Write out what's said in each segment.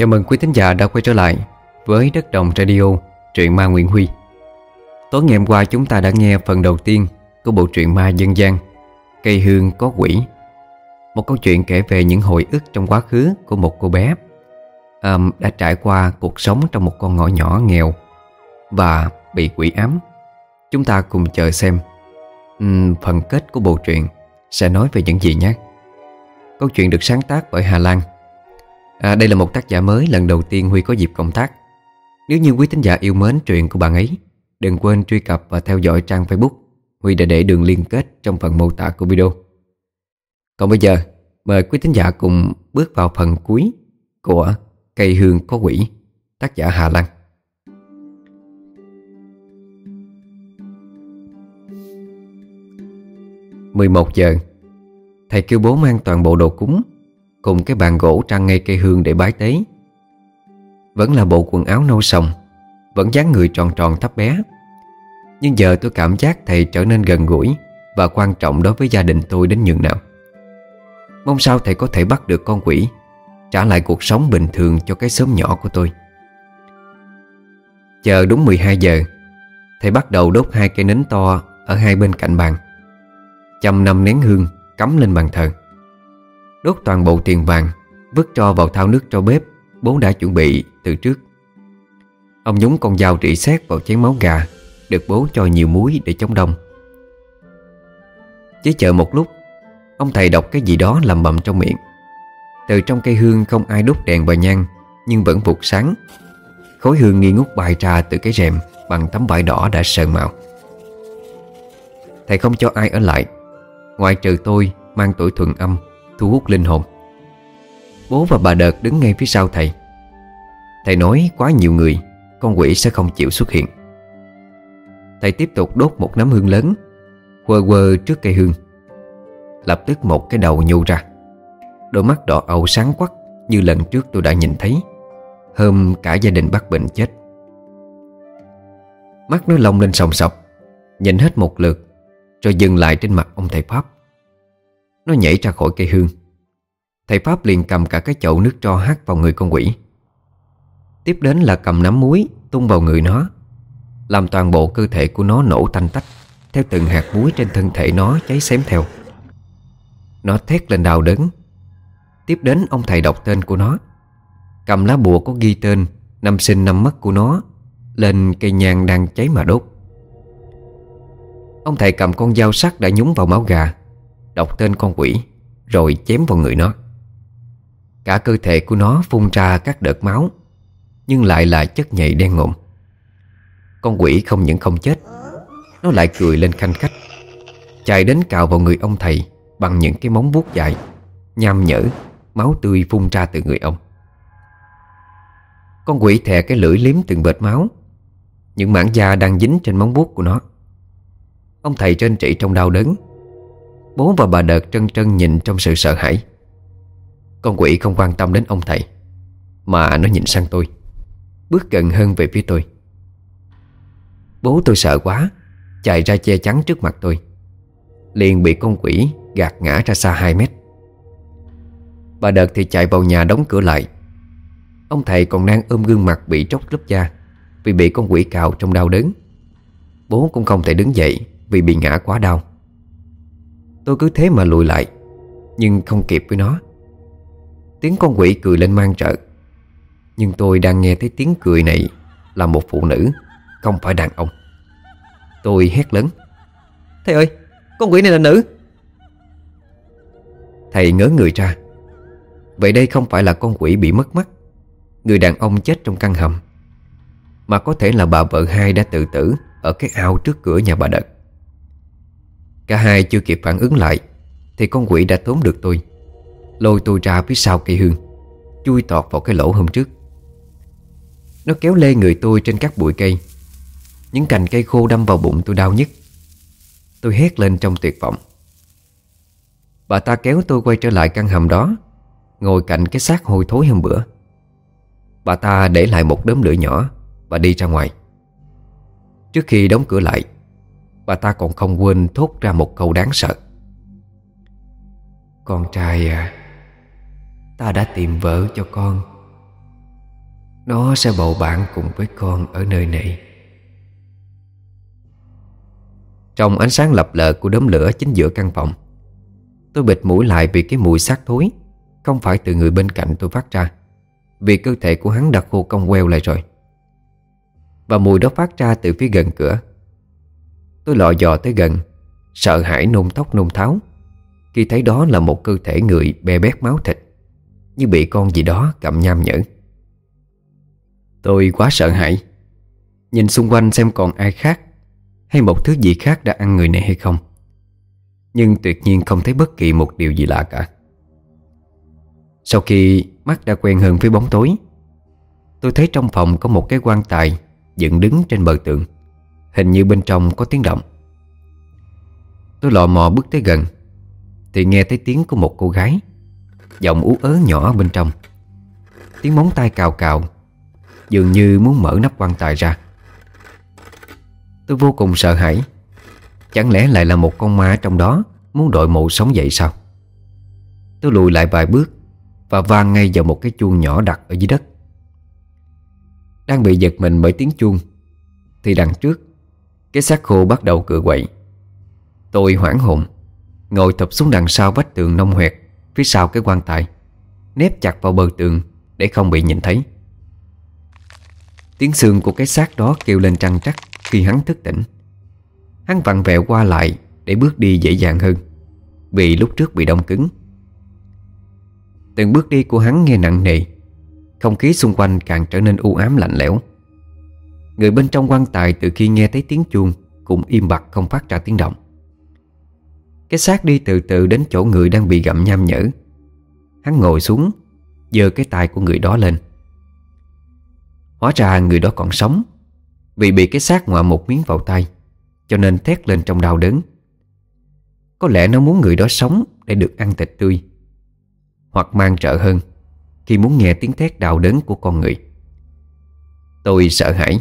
Chào mừng quý thính giả đã quay trở lại với Đất Đồng Radio, truyện ma Nguyễn Huy. Tối ngày hôm qua chúng ta đã nghe phần đầu tiên của bộ truyện ma dân gian Cây hương có quỷ. Một câu chuyện kể về những hồi ức trong quá khứ của một cô bé um, Đã trải qua cuộc sống trong một con ngõ nhỏ nghèo Và bị quỷ ám. Chúng ta cùng chờ xem um, Phần kết của bộ truyện sẽ nói về những gì nhé. Câu chuyện được sáng tác bởi Hà Lan à, Đây là một tác giả mới lần đầu tiên Huy có dịp cộng tác. Nếu như quý thính giả yêu mến truyện của bạn ấy Đừng quên truy cập và theo dõi trang Facebook Huy đã để đường liên kết trong phần mô tả của video. Còn bây giờ Mời quý thính giả cùng bước vào phần cuối Của Cây hương có quỷ Tác giả Hà Lan. 11 giờ Thầy kêu bố mang toàn bộ đồ cúng. Cùng cái bàn gỗ trang ngay cây hương để bái tế. Vẫn là bộ quần áo nâu sòng, Vẫn dáng người tròn tròn thấp bé. Nhưng giờ tôi cảm giác thầy trở nên gần gũi Và quan trọng đối với gia đình tôi đến nhường nào. Mong sao thầy có thể bắt được con quỷ, Trả lại cuộc sống bình thường cho cái xóm nhỏ của tôi. Chờ đúng 12 giờ, Thầy bắt đầu đốt hai cây nến to Ở hai bên cạnh bàn, Châm năm nén hương Cắm lên bàn thờ. Đốt toàn bộ tiền vàng, Vứt cho vào thao nước cho bếp Bố đã chuẩn bị từ trước. Ông nhúng con dao rỉ sét vào chén máu gà, Được bố cho nhiều muối để chống đông. Chỉ chờ một lúc, Ông thầy đọc cái gì đó lầm bầm trong miệng. Từ trong cây hương không ai đốt đèn và nhang, Nhưng vẫn vụt sáng. Khối hương nghi ngút bài ra từ cái rèm Bằng tấm vải đỏ đã sờn màu. Thầy không cho ai ở lại, Ngoại trừ tôi mang tuổi thuần âm. Thu hút linh hồn. Bố và bà Đợt đứng ngay phía sau thầy. Thầy nói, quá nhiều người, Con quỷ sẽ không chịu xuất hiện. Thầy tiếp tục đốt một nắm hương lớn, Quơ quơ trước cây hương. Lập tức một cái đầu nhô ra. Đôi mắt đỏ âu sáng quắc Như lần trước tôi đã nhìn thấy. Hôm cả gia đình bắt bệnh chết. Mắt nó lông lên sòng sọc, Nhìn hết một lượt, Rồi dừng lại trên mặt ông thầy Pháp. Nó nhảy ra khỏi cây hương. Thầy Pháp liền cầm cả cái chậu nước tro hắt vào người con quỷ. Tiếp đến là cầm nắm muối, Tung vào người nó, Làm toàn bộ cơ thể của nó nổ tanh tách, Theo từng hạt muối trên thân thể nó cháy xém theo. Nó thét lên đau đớn. Tiếp đến, ông thầy đọc tên của nó, Cầm lá bùa có ghi tên Năm sinh năm mất của nó, Lên cây nhang đang cháy mà đốt. Ông thầy cầm con dao sắc đã nhúng vào máu gà, Đọc tên con quỷ, Rồi chém vào người nó. Cả cơ thể của nó phun ra các đợt máu, Nhưng lại là chất nhầy đen ngộm Con quỷ không những không chết, Nó lại cười lên khanh khách, Chạy đến cào vào người ông thầy Bằng những cái móng vuốt dài, Nham nhở, Máu tươi phun ra từ người ông. Con quỷ thè cái lưỡi liếm từng bệt máu, Những mảng da đang dính trên móng vuốt của nó. Ông thầy trên trị trong đau đớn, Bố và bà đợt trân trân nhìn trong sự sợ hãi. Con quỷ không quan tâm đến ông thầy, Mà nó nhìn sang tôi, Bước gần hơn về phía tôi. Bố tôi sợ quá, Chạy ra che chắn trước mặt tôi, Liền bị con quỷ gạt ngã ra xa 2 mét. Bà đợt thì chạy vào nhà đóng cửa lại. Ông thầy còn đang ôm gương mặt bị tróc lớp da Vì bị con quỷ cào trong đau đớn. Bố cũng không thể đứng dậy Vì bị ngã quá đau. Tôi cứ thế mà lùi lại, Nhưng không kịp với nó. Tiếng con quỷ cười lên mang trợ Nhưng tôi đang nghe thấy tiếng cười này Là một phụ nữ, Không phải đàn ông. Tôi hét lớn. Thầy ơi, con quỷ này là nữ. Thầy ngớ người ra. Vậy đây không phải là con quỷ bị mất mắt. Người đàn ông chết trong căn hầm. Mà có thể là bà vợ hai đã tự tử Ở cái ao trước cửa nhà bà Đợt. Cả hai chưa kịp phản ứng lại, Thì con quỷ đã tóm được tôi. Lôi tôi ra phía sau cây hương, Chui tọt vào cái lỗ hôm trước. Nó kéo lê người tôi trên các bụi cây. Những cành cây khô đâm vào bụng tôi đau nhất Tôi hét lên trong tuyệt vọng. Bà ta kéo tôi quay trở lại căn hầm đó, Ngồi cạnh cái xác hôi thối hôm bữa. Bà ta để lại một đốm lửa nhỏ Và đi ra ngoài. Trước khi đóng cửa lại, Bà ta còn không quên thốt ra một câu đáng sợ. Con trai à Ta đã tìm vợ cho con. Nó sẽ bầu bạn cùng với con ở nơi này. Trong ánh sáng lập lờ của đốm lửa chính giữa căn phòng, Tôi bịt mũi lại vì cái mùi xác thối, Không phải từ người bên cạnh tôi phát ra, Vì cơ thể của hắn đã khô cong queo lại rồi. Và mùi đó phát ra từ phía gần cửa. Tôi lò dò tới gần, Sợ hãi nôn tóc nôn tháo, Khi thấy đó là một cơ thể người bè bét máu thịt. Như bị con gì đó cầm nham nhở. Tôi quá sợ hãi. Nhìn xung quanh xem còn ai khác, Hay một thứ gì khác đã ăn người này hay không. Nhưng tuyệt nhiên không thấy bất kỳ một điều gì lạ cả. Sau khi mắt đã quen hơn với bóng tối, Tôi thấy trong phòng có một cái quan tài Dựng đứng trên bờ tường, Hình như bên trong có tiếng động. Tôi lò mò bước tới gần, Thì nghe thấy tiếng của một cô gái. Giọng ú ớ nhỏ bên trong. Tiếng móng tay cào cào, Dường như muốn mở nắp quan tài ra. Tôi vô cùng sợ hãi. Chẳng lẽ lại là một con ma trong đó Muốn đội mụ sống dậy sao? Tôi lùi lại vài bước Và vang ngay vào một cái chuông nhỏ đặt ở dưới đất. Đang bị giật mình bởi tiếng chuông, Thì đằng trước, Cái xác khô bắt đầu cựa quậy. Tôi hoảng hồn, Ngồi thập xuống đằng sau vách tường nông huẹt Phía sau cái quan tài, Nép chặt vào bờ tường Để không bị nhìn thấy. Tiếng xương của cái xác đó kêu lên trăng trắc Khi hắn thức tỉnh. Hắn vặn vẹo qua lại Để bước đi dễ dàng hơn, Vì lúc trước bị đông cứng. Từng bước đi của hắn nghe nặng nề, Không khí xung quanh càng trở nên u ám lạnh lẽo. Người bên trong quan tài từ khi nghe thấy tiếng chuông Cũng im bặt không phát ra tiếng động. Cái xác đi từ từ đến chỗ người đang bị gặm nham nhở. Hắn ngồi xuống, giơ cái tay của người đó lên. Hóa ra người đó còn sống, Vì bị cái xác ngoạ một miếng vào tay, Cho nên thét lên trong đau đớn. Có lẽ nó muốn người đó sống Để được ăn thịt tươi, Hoặc mang trợ hơn, Khi muốn nghe tiếng thét đau đớn của con người. Tôi sợ hãi,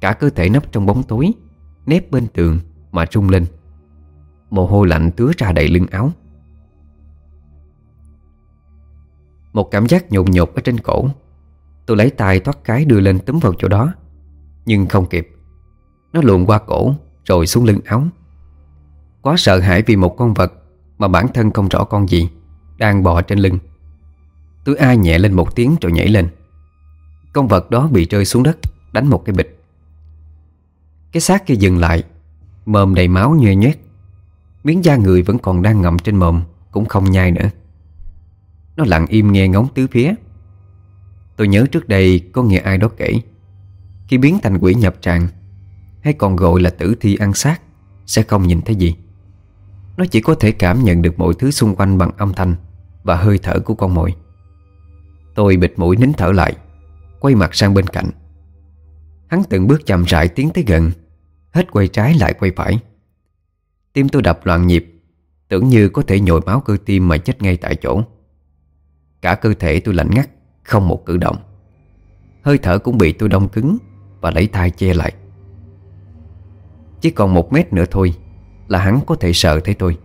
Cả cơ thể nấp trong bóng tối, Nép bên tường mà rung lên. Mồ hôi lạnh tứa ra đầy lưng áo. Một cảm giác nhột nhột ở trên cổ. Tôi lấy tay thoát cái đưa lên túm vào chỗ đó. Nhưng không kịp. Nó luồn qua cổ, Rồi xuống lưng áo. Quá sợ hãi vì một con vật Mà bản thân không rõ con gì Đang bò trên lưng. Tôi ai nhẹ lên một tiếng rồi nhảy lên. Con vật đó bị rơi xuống đất, Đánh một cái bịch. Cái xác kia dừng lại, Mồm đầy máu nhoe nhoét. Miếng da người vẫn còn đang ngậm trên mồm, Cũng không nhai nữa. Nó lặng im nghe ngóng tứ phía. Tôi nhớ trước đây có nghe ai đó kể, Khi biến thành quỷ nhập tràng, Hay còn gọi là tử thi ăn xác, Sẽ không nhìn thấy gì. Nó chỉ có thể cảm nhận được mọi thứ xung quanh bằng âm thanh Và hơi thở của con mồi. Tôi bịt mũi nín thở lại, Quay mặt sang bên cạnh. Hắn từng bước chậm rãi tiến tới gần, Hết quay trái lại quay phải. Tim tôi đập loạn nhịp, Tưởng như có thể nhồi máu cơ tim mà chết ngay tại chỗ. Cả cơ thể tôi lạnh ngắt, không một cử động. Hơi thở cũng bị tôi đông cứng Và lấy tay che lại. Chỉ còn một mét nữa thôi Là hắn có thể sợ thấy tôi.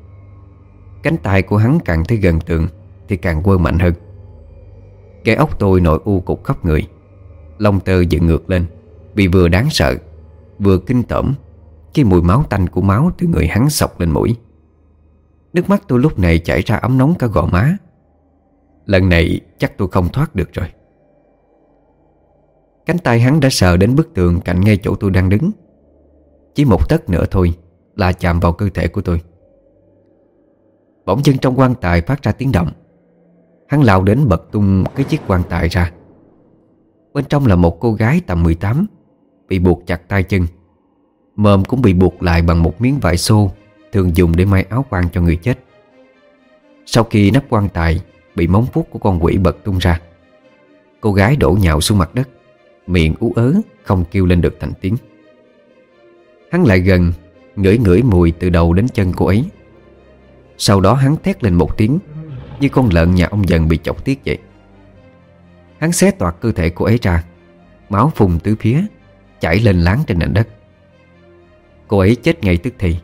Cánh tay của hắn càng thấy gần tượng Thì càng quơ mạnh hơn. Cái ốc tôi nội u cục khắp người, Lông tơ dựng ngược lên Vì vừa đáng sợ, Vừa kinh tởm. Khi mùi máu tanh của máu từ người hắn sọc lên mũi. Nước mắt tôi lúc này chảy ra ấm nóng cả gò má. Lần này chắc tôi không thoát được rồi. Cánh tay hắn đã sờ đến bức tường cạnh ngay chỗ tôi đang đứng. Chỉ một tấc nữa thôi Là chạm vào cơ thể của tôi. Bỗng chân trong quan tài phát ra tiếng động. Hắn lao đến bật tung cái chiếc quan tài ra. Bên trong là một cô gái tầm 18 Bị buộc chặt tay chân. Mồm cũng bị buộc lại bằng một miếng vải xô, Thường dùng để may áo quan cho người chết. Sau khi nắp quan tài, Bị móng vuốt của con quỷ bật tung ra. Cô gái đổ nhào xuống mặt đất, Miệng ú ớ, Không kêu lên được thành tiếng. Hắn lại gần, Ngửi ngửi mùi từ đầu đến chân cô ấy. Sau đó hắn thét lên một tiếng, Như con lợn nhà ông dần bị chọc tiết vậy. Hắn xé toạc cơ thể cô ấy ra, Máu phùng tứ phía, Chảy lên láng trên nền đất. Cô ấy chết ngay tức thì.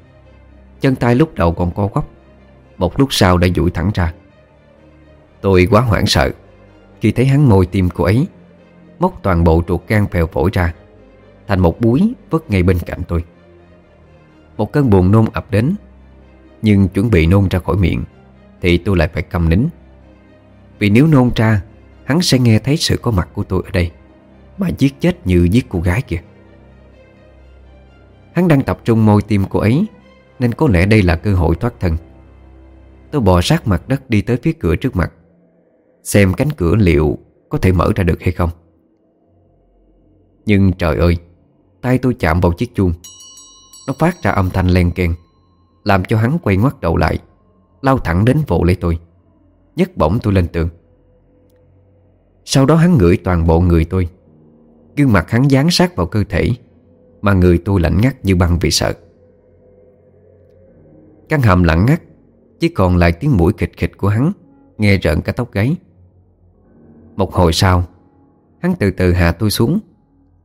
Chân tay lúc đầu còn co quắp, Một lúc sau đã duỗi thẳng ra. Tôi quá hoảng sợ, Khi thấy hắn môi tim cô ấy, Móc toàn bộ ruột gan phèo phổi ra, Thành một búi vứt ngay bên cạnh tôi. Một cơn buồn nôn ập đến, Nhưng chuẩn bị nôn ra khỏi miệng Thì tôi lại phải cầm nín. Vì nếu nôn ra, Hắn sẽ nghe thấy sự có mặt của tôi ở đây, Mà giết chết như giết cô gái kìa. Hắn đang tập trung môi tim cô ấy, Nên có lẽ đây là cơ hội thoát thân. Tôi bò sát mặt đất đi tới phía cửa trước mặt, Xem cánh cửa liệu có thể mở ra được hay không. Nhưng trời ơi, Tay tôi chạm vào chiếc chuông. Nó phát ra âm thanh len keng, Làm cho hắn quay ngoắt đầu lại, Lao thẳng đến vỗ lấy tôi, nhấc bổng tôi lên tường. Sau đó hắn ngửi toàn bộ người tôi. Gương mặt hắn dán sát vào cơ thể mà người tôi lạnh ngắt như băng vì sợ. Căn hầm lặng ngắt, Chỉ còn lại tiếng mũi kịch kịch của hắn, Nghe rợn cả tóc gáy. Một hồi sau, Hắn từ từ hạ tôi xuống,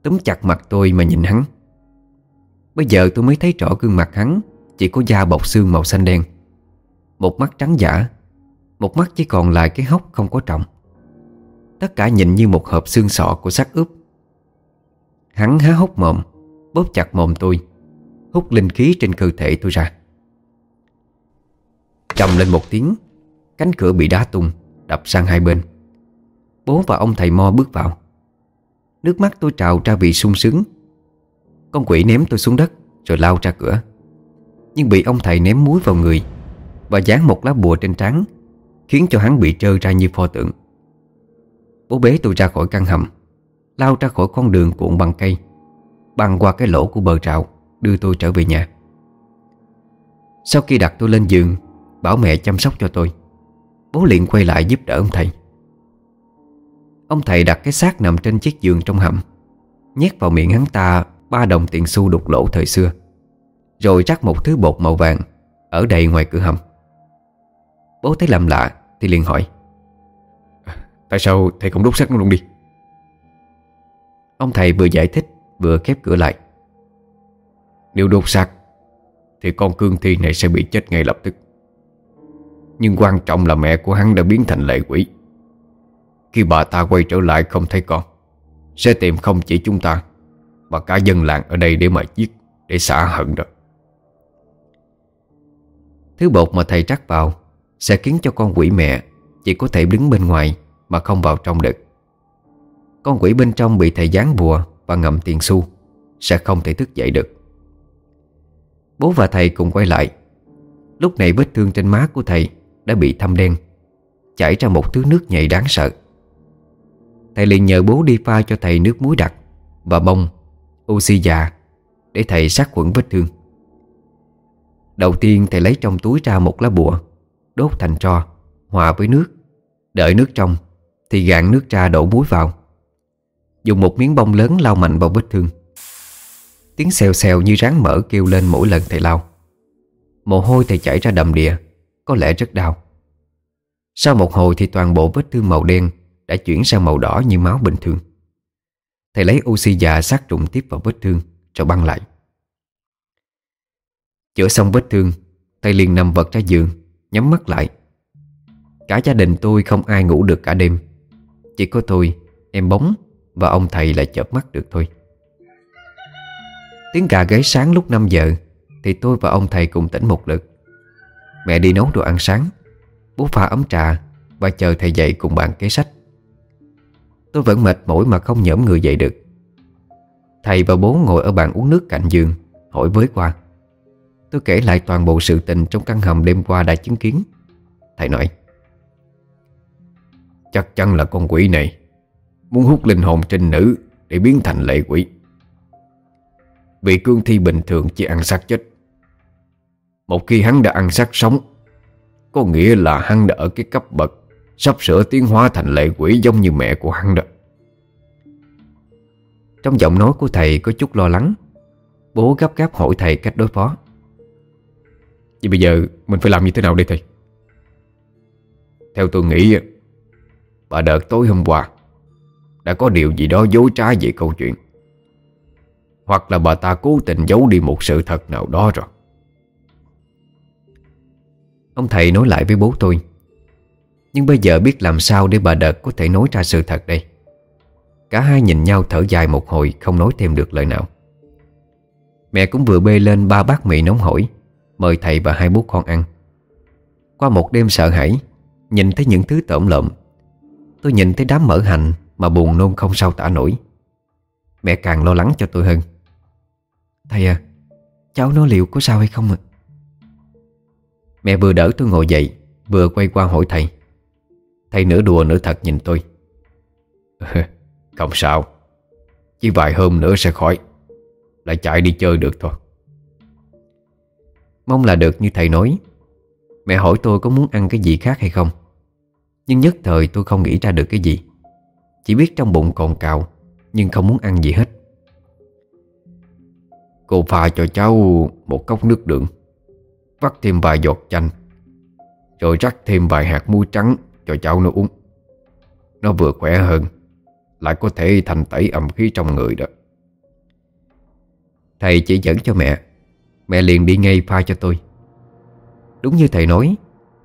Túm chặt mặt tôi mà nhìn hắn. Bây giờ tôi mới thấy rõ gương mặt hắn Chỉ có da bọc xương màu xanh đen. Một mắt trắng giả, Một mắt chỉ còn lại cái hốc không có trọng. Tất cả nhìn như một hộp xương sọ của xác ướp. Hắn há hốc mồm Bóp chặt mồm tôi, Hút linh khí trên cơ thể tôi ra. Trầm lên một tiếng, Cánh cửa bị đá tung, Đập sang hai bên. Bố và ông thầy Mo bước vào. Nước mắt tôi trào ra vì sung sướng. Con quỷ ném tôi xuống đất, Rồi lao ra cửa. Nhưng bị ông thầy ném muối vào người Và dán một lá bùa trên trán, Khiến cho hắn bị trơ ra như pho tượng. Bố bế tôi ra khỏi căn hầm, Lao ra khỏi con đường cuộn bằng cây. Băng qua cái lỗ của bờ rào Đưa tôi trở về nhà. Sau khi đặt tôi lên giường Bảo mẹ chăm sóc cho tôi. Bố liền quay lại giúp đỡ ông thầy. Ông thầy đặt cái xác nằm trên chiếc giường trong hầm Nhét vào miệng hắn ta Ba đồng tiền xu đục lỗ thời xưa Rồi rắc một thứ bột màu vàng Ở đầy ngoài cửa hầm. Bố thấy làm lạ Thì liền hỏi Tại sao thầy không đốt xác nó luôn đi? Ông thầy vừa giải thích Vừa khép cửa lại. Nếu đốt xác, Thì con cương thi này sẽ bị chết ngay lập tức. Nhưng quan trọng là mẹ của hắn đã biến thành lệ quỷ. Khi bà ta quay trở lại không thấy con, Sẽ tìm không chỉ chúng ta, Mà cả dân làng ở đây để mà giết, Để xả hận đó. Thứ bột mà thầy trắc vào Sẽ khiến cho con quỷ mẹ Chỉ có thể đứng bên ngoài Mà không vào trong được. Con quỷ bên trong bị thầy giáng bùa và ngậm tiền xu, Sẽ không thể thức dậy được. Bố và thầy cùng quay lại. Lúc này vết thương trên má của thầy Đã bị thâm đen, Chảy ra một thứ nước nhầy đáng sợ. Thầy liền nhờ bố đi pha cho thầy nước muối đặc Và bông, Oxy già Để thầy sát khuẩn vết thương. Đầu tiên thầy lấy trong túi ra một lá bùa, Đốt thành tro, Hòa với nước, Đợi nước trong Thì gạn nước ra đổ muối vào. Dùng một miếng bông lớn lau mạnh vào vết thương Tiếng xèo xèo như ráng mỡ kêu lên mỗi lần thầy lau Mồ hôi thầy chảy ra đầm đìa Có lẽ rất đau Sau một hồi thì toàn bộ vết thương màu đen đã chuyển sang màu đỏ như máu bình thường. Thầy lấy oxy già sát trùng tiếp vào vết thương rồi băng lại. Chữa xong vết thương, thầy liền nằm vật ra giường, nhắm mắt lại. Cả gia đình tôi không ai ngủ được cả đêm. Chỉ có tôi, em bóng và ông thầy lại chợp mắt được thôi. Tiếng gà gáy sáng lúc 5 giờ thì tôi và ông thầy cùng tỉnh một lượt. Mẹ đi nấu đồ ăn sáng, bố pha ấm trà và chờ thầy dậy cùng bạn kế sách. Tôi vẫn mệt mỏi mà không nhỡm người dậy được Thầy và bố ngồi ở bàn uống nước cạnh giường Hỏi với qua Tôi kể lại toàn bộ sự tình trong căn hầm đêm qua đã chứng kiến Thầy nói Chắc chắn là con quỷ này Muốn hút linh hồn trinh nữ Để biến thành lệ quỷ. Vị cương thi bình thường chỉ ăn xác chết. Một khi hắn đã ăn xác sống, Có nghĩa là hắn đã ở cái cấp bậc Sắp sửa tiến hóa thành lệ quỷ giống như mẹ của hắn đó. Trong giọng nói của thầy có chút lo lắng, Bố gấp gáp hỏi thầy cách đối phó. Vậy bây giờ mình phải làm như thế nào đây thầy? Theo tôi nghĩ Bà đợt tối hôm qua đã có điều gì đó dối trá về câu chuyện. Hoặc là bà ta cố tình giấu đi một sự thật nào đó rồi. Ông thầy nói lại với bố tôi, nhưng bây giờ biết làm sao để bà Đợt có thể nói ra sự thật đây? Cả hai nhìn nhau thở dài một hồi, Không nói thêm được lời nào. Mẹ cũng vừa bê lên ba bát mì nóng hổi, Mời thầy và hai bố con ăn. Qua một đêm sợ hãi, Nhìn thấy những thứ tổm lộm Tôi nhìn thấy đám mỡ hành mà buồn nôn không sao tả nổi. Mẹ càng lo lắng cho tôi hơn. Thầy à Cháu nó liệu có sao hay không ạ? Mẹ vừa đỡ tôi ngồi dậy, Vừa quay qua hỏi thầy. Thầy nửa đùa nửa thật nhìn tôi. Ừ, không sao. Chỉ vài hôm nữa sẽ khỏi. Lại chạy đi chơi được thôi. Mong là được như thầy nói. Mẹ hỏi tôi có muốn ăn cái gì khác hay không. Nhưng nhất thời tôi không nghĩ ra được cái gì. Chỉ biết trong bụng còn cào, Nhưng không muốn ăn gì hết. Cô pha cho cháu một cốc nước đường, Vắt thêm vài giọt chanh, Rồi rắc thêm vài hạt muối trắng cho cháu nó uống. Nó vừa khỏe hơn, Lại có thể thành tẩy âm khí trong người đó. Thầy chỉ dẫn cho mẹ Mẹ liền đi ngay pha cho tôi. Đúng như thầy nói,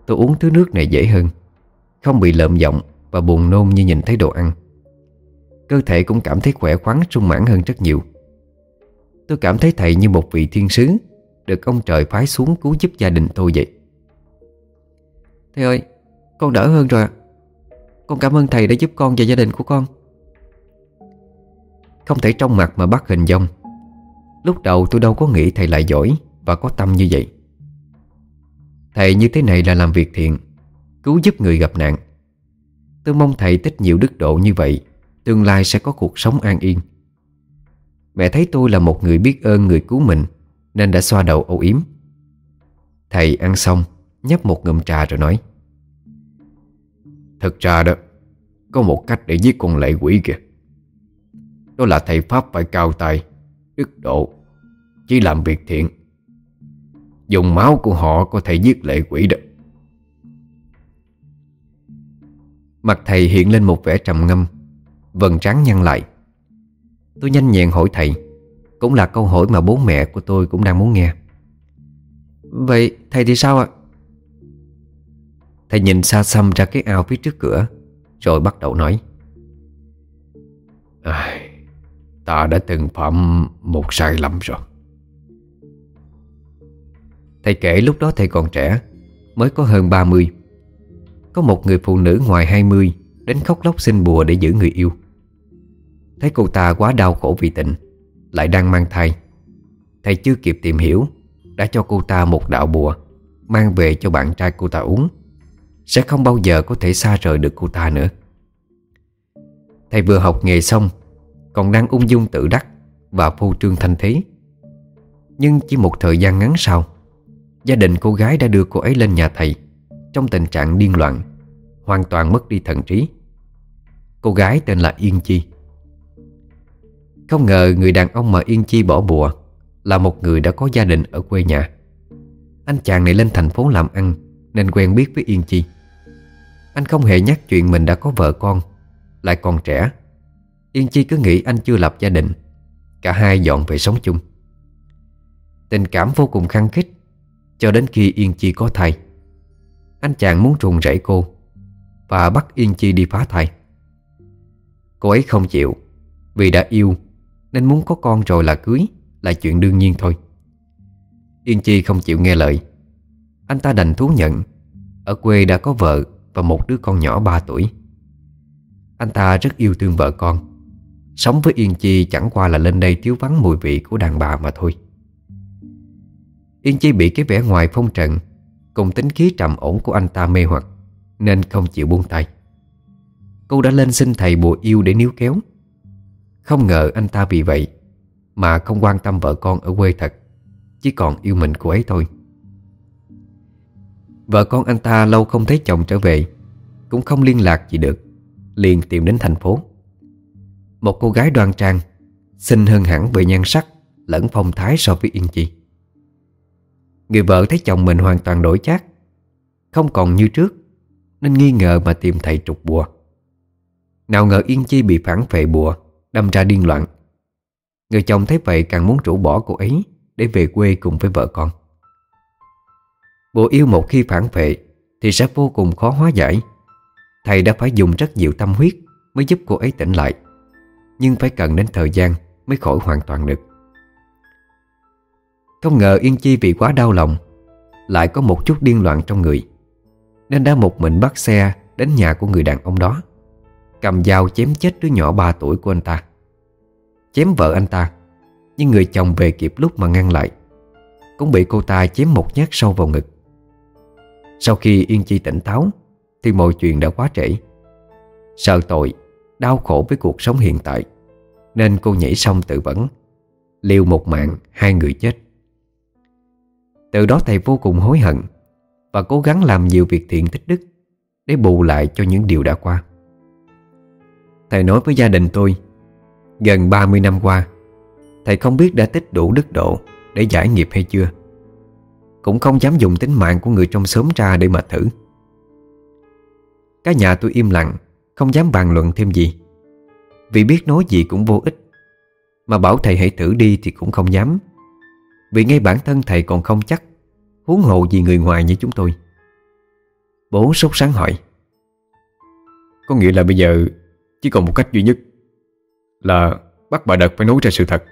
Tôi uống thứ nước này dễ hơn, Không bị lợm giọng Và buồn nôn như nhìn thấy đồ ăn. Cơ thể cũng cảm thấy khỏe khoắn sung mãn hơn rất nhiều. Tôi cảm thấy thầy như một vị thiên sứ, Được ông trời phái xuống cứu giúp gia đình tôi vậy. Thầy ơi, Con đỡ hơn rồi Con cảm ơn thầy đã giúp con và gia đình của con. Không thể trong mặt mà bắt hình dong. Lúc đầu tôi đâu có nghĩ thầy lại giỏi Và có tâm như vậy. Thầy như thế này là làm việc thiện, Cứu giúp người gặp nạn. Tôi mong thầy tích nhiều đức độ như vậy Tương lai sẽ có cuộc sống an yên. Mẹ thấy tôi là một người biết ơn người cứu mình, Nên đã xoa đầu âu yếm. Thầy ăn xong, Nhấp một ngụm trà rồi nói, Thật ra đó, Có một cách để giết con lệ quỷ kìa. Đó là thầy Pháp phải cao tay Đức độ, Chỉ làm việc thiện. Dùng máu của họ có thể giết lệ quỷ đó. Mặt thầy hiện lên một vẻ trầm ngâm. Vần trắng nhăn lại. Tôi nhanh nhẹn hỏi thầy Cũng là câu hỏi mà bố mẹ của tôi cũng đang muốn nghe. Vậy thầy thì sao ạ? Thầy nhìn xa xăm ra cái ao phía trước cửa Rồi bắt đầu nói. À, Ta đã từng phạm một sai lầm rồi. Thầy kể lúc đó thầy còn trẻ Mới có hơn 30 Có một người phụ nữ ngoài 20 Đến khóc lóc xin bùa để giữ người yêu. Thấy cô ta quá đau khổ vì tình, Lại đang mang thai. Thầy chưa kịp tìm hiểu, Đã cho cô ta một đạo bùa Mang về cho bạn trai cô ta uống. Sẽ không bao giờ có thể xa rời được cô ta nữa. Thầy vừa học nghề xong, Còn đang ung dung tự đắc Và phô trương thanh thế. Nhưng chỉ một thời gian ngắn sau, Gia đình cô gái đã đưa cô ấy lên nhà thầy Trong tình trạng điên loạn, Hoàn toàn mất đi thần trí. Cô gái tên là Yên Chi. Không ngờ người đàn ông mà Yên Chi bỏ bùa Là một người đã có gia đình ở quê nhà. Anh chàng này lên thành phố làm ăn, Nên quen biết với Yên Chi. Anh không hề nhắc chuyện mình đã có vợ con, Lại còn trẻ. Yên Chi cứ nghĩ anh chưa lập gia đình, Cả hai dọn về sống chung. Tình cảm vô cùng khăng khích cho đến khi Yên Chi có thai. Anh chàng muốn trùng rẫy cô Và bắt Yên Chi đi phá thai. Cô ấy không chịu Vì đã yêu nên muốn có con rồi là cưới, Là chuyện đương nhiên thôi. Yên Chi không chịu nghe lời. Anh ta đành thú nhận, Ở quê đã có vợ Và một đứa con nhỏ 3 tuổi. Anh ta rất yêu thương vợ con. Sống với Yên Chi chẳng qua là lên đây thiếu vắng mùi vị của đàn bà mà thôi. Yên Chi bị cái vẻ ngoài phong trần, Cùng tính khí trầm ổn của anh ta mê hoặc, Nên không chịu buông tay. Cô đã lên xin thầy bùa yêu để níu kéo. Không ngờ anh ta vì vậy Mà không quan tâm vợ con ở quê thật, Chỉ còn yêu mình cô ấy thôi. Vợ con anh ta lâu không thấy chồng trở về, Cũng không liên lạc gì được, Liền tìm đến thành phố. Một cô gái đoan trang, Xinh hơn hẳn về nhan sắc, Lẫn phong thái so với Yên Chi. Người vợ thấy chồng mình hoàn toàn đổi chát Không còn như trước, Nên nghi ngờ mà tìm thầy trục bùa. Nào ngờ Yên Chi bị phản phệ bùa Đâm ra điên loạn. Người chồng thấy vậy càng muốn rũ bỏ cô ấy Để về quê cùng với vợ con. Bộ yêu một khi phản vệ Thì sẽ vô cùng khó hóa giải. Thầy đã phải dùng rất nhiều tâm huyết Mới giúp cô ấy tỉnh lại, Nhưng phải cần đến thời gian Mới khỏi hoàn toàn được. Không ngờ Yên Chi vì quá đau lòng, Lại có một chút điên loạn trong người, Nên đã một mình bắt xe Đến nhà của người đàn ông đó. Cầm dao chém chết đứa nhỏ 3 tuổi của anh ta. Chém vợ anh ta, Nhưng người chồng về kịp lúc mà ngăn lại, Cũng bị cô ta chém một nhát sâu vào ngực. Sau khi Yên Chi tỉnh táo, Thì mọi chuyện đã quá trễ. Sợ tội, Đau khổ với cuộc sống hiện tại, Nên cô nhảy xong tự vẫn, Liều một mạng hai người chết. Từ đó thầy vô cùng hối hận Và cố gắng làm nhiều việc thiện tích đức Để bù lại cho những điều đã qua. Thầy nói với gia đình tôi, Gần 30 năm qua, Thầy không biết đã tích đủ đức độ Để giải nghiệp hay chưa. Cũng không dám dùng tính mạng của người trong xóm ra để mà thử. Cả nhà tôi im lặng, Không dám bàn luận thêm gì. Vì biết nói gì cũng vô ích, Mà bảo thầy hãy thử đi thì cũng không dám. Vì ngay bản thân thầy còn không chắc Huống hộ gì người ngoài như chúng tôi. Bố sốt sáng hỏi, Có nghĩa là bây giờ chỉ còn một cách duy nhất Là bắt bà Đật phải nói ra sự thật,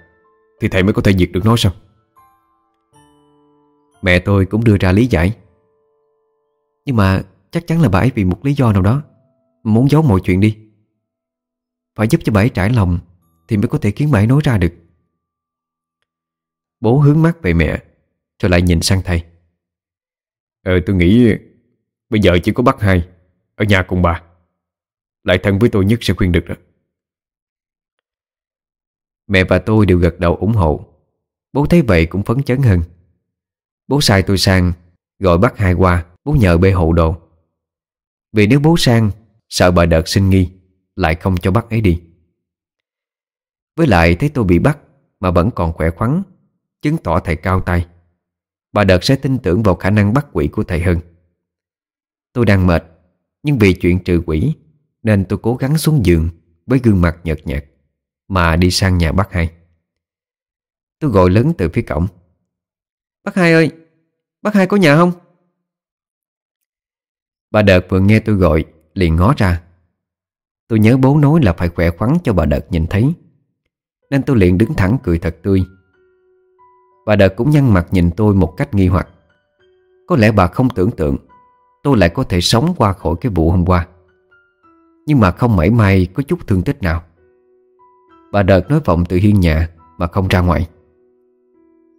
Thì thầy mới có thể diệt được nó sao? Mẹ tôi cũng đưa ra lý giải. Nhưng mà chắc chắn là bà ấy vì một lý do nào đó Muốn giấu mọi chuyện đi. Phải giúp cho bà ấy trải lòng Thì mới có thể khiến bà ấy nói ra được. Bố hướng mắt về mẹ, Rồi lại nhìn sang thầy. Ờ tôi nghĩ Bây giờ chỉ có bác hai Ở nhà cùng bà. Lại thân với tôi nhất sẽ khuyên được đó. Mẹ và tôi đều gật đầu ủng hộ. Bố thấy vậy cũng phấn chấn hơn. Bố sai tôi sang, Gọi bắt hai qua, Bố nhờ bê hộ đồ. Vì nếu bố sang, Sợ bà đợt sinh nghi, Lại không cho bắt ấy đi. Với lại thấy tôi bị bắt, Mà vẫn còn khỏe khoắn, Chứng tỏ thầy cao tay. Bà đợt sẽ tin tưởng vào khả năng bắt quỷ của thầy hơn. Tôi đang mệt, Nhưng vì chuyện trừ quỷ nên tôi cố gắng xuống giường Với gương mặt nhợt nhạt Mà đi sang nhà bác hai. Tôi gọi lớn từ phía cổng. Bác hai ơi, Bác hai có nhà không? Bà đợt vừa nghe tôi gọi Liền ngó ra. Tôi nhớ bố nói là phải khỏe khoắn cho bà đợt nhìn thấy, Nên tôi liền đứng thẳng cười thật tươi. Bà đợt cũng nhăn mặt nhìn tôi một cách nghi hoặc. Có lẽ bà không tưởng tượng Tôi lại có thể sống qua khỏi cái vụ hôm qua. Nhưng mà không mảy may có chút thương tích nào. Bà đợt nói vọng từ hiên nhà Mà không ra ngoài.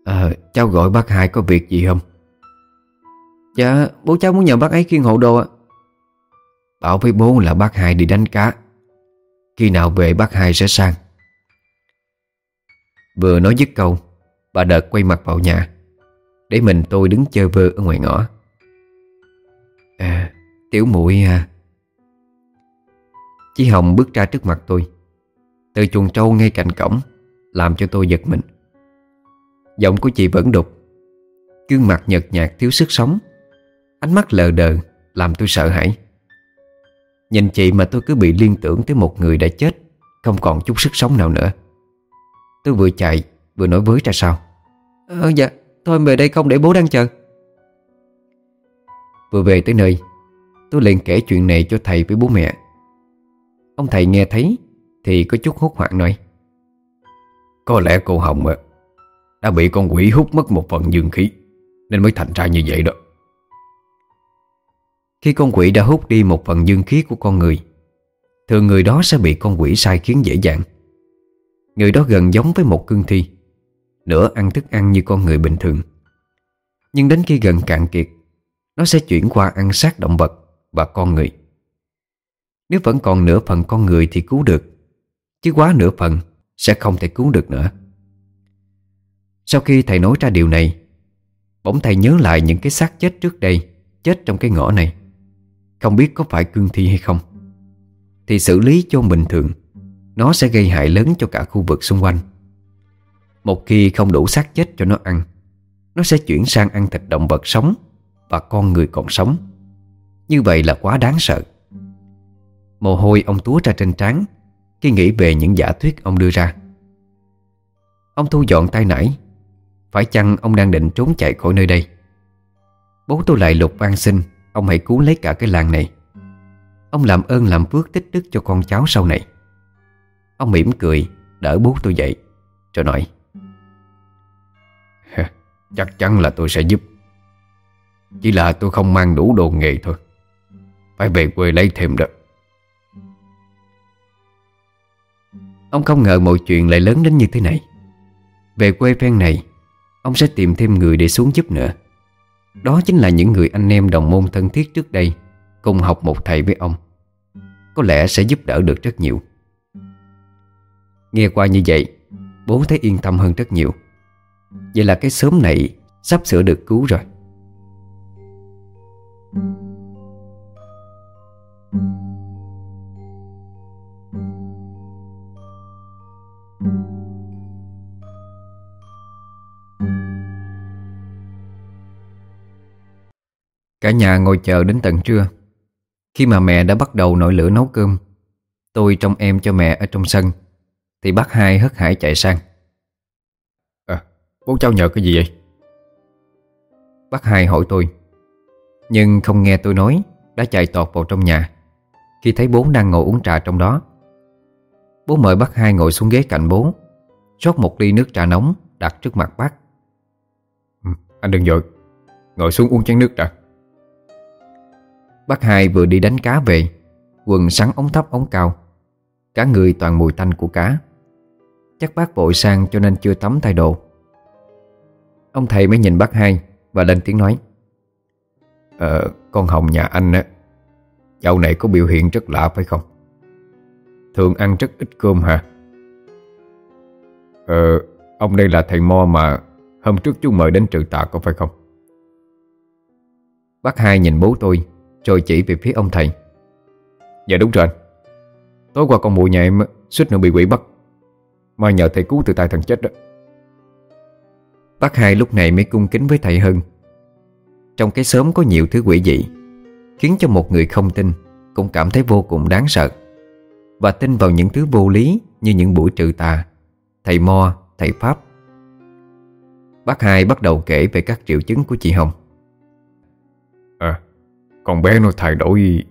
Ờ, cháu gọi bác hai có việc gì không? Dạ, bố cháu muốn nhờ bác ấy khiêng hộ đồ ạ. Bảo với bố là bác hai đi đánh cá. Khi nào về bác hai sẽ sang. Vừa nói dứt câu Bà đợt quay mặt vào nhà Để mình tôi đứng chơi vơ ở ngoài ngõ. À, tiểu muội à Chí Hồng bước ra trước mặt tôi. Từ chuồng trâu ngay cạnh cổng Làm cho tôi giật mình. Giọng của chị vẫn đục. Gương mặt nhợt nhạt thiếu sức sống. Ánh mắt lờ đờ Làm tôi sợ hãi. Nhìn chị mà tôi cứ bị liên tưởng tới một người đã chết Không còn chút sức sống nào nữa. Tôi vừa chạy Vừa nói với ra sao. Ờ dạ Thôi về đây không để bố đang chờ. Vừa về tới nơi Tôi liền kể chuyện này cho thầy với bố mẹ Ông thầy nghe thấy Thì có chút hốt hoảng nói. Có lẽ cô Hồng Đã bị con quỷ hút mất một phần dương khí, Nên mới thành ra như vậy đó. Khi con quỷ đã hút đi một phần dương khí của con người, Thường người đó sẽ bị con quỷ sai khiến dễ dàng. Người đó gần giống với một cương thi, Nửa ăn thức ăn như con người bình thường. Nhưng đến khi gần cạn kiệt, Nó sẽ chuyển qua ăn sát động vật Và con người. Nếu vẫn còn nửa phần con người thì cứu được. Chứ quá nửa phần, Sẽ không thể cứu được nữa. Sau khi thầy nói ra điều này, Bỗng thầy nhớ lại những cái xác chết trước đây, Chết trong cái ngõ này. Không biết có phải cương thi hay không. Thì xử lý chôn bình thường, Nó sẽ gây hại lớn cho cả khu vực xung quanh. Một khi không đủ xác chết cho nó ăn, Nó sẽ chuyển sang ăn thịt động vật sống Và con người còn sống. Như vậy là quá đáng sợ. Mồ hôi ông túa ra trên trán Khi nghĩ về những giả thuyết ông đưa ra. Ông thu dọn tay nãy Phải chăng ông đang định trốn chạy khỏi nơi đây? Bố tôi lại lục van xin, Ông hãy cứu lấy cả cái làng này. Ông làm ơn làm phước tích đức cho con cháu sau này. Ông mỉm cười, Đỡ bố tôi dậy, Rồi nói Chắc chắn là tôi sẽ giúp. Chỉ là tôi không mang đủ đồ nghề thôi. Phải về quê lấy thêm đó. Ông không ngờ mọi chuyện lại lớn đến như thế này. Về quê phen này, Ông sẽ tìm thêm người để xuống giúp nữa. Đó chính là những người anh em đồng môn thân thiết trước đây Cùng học một thầy với ông. Có lẽ sẽ giúp đỡ được rất nhiều. Nghe qua như vậy, Bố thấy yên tâm hơn rất nhiều. Vậy là cái xóm này Sắp sửa được cứu rồi. Cả nhà ngồi chờ đến tận trưa. Khi mà mẹ đã bắt đầu nổi lửa nấu cơm Tôi trông em cho mẹ ở trong sân Thì bác hai hất hải chạy sang. À, bố cháu nhờ cái gì vậy? Bác hai hỏi tôi Nhưng không nghe tôi nói Đã chạy tọt vào trong nhà. Khi thấy bố đang ngồi uống trà trong đó Bố mời bác hai ngồi xuống ghế cạnh bố rót một ly nước trà nóng đặt trước mặt bác. Ừ, Anh đừng vội Ngồi xuống uống chén nước đã Bác hai vừa đi đánh cá về Quần sắn ống thấp ống cao Cả người toàn mùi tanh của cá Chắc bác vội sang cho nên chưa tắm thay đồ Ông thầy mới nhìn bác hai Và lên tiếng nói Ờ, con Hồng nhà anh á Dạo này có biểu hiện rất lạ phải không? Thường ăn rất ít cơm hả? Ờ, ông đây là thầy Mo mà Hôm trước chú mời đến trừ tà có phải không? Bác hai nhìn bố tôi rồi chỉ về phía ông thầy. Dạ đúng rồi anh. Tối qua con mụ nhà em suýt nữa bị quỷ bắt. Mai nhờ thầy cứu từ tay thằng chết đó. Bác hai lúc này mới cung kính với thầy hơn Trong cái xóm có nhiều thứ quỷ dị Khiến cho một người không tin Cũng cảm thấy vô cùng đáng sợ. Và tin vào những thứ vô lý Như những buổi trừ tà Thầy Mo, thầy Pháp. Bác hai bắt đầu kể về các triệu chứng của chị Hồng con bé nó thay đổi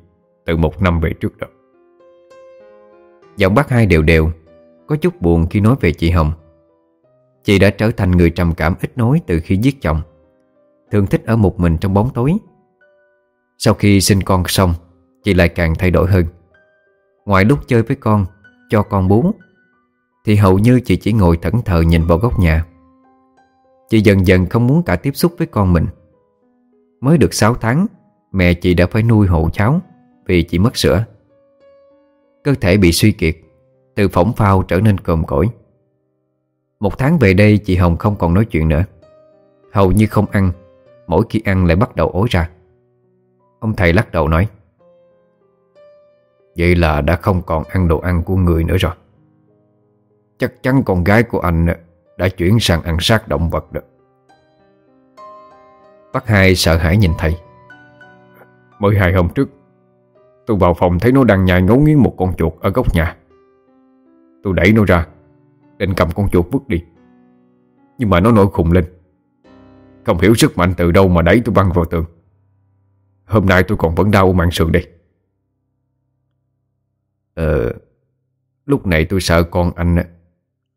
từ một năm về trước đó. Giọng bác hai đều đều, Có chút buồn khi nói về chị Hồng. Chị đã trở thành người trầm cảm ít nói từ khi giết chồng, Thường thích ở một mình trong bóng tối. Sau khi sinh con xong, Chị lại càng thay đổi hơn. Ngoài lúc chơi với con, Cho con bú, Thì hầu như chị chỉ ngồi thẫn thờ nhìn vào góc nhà. Chị dần dần không muốn cả tiếp xúc với con mình. Mới được 6 tháng Mẹ chị đã phải nuôi hộ cháu Vì chị mất sữa. Cơ thể bị suy kiệt, Từ phỏng phao trở nên còm cỗi. Một tháng về đây, chị Hồng không còn nói chuyện nữa. Hầu như không ăn, Mỗi khi ăn lại bắt đầu ối ra. Ông thầy lắc đầu nói, Vậy là đã không còn ăn đồ ăn của người nữa rồi. Chắc chắn con gái của anh Đã chuyển sang ăn xác động vật được Bác hai sợ hãi nhìn thầy. Mới hai hôm trước, Tôi vào phòng thấy nó đang nhai ngấu nghiến một con chuột ở góc nhà. Tôi đẩy nó ra, Định cầm con chuột vứt đi. Nhưng mà nó nổi khùng lên. Không hiểu sức mạnh từ đâu mà đẩy tôi văng vào tường. Hôm nay tôi còn vẫn đau mạng sườn đây. Ờ Lúc này tôi sợ con anh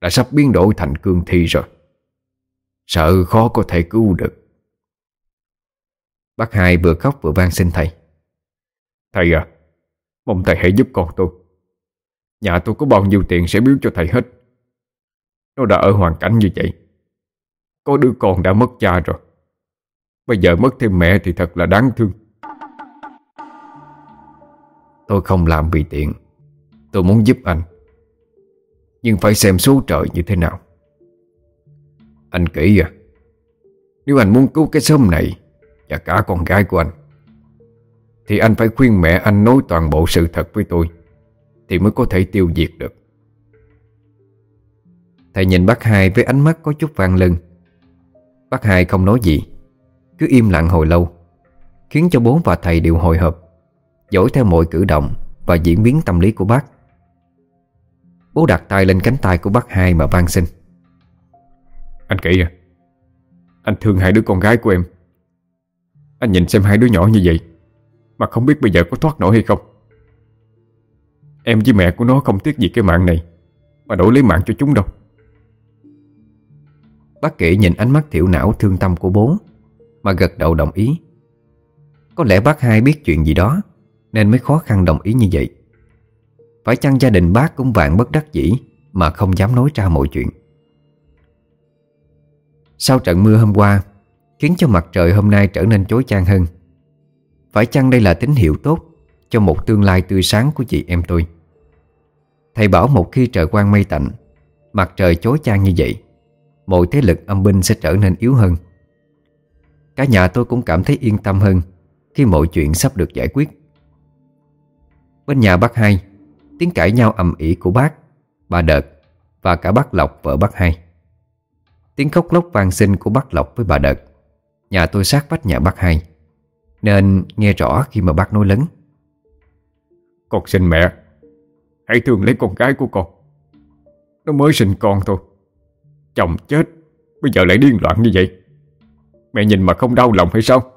Đã sắp biến đổi thành cương thi rồi. Sợ khó có thể cứu được. Bác hai vừa khóc vừa van xin thầy. Thầy à Mong thầy hãy giúp con tôi. Nhà tôi có bao nhiêu tiền sẽ biếu cho thầy hết. Nó đã ở hoàn cảnh như vậy. Có đứa con đã mất cha rồi. Bây giờ mất thêm mẹ thì thật là đáng thương. Tôi không làm vì tiền Tôi muốn giúp anh. Nhưng phải xem số trời như thế nào. Anh kỹ à. Nếu anh muốn cứu cái xóm này và cả con gái của anh. Thì anh phải khuyên mẹ anh nói toàn bộ sự thật với tôi, Thì mới có thể tiêu diệt được. Thầy nhìn bác hai với ánh mắt có chút vang lưng Bác hai không nói gì, Cứ im lặng hồi lâu, Khiến cho bố và thầy đều hồi hộp, Dõi theo mọi cử động Và diễn biến tâm lý của bác. Bố đặt tay lên cánh tay của bác hai mà van xin. Anh kỹ à Anh thương hai đứa con gái của em. Anh nhìn xem hai đứa nhỏ như vậy Mà không biết bây giờ có thoát nổi hay không. Em với mẹ của nó không tiếc gì cái mạng này Mà đổi lấy mạng cho chúng đâu. Bác kỹ nhìn ánh mắt thiểu não thương tâm của bố Mà gật đầu đồng ý. Có lẽ bác hai biết chuyện gì đó Nên mới khó khăn đồng ý như vậy. Phải chăng gia đình bác cũng vạn bất đắc dĩ Mà không dám nói ra mọi chuyện? Sau trận mưa hôm qua Khiến cho mặt trời hôm nay trở nên chói chang hơn. Phải chăng đây là tín hiệu tốt Cho một tương lai tươi sáng của chị em tôi? Thầy bảo một khi trời quang mây tạnh, Mặt trời chói chang như vậy, Mọi thế lực âm binh sẽ trở nên yếu hơn. Cả nhà tôi cũng cảm thấy yên tâm hơn Khi mọi chuyện sắp được giải quyết. Bên nhà bác hai, Tiếng cãi nhau ầm ĩ của bác, Bà Đợt Và cả bác Lộc vợ bác hai. Tiếng khóc lóc vang sinh của bác Lộc với bà Đợt. Nhà tôi sát vách nhà bác hai. Nên nghe rõ khi mà bác nói lớn. Con xin mẹ Hãy thương lấy con gái của con. Nó mới sinh con thôi. Chồng chết Bây giờ lại điên loạn như vậy. Mẹ nhìn mà không đau lòng hay sao?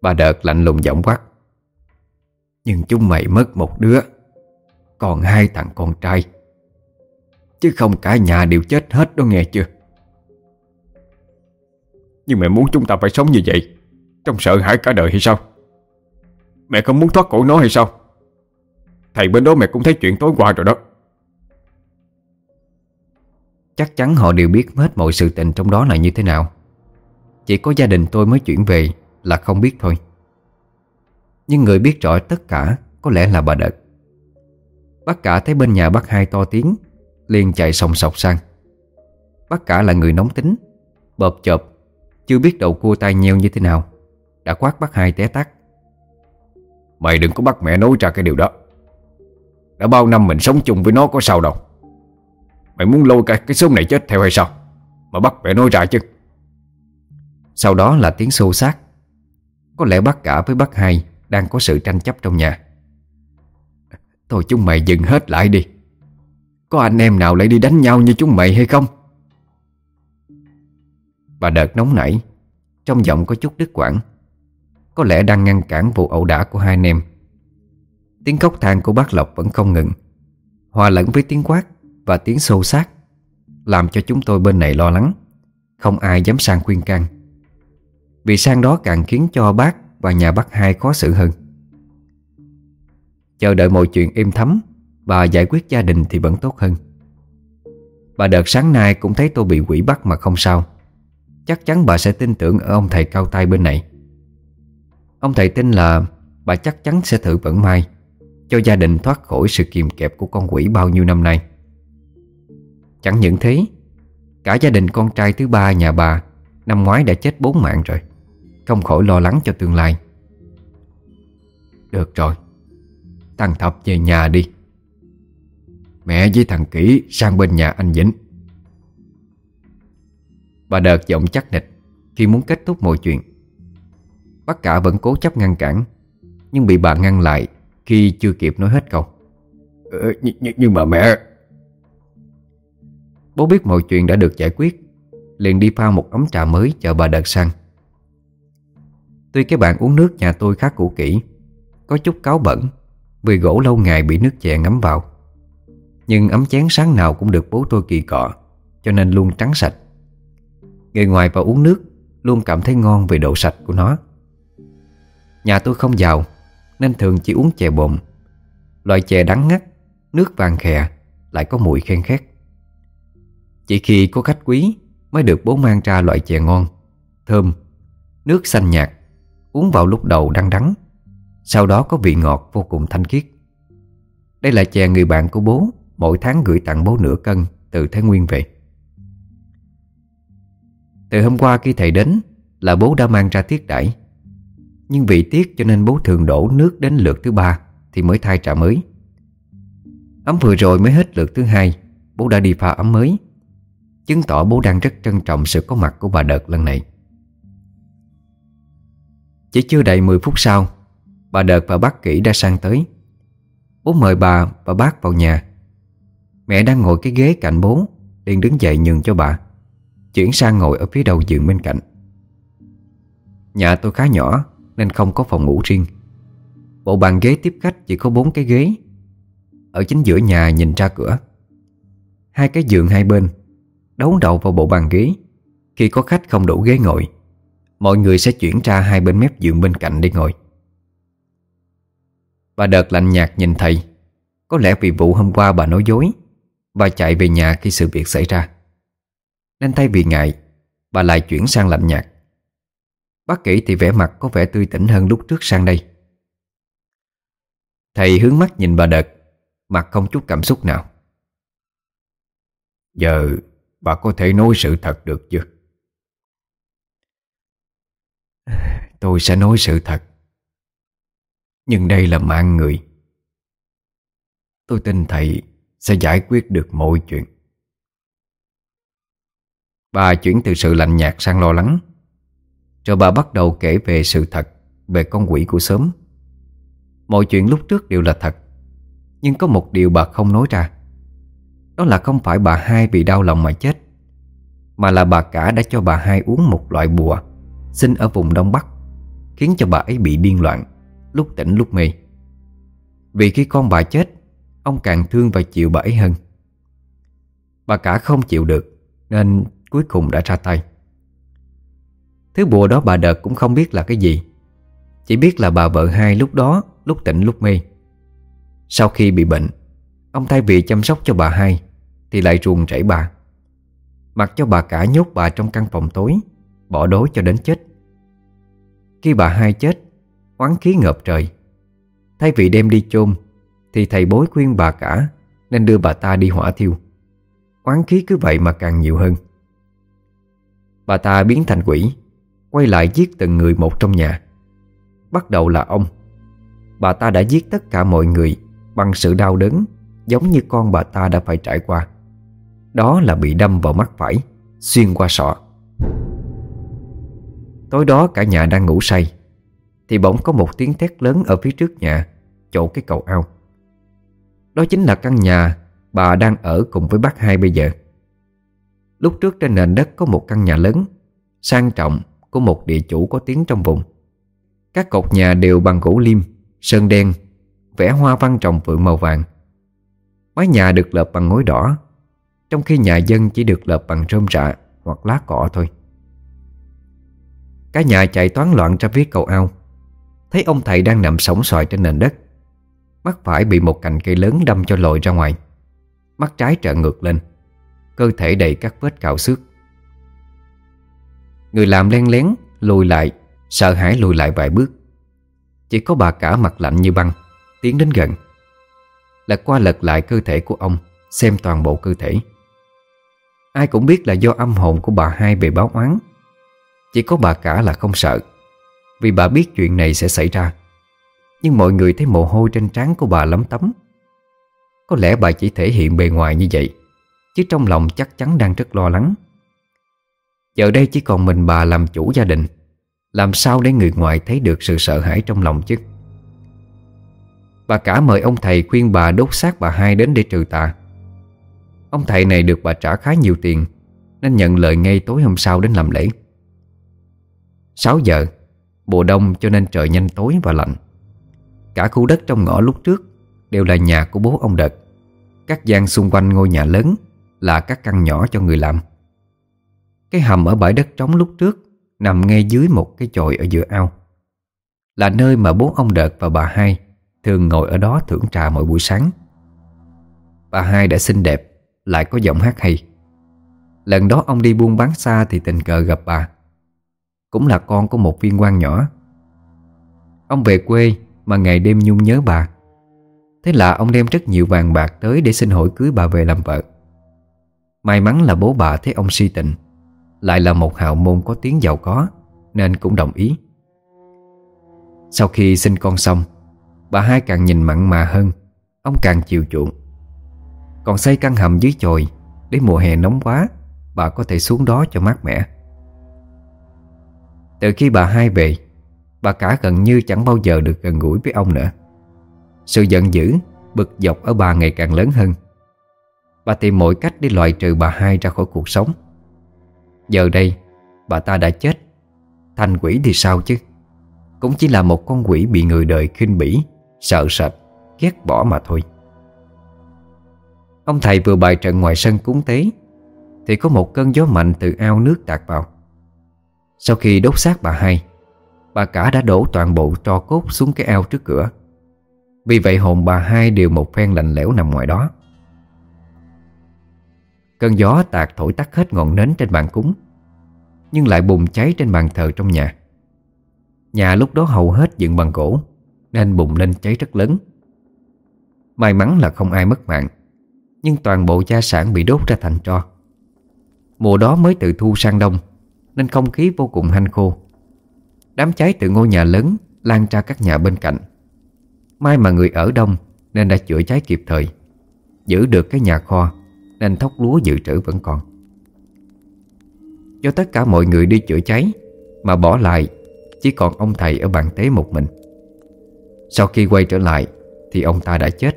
Bà đợt lạnh lùng giọng quát. Nhưng chúng mày mất một đứa Còn hai thằng con trai. Chứ không cả nhà đều chết hết đó nghe chưa nhưng mẹ muốn chúng ta phải sống như vậy. Trong sợ hãi cả đời hay sao? Mẹ không muốn thoát khỏi nó hay sao? Thầy bên đó mẹ cũng thấy chuyện tối qua rồi đó. Chắc chắn họ đều biết hết mọi sự tình trong đó là như thế nào. Chỉ có gia đình tôi mới chuyển về là không biết thôi. Nhưng người biết rõ tất cả có lẽ là bà Đợt. Bác cả thấy bên nhà bác hai to tiếng, liền chạy sòng sọc sang. Bác cả là người nóng tính, Bợp chợp chưa biết đầu cua tay nheo như thế nào. Đã quát bác hai té tắt Mày đừng có bắt mẹ nói ra cái điều đó. Đã bao năm mình sống chung với nó có sao đâu. Mày muốn lôi cả cái xóm này chết theo hay sao? Mà bắt mẹ nói ra chứ. Sau đó là tiếng xô xát. Có lẽ bác cả với bác hai Đang có sự tranh chấp trong nhà. Thôi chúng mày dừng hết lại đi. Có anh em nào lại đi đánh nhau như chúng mày hay không Bà đợt nóng nảy. Trong giọng có chút đứt quãng. Có lẽ đang ngăn cản vụ ẩu đả của hai anh em. Tiếng khóc than của bác Lộc vẫn không ngừng. Hòa lẫn với tiếng quát và tiếng xô xát Làm cho chúng tôi bên này lo lắng. Không ai dám sang khuyên can. Vì sang đó càng khiến cho bác Và nhà bác hai khó xử hơn. Chờ đợi mọi chuyện êm thấm Và giải quyết gia đình thì vẫn tốt hơn. Bà đợt sáng nay cũng thấy tôi bị quỷ bắt mà không sao. Chắc chắn bà sẽ tin tưởng ở ông thầy cao tay bên này. Ông thầy tin là bà chắc chắn sẽ thử vận may, Cho gia đình thoát khỏi sự kiềm kẹp của con quỷ bao nhiêu năm nay. Chẳng những thế, Cả gia đình con trai thứ ba nhà bà Năm ngoái đã chết bốn mạng rồi, Không khỏi lo lắng cho tương lai. Được rồi, Thằng Thập về nhà đi. Mẹ với thằng Kỷ sang bên nhà anh Vĩnh. Bà đợt giọng chắc nịch Khi muốn kết thúc mọi chuyện. Bác cả vẫn cố chấp ngăn cản Nhưng bị bà ngăn lại Khi chưa kịp nói hết câu. Ờ, nhưng, nhưng mà mẹ Bố biết mọi chuyện đã được giải quyết Liền đi pha một ấm trà mới chờ bà đợt sang. Tuy cái bàn uống nước nhà tôi khá cũ kỹ Có chút cáo bẩn Vì gỗ lâu ngày bị nước chè ngấm vào. Nhưng ấm chén sáng nào cũng được bố tôi kỳ cọ Cho nên luôn trắng sạch Người ngoài vào uống nước, Luôn cảm thấy ngon về độ sạch của nó. Nhà tôi không giàu, Nên thường chỉ uống chè bộn Loại chè đắng ngắt, Nước vàng khè, Lại có mùi khen khét. Chỉ khi có khách quý Mới được bố mang ra loại chè ngon, Thơm, Nước xanh nhạt, Uống vào lúc đầu đắng đắng, Sau đó có vị ngọt vô cùng thanh khiết. Đây là chè người bạn của bố, Mỗi tháng gửi tặng bố nửa cân Từ Thái Nguyên về. Từ hôm qua khi thầy đến Là bố đã mang ra tiết đãi. Nhưng vì tiếc cho nên bố thường đổ nước đến lượt thứ ba Thì mới thay trà mới. Ấm vừa rồi mới hết lượt thứ hai, Bố đã đi pha ấm mới. Chứng tỏ bố đang rất trân trọng sự có mặt của bà Đợt lần này. Chỉ chưa đầy 10 phút sau, Bà Đợt và bác kỹ đã sang tới. Bố mời bà và bác vào nhà. Mẹ đang ngồi cái ghế cạnh bố, liền đứng dậy nhường cho bà. Chuyển sang ngồi ở phía đầu giường bên cạnh. Nhà tôi khá nhỏ, Nên không có phòng ngủ riêng. Bộ bàn ghế tiếp khách chỉ có bốn cái ghế. Ở chính giữa nhà nhìn ra cửa. Hai cái giường hai bên, Đấu đầu vào bộ bàn ghế. Khi có khách không đủ ghế ngồi, Mọi người sẽ chuyển ra hai bên mép giường bên cạnh để ngồi. Bà đợt lạnh nhạt nhìn thầy. Có lẽ vì vụ hôm qua bà nói dối Và chạy về nhà khi sự việc xảy ra. Nên thay vì ngại, Bà lại chuyển sang lạnh nhạt. Bác kỹ thì vẻ mặt có vẻ tươi tỉnh hơn lúc trước sang đây. Thầy hướng mắt nhìn bà đợt, Mặt không chút cảm xúc nào. Giờ bà có thể nói sự thật được chưa? Tôi sẽ nói sự thật. Nhưng đây là mạng người. Tôi tin thầy sẽ giải quyết được mọi chuyện. Bà chuyển từ sự lạnh nhạt sang lo lắng. Rồi bà bắt đầu kể về sự thật Về con quỷ của sớm. Mọi chuyện lúc trước đều là thật, Nhưng có một điều bà không nói ra. Đó là không phải bà hai bị đau lòng mà chết, Mà là bà cả đã cho bà hai uống một loại bùa Sinh ở vùng Đông Bắc, Khiến cho bà ấy bị điên loạn Lúc tỉnh lúc mê. Vì khi con bà chết, Ông càng thương và chịu bà ấy hơn. Bà cả không chịu được, Nên cuối cùng đã ra tay. Thứ bùa đó bà đợt cũng không biết là cái gì. Chỉ biết là bà vợ hai lúc đó, Lúc tỉnh lúc mê. Sau khi bị bệnh, Ông thay vì chăm sóc cho bà hai, Thì lại ruồng rẫy bà. Mặc cho bà cả nhốt bà trong căn phòng tối, Bỏ đói cho đến chết. Khi bà hai chết, Oán khí ngợp trời. Thay vì đem đi chôn, Thì thầy bối khuyên bà cả Nên đưa bà ta đi hỏa thiêu. Oán khí cứ vậy mà càng nhiều hơn. Bà ta biến thành quỷ, Quay lại giết từng người một trong nhà. Bắt đầu là ông. Bà ta đã giết tất cả mọi người Bằng sự đau đớn, Giống như con bà ta đã phải trải qua. Đó là bị đâm vào mắt phải, Xuyên qua sọ. Tối đó cả nhà đang ngủ say, Thì bỗng có một tiếng thét lớn Ở phía trước nhà, Chỗ cái cầu ao. Đó chính là căn nhà Bà đang ở cùng với bác hai bây giờ. Lúc trước trên nền đất có một căn nhà lớn, Sang trọng Của một địa chủ có tiếng trong vùng. Các cột nhà đều bằng gỗ liêm Sơn đen, Vẽ hoa văn trồng vượng màu vàng. Mái nhà được lợp bằng ngói đỏ, Trong khi nhà dân chỉ được lợp bằng rơm rạ Hoặc lá cỏ thôi. Cả nhà chạy toán loạn ra phía cầu ao. Thấy ông thầy đang nằm sóng xoài trên nền đất, Mắt phải bị một cành cây lớn đâm cho lồi ra ngoài. Mắt trái trợn ngược lên. Cơ thể đầy các vết cạo xước. Người làm len lén, Lùi lại, Sợ hãi lùi lại vài bước. Chỉ có bà cả mặt lạnh như băng, Tiến đến gần. Lật qua lật lại cơ thể của ông, Xem toàn bộ cơ thể. Ai cũng biết là do âm hồn của bà hai bị báo oán. Chỉ có bà cả là không sợ, Vì bà biết chuyện này sẽ xảy ra. Nhưng mọi người thấy mồ hôi trên trán của bà lấm tấm. Có lẽ bà chỉ thể hiện bề ngoài như vậy. Chứ trong lòng chắc chắn đang rất lo lắng. Giờ đây chỉ còn mình bà làm chủ gia đình, Làm sao để người ngoài thấy được sự sợ hãi trong lòng chứ? Bà cả mời ông thầy khuyên bà đốt xác bà hai đến để trừ tà. Ông thầy này được bà trả khá nhiều tiền, Nên nhận lời ngay tối hôm sau đến làm lễ. 6 giờ, Mùa đông cho nên trời nhanh tối và lạnh. Cả khu đất trong ngõ lúc trước Đều là nhà của bố ông Đợt. Các gian xung quanh ngôi nhà lớn là các căn nhỏ cho người làm. Cái hầm ở bãi đất trống lúc trước Nằm ngay dưới một cái chòi ở giữa ao. Là nơi mà bố ông Đợt và bà hai Thường ngồi ở đó thưởng trà mỗi buổi sáng. Bà hai đã xinh đẹp, Lại có giọng hát hay. Lần đó ông đi buôn bán xa Thì tình cờ gặp bà. Cũng là con của một viên quan nhỏ. Ông về quê Mà ngày đêm nhung nhớ bà. Thế là ông đem rất nhiều vàng bạc tới Để xin hỏi cưới bà về làm vợ. May mắn là bố bà thấy ông si tình. Lại là một hào môn có tiếng giàu có, Nên cũng đồng ý. Sau khi sinh con xong, Bà hai càng nhìn mặn mà hơn, Ông càng chiều chuộng. Còn xây căn hầm dưới chồi Để mùa hè nóng quá, Bà có thể xuống đó cho mát mẻ. Từ khi bà hai về, Bà cả gần như chẳng bao giờ được gần gũi với ông nữa. Sự giận dữ, Bực dọc ở bà ngày càng lớn hơn. Bà tìm mọi cách để loại trừ bà hai ra khỏi cuộc sống. Giờ đây Bà ta đã chết. Thành quỷ thì sao chứ? Cũng chỉ là một con quỷ bị người đời khinh bỉ Sợ sệt, ghét bỏ mà thôi. Ông thầy vừa bài trận ngoài sân cúng tế Thì có một cơn gió mạnh từ ao nước tạt vào. Sau khi đốt xác bà hai Bà cả đã đổ toàn bộ tro cốt xuống cái ao trước cửa. Vì vậy hồn bà hai đều một phen lạnh lẽo nằm ngoài đó. Cơn gió tạt thổi tắt hết ngọn nến trên bàn cúng, Nhưng lại bùng cháy trên bàn thờ trong nhà. Nhà lúc đó hầu hết dựng bằng gỗ, Nên bùng lên cháy rất lớn. May mắn là không ai mất mạng, Nhưng toàn bộ gia sản bị đốt ra thành tro. Mùa đó mới từ thu sang đông, Nên không khí vô cùng hanh khô. Đám cháy từ ngôi nhà lớn Lan ra các nhà bên cạnh. May mà người ở đông Nên đã chữa cháy kịp thời, Giữ được cái nhà kho. Nên thóc lúa dự trữ vẫn còn. Do tất cả mọi người đi chữa cháy, Mà bỏ lại, Chỉ còn ông thầy ở bàn tế một mình. Sau khi quay trở lại, Thì ông ta đã chết.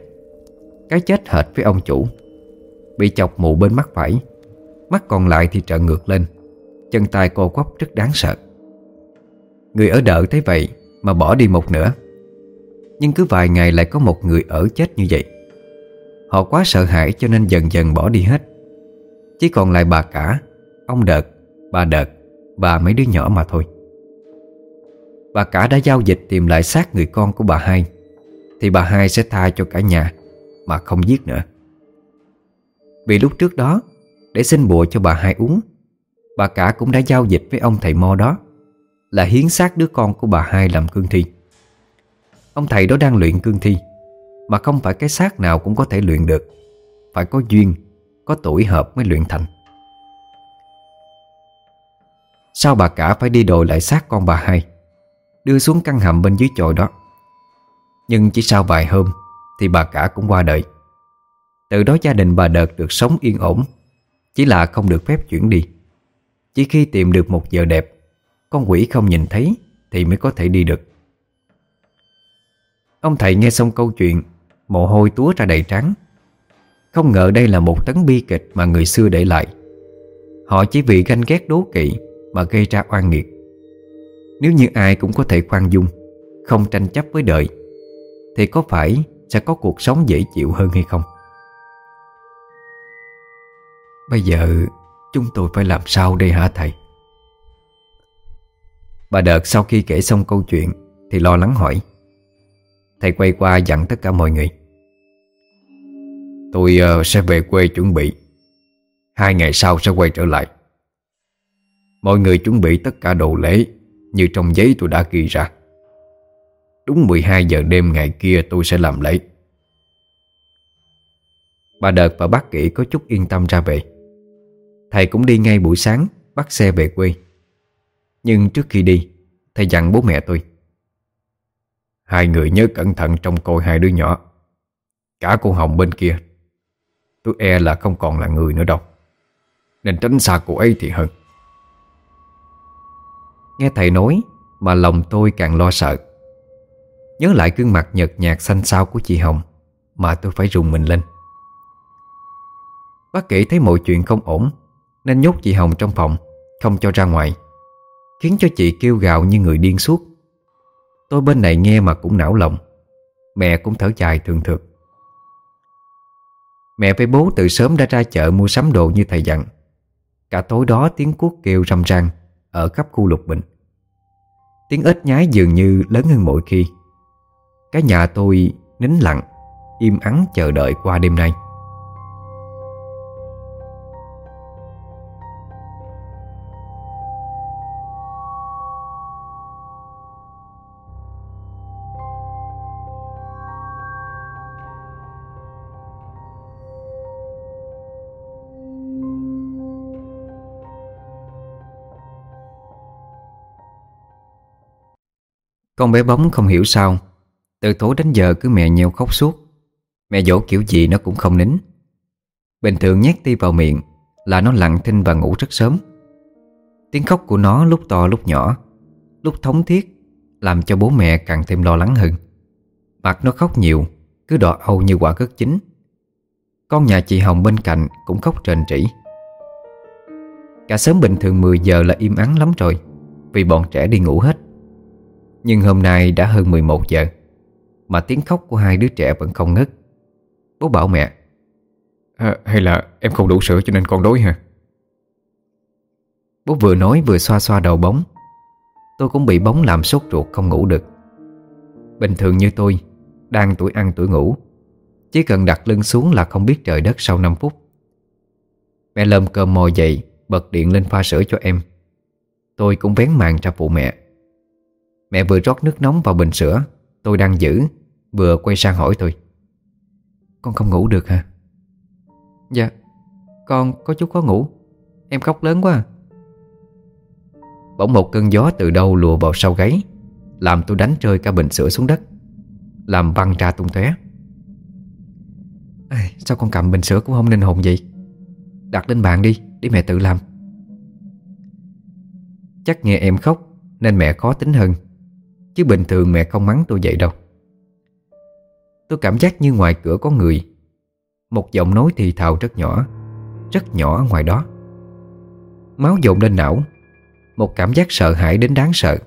Cái chết hệt với ông chủ. Bị chọc mù bên mắt phải, Mắt còn lại thì trợn ngược lên, Chân tay co quắp rất đáng sợ. Người ở đợi thấy vậy Mà bỏ đi một nửa. Nhưng cứ vài ngày lại có một người ở chết như vậy. Họ quá sợ hãi cho nên dần dần bỏ đi hết. Chỉ còn lại bà cả Ông Đợt, bà Đợt Và mấy đứa nhỏ mà thôi. Bà cả đã giao dịch tìm lại xác người con của bà hai Thì bà hai sẽ tha cho cả nhà Mà không giết nữa. Vì lúc trước đó Để xin bùa cho bà hai uống Bà cả cũng đã giao dịch với ông thầy mo đó Là hiến xác đứa con của bà hai làm cương thi. Ông thầy đó đang luyện cương thi. Mà không phải cái xác nào cũng có thể luyện được. Phải có duyên, Có tuổi hợp mới luyện thành. Sao bà cả phải đi đồi lại xác con bà hai? Đưa xuống căn hầm bên dưới chòi đó. Nhưng chỉ sau vài hôm Thì bà cả cũng qua đời. Từ đó gia đình bà Đợt được sống yên ổn, Chỉ là không được phép chuyển đi. Chỉ khi tìm được một giờ đẹp, Con quỷ không nhìn thấy Thì mới có thể đi được. Ông thầy nghe xong câu chuyện Mồ hôi túa ra đầy trắng. Không ngờ đây là một tấn bi kịch Mà người xưa để lại. Họ chỉ vì ganh ghét đố kỵ Mà gây ra oan nghiệt. Nếu như ai cũng có thể khoan dung, Không tranh chấp với đời, Thì có phải sẽ có cuộc sống dễ chịu hơn hay không? Bây giờ chúng tôi phải làm sao đây hả thầy? Bà Đợt sau khi kể xong câu chuyện Thì lo lắng hỏi. Thầy quay qua dặn tất cả mọi người. Tôi uh, sẽ về quê chuẩn bị. Hai ngày sau sẽ quay trở lại. Mọi người chuẩn bị tất cả đồ lễ Như trong giấy tôi đã ghi ra. Đúng 12 giờ đêm ngày kia tôi sẽ làm lễ. Bà Đợt và bác kỹ có chút yên tâm ra về. Thầy cũng đi ngay buổi sáng Bắt xe về quê. Nhưng trước khi đi Thầy dặn bố mẹ tôi. Hai người nhớ cẩn thận trong coi hai đứa nhỏ. Cả cô Hồng bên kia Tôi e là không còn là người nữa đâu. Nên tránh xa cô ấy thì hơn. Nghe thầy nói Mà lòng tôi càng lo sợ. Nhớ lại gương mặt nhợt nhạt xanh xao của chị Hồng Mà tôi phải rùng mình lên. Bác kỹ thấy mọi chuyện không ổn, Nên nhốt chị Hồng trong phòng, Không cho ra ngoài, Khiến cho chị kêu gào như người điên suốt. Tôi bên này nghe mà cũng não lòng. Mẹ cũng thở dài thường thường Mẹ với bố từ sớm đã ra chợ mua sắm đồ như thầy dặn. Cả tối đó tiếng cuốc kêu râm ran Ở khắp khu lục bình. Tiếng ếch nhái dường như lớn hơn mỗi khi. Cái nhà tôi nín lặng, Im ắng chờ đợi qua đêm nay. Con bé bóng không hiểu sao, Từ tối đến giờ cứ mẹ nheo khóc suốt. Mẹ dỗ kiểu gì nó cũng không nín. Bình thường nhét ti vào miệng Là nó lặng thinh và ngủ rất sớm. Tiếng khóc của nó lúc to lúc nhỏ, Lúc thống thiết, Làm cho bố mẹ càng thêm lo lắng hơn. Mặt nó khóc nhiều, Cứ đỏ âu như quả cất chín. Con nhà chị Hồng bên cạnh Cũng khóc trền trĩ Cả sớm bình thường 10 giờ là im ắng lắm rồi, Vì bọn trẻ đi ngủ hết nhưng hôm nay đã hơn 11 giờ Mà tiếng khóc của hai đứa trẻ vẫn không ngất Bố bảo mẹ à, Hay là em không đủ sữa cho nên con đói hả? Bố vừa nói vừa xoa xoa đầu bóng. Tôi cũng bị bóng làm sốt ruột không ngủ được. Bình thường như tôi Đang tuổi ăn tuổi ngủ Chỉ cần đặt lưng xuống là không biết trời đất sau 5 phút. Mẹ lơm cơm mò dậy Bật điện lên pha sữa cho em. Tôi cũng vén màn ra phụ mẹ Mẹ vừa rót nước nóng vào bình sữa Tôi đang giữ, Vừa quay sang hỏi tôi Con không ngủ được hả? Dạ Con có chút khó ngủ Em khóc lớn quá à. Bỗng một cơn gió từ đâu lùa vào sau gáy, Làm tôi đánh rơi cả bình sữa xuống đất, Làm văng ra tung tóe. Sao con cầm bình sữa cũng không nên hồn vậy Đặt lên bàn đi, Để mẹ tự làm Chắc nghe em khóc, Nên mẹ khó tính hơn Chứ bình thường mẹ không mắng tôi vậy đâu. Tôi cảm giác như ngoài cửa có người. Một giọng nói thì thào rất nhỏ Rất nhỏ ngoài đó. Máu dồn lên não, Một cảm giác sợ hãi đến đáng sợ.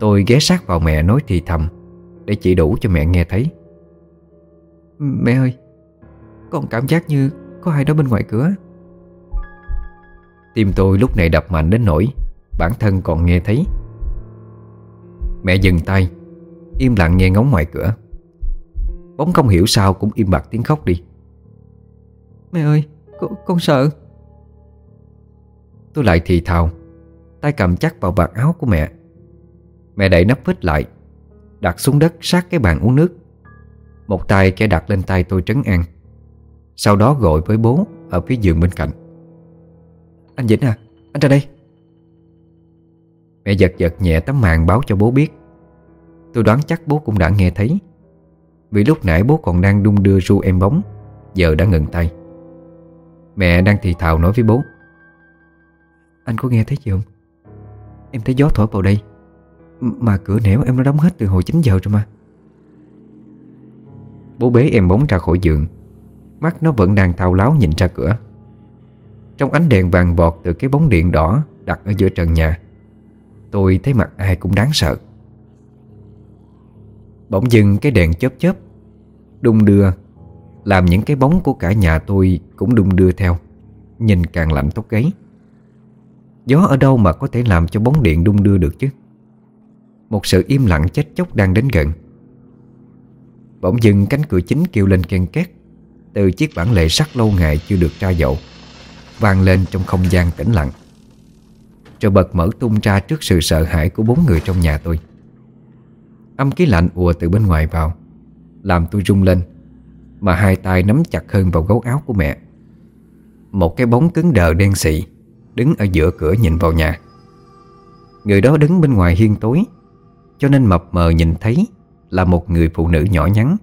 Tôi ghé sát vào mẹ nói thì thầm, Để chỉ đủ cho mẹ nghe thấy. Mẹ ơi, Con cảm giác như có ai đó bên ngoài cửa. Tim tôi lúc này đập mạnh đến nỗi Bản thân còn nghe thấy. Mẹ dừng tay Im lặng nghe ngóng ngoài cửa. Bóng không hiểu sao cũng im bặt tiếng khóc đi. Mẹ ơi Con, con sợ. Tôi lại thì thào Tay cầm chắc vào vạt áo của mẹ. Mẹ đẩy nắp vít lại Đặt xuống đất sát cái bàn uống nước. Một tay kẻ đặt lên tay tôi trấn an Sau đó gọi với bố Ở phía giường bên cạnh. Anh Vĩnh à, anh ra đây Mẹ giật giật nhẹ tấm màn báo cho bố biết. Tôi đoán chắc bố cũng đã nghe thấy. Vì lúc nãy bố còn đang đung đưa ru em bóng, Giờ đã ngừng tay. Mẹ đang thì thào nói với bố. Anh có nghe thấy gì không? Em thấy gió thổi vào đây. Mà cửa nẻo em đã đóng hết từ hồi 9 giờ rồi mà. Bố bế em bóng ra khỏi giường. Mắt nó vẫn đang thao láo nhìn ra cửa. Trong ánh đèn vàng bọt từ cái bóng điện đỏ Đặt ở giữa trần nhà Tôi thấy mặt ai cũng đáng sợ. Bỗng dưng cái đèn chớp chớp, Đung đưa, Làm những cái bóng của cả nhà tôi Cũng đung đưa theo, Nhìn càng lạnh tóc gáy. Gió ở đâu mà có thể làm cho bóng điện đung đưa được chứ? Một sự im lặng chết chóc đang đến gần. Bỗng dưng cánh cửa chính kêu lên ken két, Từ chiếc bản lệ sắt lâu ngày chưa được tra dậu, vang lên trong không gian tĩnh lặng. Rồi bật mở tung ra trước sự sợ hãi của bốn người trong nhà tôi. Âm khí lạnh ùa từ bên ngoài vào Làm tôi rung lên Mà hai tay nắm chặt hơn vào gấu áo của mẹ. Một cái bóng cứng đờ đen xị Đứng ở giữa cửa nhìn vào nhà. Người đó đứng bên ngoài hiên tối Cho nên mập mờ nhìn thấy Là một người phụ nữ nhỏ nhắn.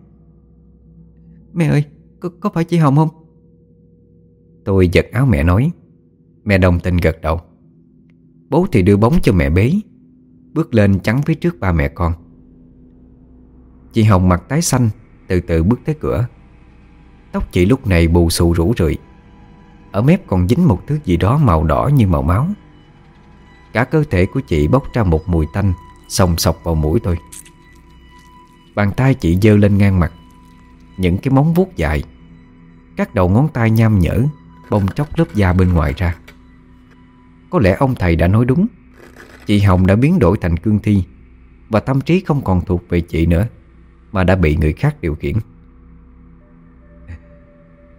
Mẹ ơi Có, có phải chị Hồng không? Tôi giật áo mẹ nói. Mẹ đồng tình gật đầu. Bố thì đưa bóng cho mẹ bế, Bước lên chắn phía trước ba mẹ con. Chị Hồng mặt tái xanh, Từ từ bước tới cửa. Tóc chị lúc này bù xù rủ rượi. Ở mép còn dính một thứ gì đó màu đỏ như màu máu. Cả cơ thể của chị bốc ra một mùi tanh, Sòng sọc vào mũi tôi. Bàn tay chị dơ lên ngang mặt. Những cái móng vuốt dài. Các đầu ngón tay nham nhở Bông chóc lớp da bên ngoài ra. Có lẽ ông thầy đã nói đúng. Chị Hồng đã biến đổi thành cương thi Và tâm trí không còn thuộc về chị nữa Mà đã bị người khác điều khiển.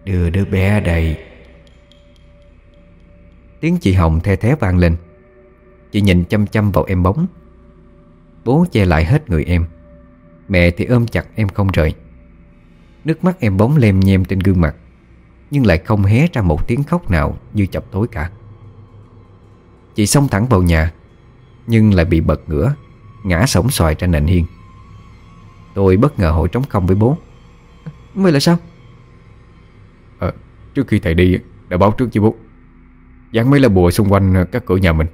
Đưa đứa bé đây. Tiếng chị Hồng the thé vang lên. Chị nhìn chăm chăm vào em bóng. Bố che lại hết người em. Mẹ thì ôm chặt em không rời. Nước mắt em bóng lem nhem trên gương mặt Nhưng lại không hé ra một tiếng khóc nào Như chập tối cả Chị xông thẳng vào nhà Nhưng lại bị bật ngửa Ngã sổng xoài trên nền hiên. Tôi bất ngờ hội trống không với bố. Mới là sao? À, Trước khi thầy đi Đã báo trước với bố. Dán mấy lá bùa xung quanh các cửa nhà mình.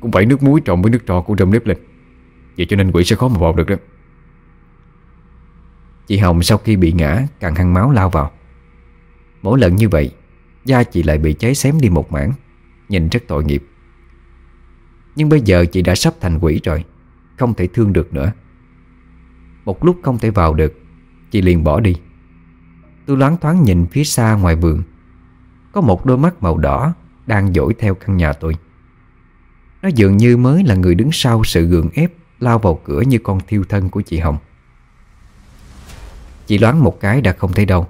Cũng phải nước muối trộn với nước trò của rơm nếp lên. Vậy cho nên quỷ sẽ khó mà vào được đó. Chị Hồng sau khi bị ngã Càng hăng máu lao vào. Mỗi lần như vậy Da chị lại bị cháy xém đi một mảng Nhìn rất tội nghiệp nhưng bây giờ chị đã sắp thành quỷ rồi, Không thể thương được nữa. Một lúc không thể vào được, Chị liền bỏ đi. Tôi loáng thoáng nhìn phía xa ngoài vườn. Có một đôi mắt màu đỏ Đang dỗi theo căn nhà tôi. Nó dường như mới là người đứng sau sự gượng ép Lao vào cửa như con thiêu thân của chị Hồng. Chị loáng một cái đã không thấy đâu.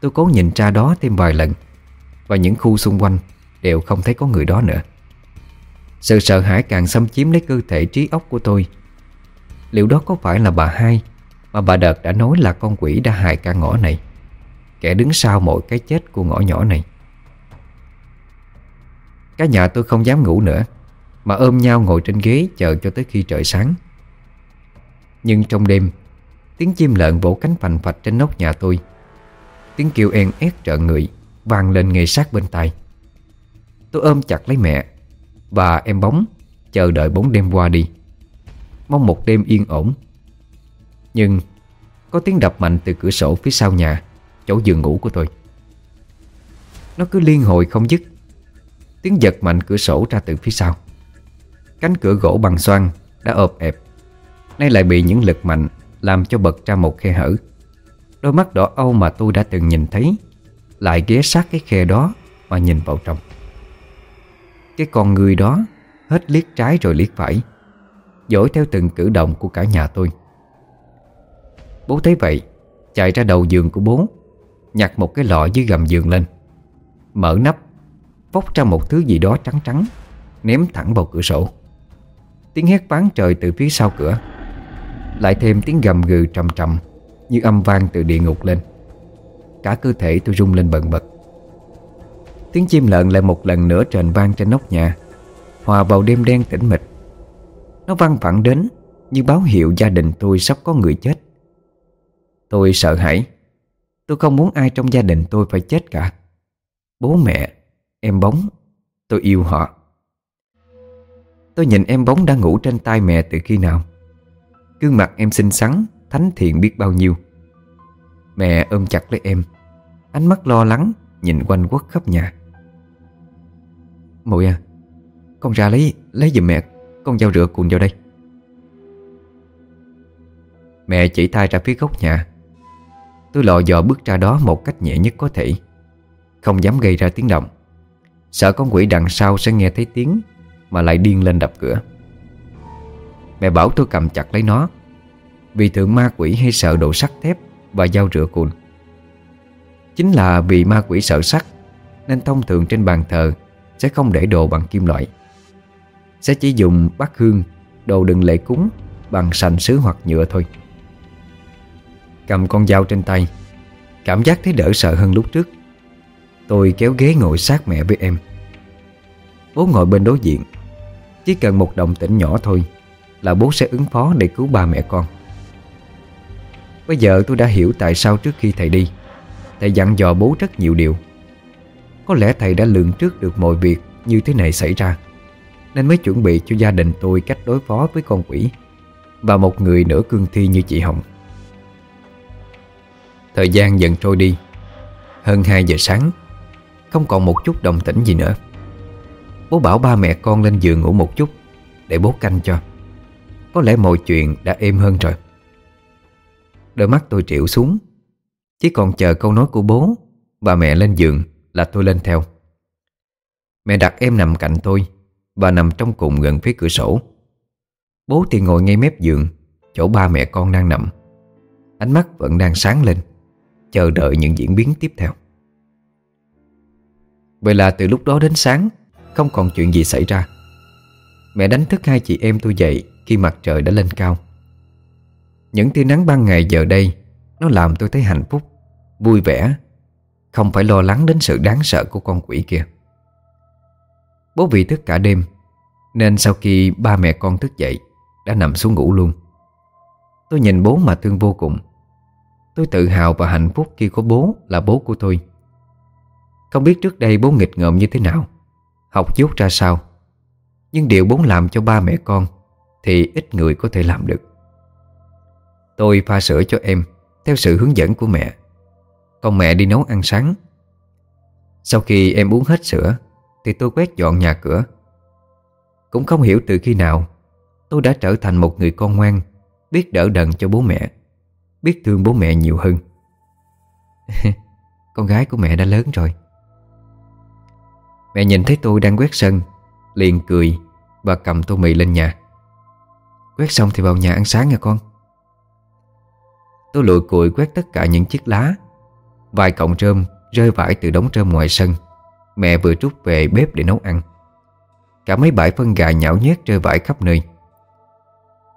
Tôi cố nhìn ra đó thêm vài lần, Và những khu xung quanh Đều không thấy có người đó nữa. Sự sợ hãi càng xâm chiếm lấy cơ thể trí óc của tôi. Liệu đó có phải là bà hai Mà bà Đợt đã nói là con quỷ đã hại cả ngõ này, Kẻ đứng sau mỗi cái chết của ngõ nhỏ này? Cả nhà tôi không dám ngủ nữa, Mà ôm nhau ngồi trên ghế chờ cho tới khi trời sáng. Nhưng trong đêm, Tiếng chim lợn vỗ cánh phành phạch trên nóc nhà tôi. Tiếng kêu en ép trợ người vang lên ngay sát bên tai. Tôi ôm chặt lấy mẹ và em bóng, Chờ đợi bóng đêm qua đi. Mong một đêm yên ổn. Nhưng, Có tiếng đập mạnh từ cửa sổ phía sau nhà, Chỗ giường ngủ của tôi. Nó cứ liên hồi không dứt. Tiếng giật mạnh cửa sổ ra từ phía sau. Cánh cửa gỗ bằng xoan Đã ộp ẹp. Nay lại bị những lực mạnh Làm cho bật ra một khe hở. Đôi mắt đỏ âu mà tôi đã từng nhìn thấy, Lại ghé sát cái khe đó Mà nhìn vào trong. Cái con người đó Hết liếc trái rồi liếc phải, dỗi theo từng cử động của cả nhà tôi. Bố thấy vậy, Chạy ra đầu giường của bố, Nhặt một cái lọ dưới gầm giường lên, Mở nắp, Vóc ra một thứ gì đó trắng trắng, Ném thẳng vào cửa sổ. Tiếng hét ván trời từ phía sau cửa, Lại thêm tiếng gầm gừ trầm trầm Như âm vang từ địa ngục lên. Cả cơ thể tôi rung lên bần bật. Tiếng chim lợn lại một lần nữa trền vang trên nóc nhà. Hòa vào đêm đen tĩnh mịch. Nó văng vẳng đến Như báo hiệu gia đình tôi sắp có người chết. Tôi sợ hãi. Tôi không muốn ai trong gia đình tôi phải chết cả. Bố mẹ, Em bóng, Tôi yêu họ. Tôi nhìn em bóng đã ngủ trên tay mẹ từ khi nào. Gương mặt em xinh xắn, Thánh thiện biết bao nhiêu. Mẹ ôm chặt lấy em. Ánh mắt lo lắng Nhìn quanh quất khắp nhà. Mụi à Con ra lấy lấy giùm mẹ, Con dao rửa cuộn vào đây. Mẹ chỉ tay ra phía góc nhà. Tôi lò dò bước ra đó một cách nhẹ nhất có thể. Không dám gây ra tiếng động. Sợ con quỷ đằng sau sẽ nghe thấy tiếng Mà lại điên lên đập cửa. Mẹ bảo tôi cầm chặt lấy nó. Vì thường ma quỷ hay sợ đồ sắt thép Và dao rửa cùn Chính là vì ma quỷ sợ sắt, Nên thông thường trên bàn thờ sẽ không để đồ bằng kim loại. Sẽ chỉ dùng bát hương, Đồ đựng lễ cúng Bằng sành sứ hoặc nhựa thôi. Cầm con dao trên tay, Cảm giác thấy đỡ sợ hơn lúc trước. Tôi kéo ghế ngồi sát mẹ với em. Bố ngồi bên đối diện, Chỉ cần một đồng tỉnh nhỏ thôi Là bố sẽ ứng phó để cứu ba mẹ con. Bây giờ tôi đã hiểu tại sao trước khi thầy đi, Thầy dặn dò bố rất nhiều điều. Có lẽ thầy đã lường trước được mọi việc như thế này xảy ra, Nên mới chuẩn bị cho gia đình tôi cách đối phó với con quỷ Và một người nửa cương thi như chị Hồng. Thời gian dần trôi đi. Hơn 2 giờ sáng, Không còn một chút đồng tĩnh gì nữa. Bố bảo ba mẹ con lên giường ngủ một chút Để bố canh cho. Có lẽ mọi chuyện đã êm hơn rồi. Đôi mắt tôi triệu xuống, Chỉ còn chờ câu nói của bố Và mẹ lên giường là tôi lên theo. Mẹ đặt em nằm cạnh tôi Và nằm trong cùng gần phía cửa sổ. Bố thì ngồi ngay mép giường, Chỗ ba mẹ con đang nằm. Ánh mắt vẫn đang sáng lên, Chờ đợi những diễn biến tiếp theo. Vậy là từ lúc đó đến sáng, Không còn chuyện gì xảy ra. Mẹ đánh thức hai chị em tôi dậy Khi mặt trời đã lên cao. Những tia nắng ban ngày giờ đây, Nó làm tôi thấy hạnh phúc, Vui vẻ không phải lo lắng đến sự đáng sợ của con quỷ kia. Bố vì thức cả đêm, Nên sau khi ba mẹ con thức dậy, Đã nằm xuống ngủ luôn. Tôi nhìn bố mà thương vô cùng. Tôi tự hào và hạnh phúc khi có bố là bố của tôi. Không biết trước đây bố nghịch ngợm như thế nào, Học dốt ra sao. Nhưng điều bố làm cho ba mẹ con Thì ít người có thể làm được. Tôi pha sữa cho em, Theo sự hướng dẫn của mẹ con mẹ đi nấu ăn sáng. Sau khi em uống hết sữa, Thì tôi quét dọn nhà cửa. Cũng không hiểu từ khi nào, Tôi đã trở thành một người con ngoan, Biết đỡ đần cho bố mẹ, Biết thương bố mẹ nhiều hơn. Con gái của mẹ đã lớn rồi. Mẹ nhìn thấy tôi đang quét sân, Liền cười Và cầm tô mì lên nhà. Quét xong thì vào nhà ăn sáng nha con. Tôi lùi cùi quét tất cả những chiếc lá Vài cọng rơm rơi vãi từ đống rơm ngoài sân. Mẹ vừa trút về bếp để nấu ăn. Cả mấy bãi phân gà nhão nhét rơi vãi khắp nơi.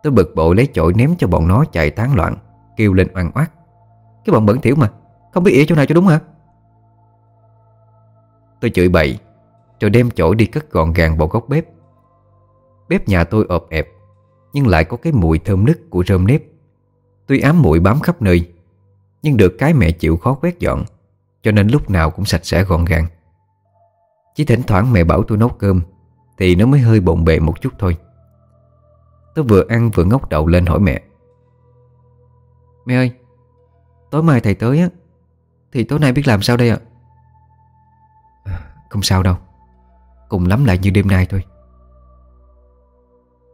Tôi bực bội lấy chổi ném cho bọn nó chạy tán loạn, Kêu lên oan oát. Cái bọn bẩn thỉu mà, Không biết ỉa chỗ nào cho đúng hả? Tôi chửi bậy, Rồi đem chổi đi cất gọn gàng vào góc bếp. Bếp nhà tôi ộp ẹp, Nhưng lại có cái mùi thơm nức của rơm nếp. Tuy ám mùi bám khắp nơi nhưng được cái mẹ chịu khó quét dọn, Cho nên lúc nào cũng sạch sẽ gọn gàng. Chỉ thỉnh thoảng mẹ bảo tôi nấu cơm, Thì nó mới hơi bộn bề một chút thôi. Tôi vừa ăn vừa ngóc đầu lên hỏi mẹ. Mẹ ơi, Tối mai thầy tới á, Thì tối nay biết làm sao đây ạ? Ờ, không sao đâu, Cùng lắm lại như đêm nay thôi.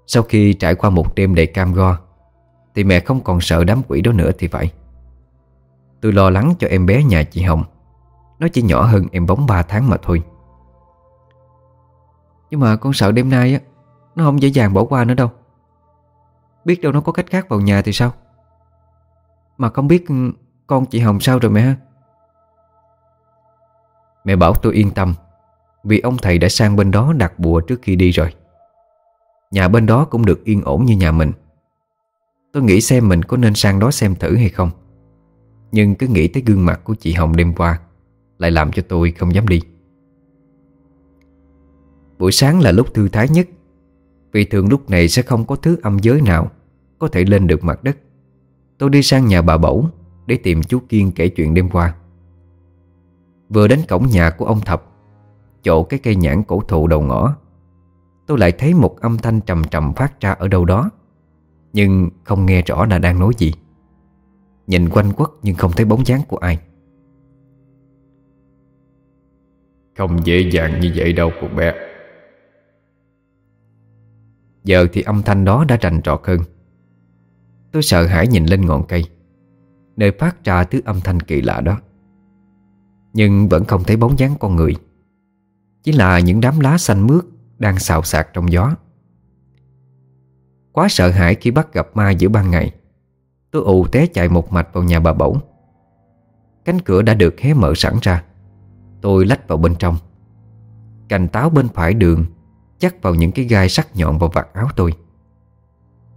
Sau khi trải qua một đêm đầy cam go, Thì mẹ không còn sợ đám quỷ đó nữa thì phải. Tôi lo lắng cho em bé nhà chị Hồng. Nó chỉ nhỏ hơn em bóng 3 tháng mà thôi. Nhưng mà con sợ đêm nay á, Nó không dễ dàng bỏ qua nữa đâu. Biết đâu nó có cách khác vào nhà thì sao? Mà không biết con chị Hồng sao rồi mẹ ha? Mẹ bảo tôi yên tâm, Vì ông thầy đã sang bên đó đặt bùa trước khi đi rồi. Nhà bên đó cũng được yên ổn như nhà mình. Tôi nghĩ xem mình có nên sang đó xem thử hay không. Nhưng cứ nghĩ tới gương mặt của chị Hồng đêm qua, Lại làm cho tôi không dám đi. Buổi sáng là lúc thư thái nhất, Vì thường lúc này sẽ không có thứ âm giới nào Có thể lên được mặt đất. Tôi đi sang nhà bà Bẩu Để tìm chú Kiên kể chuyện đêm qua. Vừa đến cổng nhà của ông Thập, Chỗ cái cây nhãn cổ thụ đầu ngõ, Tôi lại thấy một âm thanh trầm trầm phát ra ở đâu đó, Nhưng không nghe rõ là đang nói gì. Nhìn quanh quất nhưng không thấy bóng dáng của ai. Không dễ dàng như vậy đâu cô bé. Giờ thì âm thanh đó đã rành trọt hơn. Tôi sợ hãi nhìn lên ngọn cây Nơi phát ra thứ âm thanh kỳ lạ đó. Nhưng vẫn không thấy bóng dáng con người. Chỉ là những đám lá xanh mướt Đang xào xạc trong gió. Quá sợ hãi khi bắt gặp ma giữa ban ngày Tôi ù té chạy một mạch vào nhà bà Bổng Cánh cửa đã được hé mở sẵn ra. Tôi lách vào bên trong. Cành táo bên phải đường Chắc vào những cái gai sắc nhọn vào vạt áo tôi.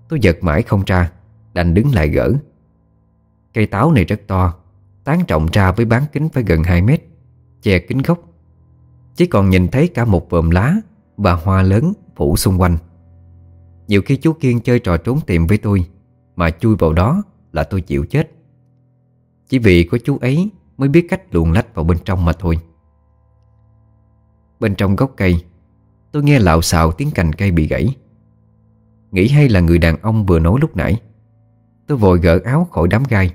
Tôi giật mãi không ra, Đành đứng lại gỡ. Cây táo này rất to, Tán trọng ra với bán kính phải gần 2 mét, Che kính gốc. Chỉ còn nhìn thấy cả một vòm lá Và hoa lớn phủ xung quanh. Nhiều khi chú Kiên chơi trò trốn tìm với tôi mà chui vào đó là tôi chịu chết. Chỉ vì có chú ấy Mới biết cách luồn lách vào bên trong mà thôi. Bên trong gốc cây Tôi nghe lạo xạo tiếng cành cây bị gãy. Nghĩ hay là người đàn ông vừa nói lúc nãy Tôi vội gỡ áo khỏi đám gai.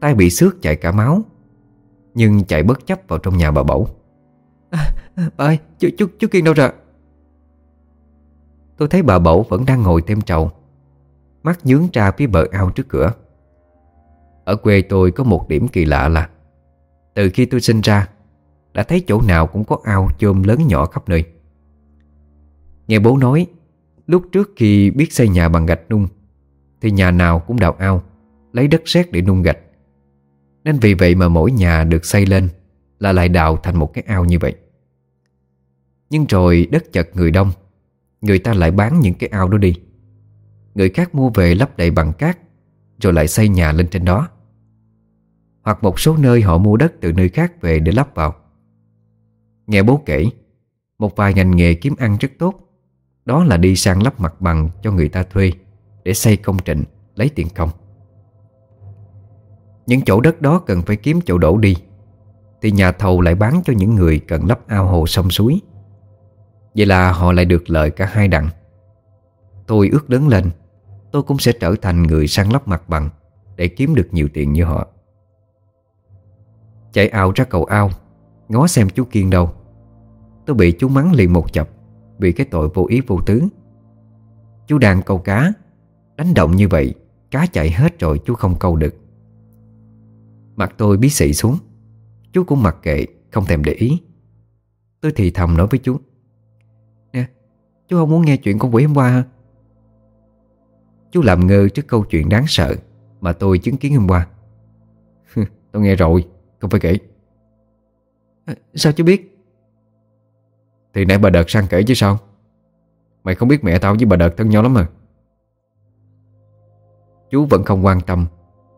Tay bị xước chạy cả máu Nhưng chạy bất chấp vào trong nhà bà Bẩu. À, Bà ơi, chú, chú, chú Kiên đâu rồi? Tôi thấy bà Bẩu vẫn đang ngồi thêm trầu Mắt nhướng ra phía bờ ao trước cửa. Ở quê tôi có một điểm kỳ lạ là, Từ khi tôi sinh ra, Đã thấy chỗ nào cũng có ao chôm lớn nhỏ khắp nơi. Nghe bố nói, Lúc trước khi biết xây nhà bằng gạch nung, Thì nhà nào cũng đào ao, Lấy đất sét để nung gạch. Nên vì vậy mà mỗi nhà được xây lên Là lại đào thành một cái ao như vậy. Nhưng rồi đất chật người đông, Người ta lại bán những cái ao đó đi. Người khác mua về lấp đầy bằng cát, Rồi lại xây nhà lên trên đó. Hoặc một số nơi họ mua đất từ nơi khác về để lắp vào. Nghe bố kể, Một vài ngành nghề kiếm ăn rất tốt. Đó là đi sang lắp mặt bằng cho người ta thuê Để xây công trình, Lấy tiền công. Những chỗ đất đó cần phải kiếm chỗ đổ đi, Thì nhà thầu lại bán cho những người cần lắp ao hồ sông suối. Vậy là họ lại được lợi cả hai đặng Tôi ước lớn lên Tôi cũng sẽ trở thành người săn lấp mặt bằng Để kiếm được nhiều tiền như họ. Chạy ao ra cầu ao, Ngó xem chú Kiên đâu. Tôi bị chú mắng liền một chập Vì cái tội vô ý vô tứ. Chú đang câu cá, Đánh động như vậy, Cá chạy hết rồi chú không câu được. Mặt tôi bí xị xuống, Chú cũng mặc kệ, Không thèm để ý. Tôi thì thầm nói với chú, Nè, chú không muốn nghe chuyện con quỷ hôm qua hả Chú làm ngơ trước câu chuyện đáng sợ Mà tôi chứng kiến hôm qua. Tôi nghe rồi Không phải kể. À, Sao chú biết? Thì nãy bà Đợt sang kể chứ sao? Mày không biết mẹ tao với bà Đợt thân nhau lắm à? Chú vẫn không quan tâm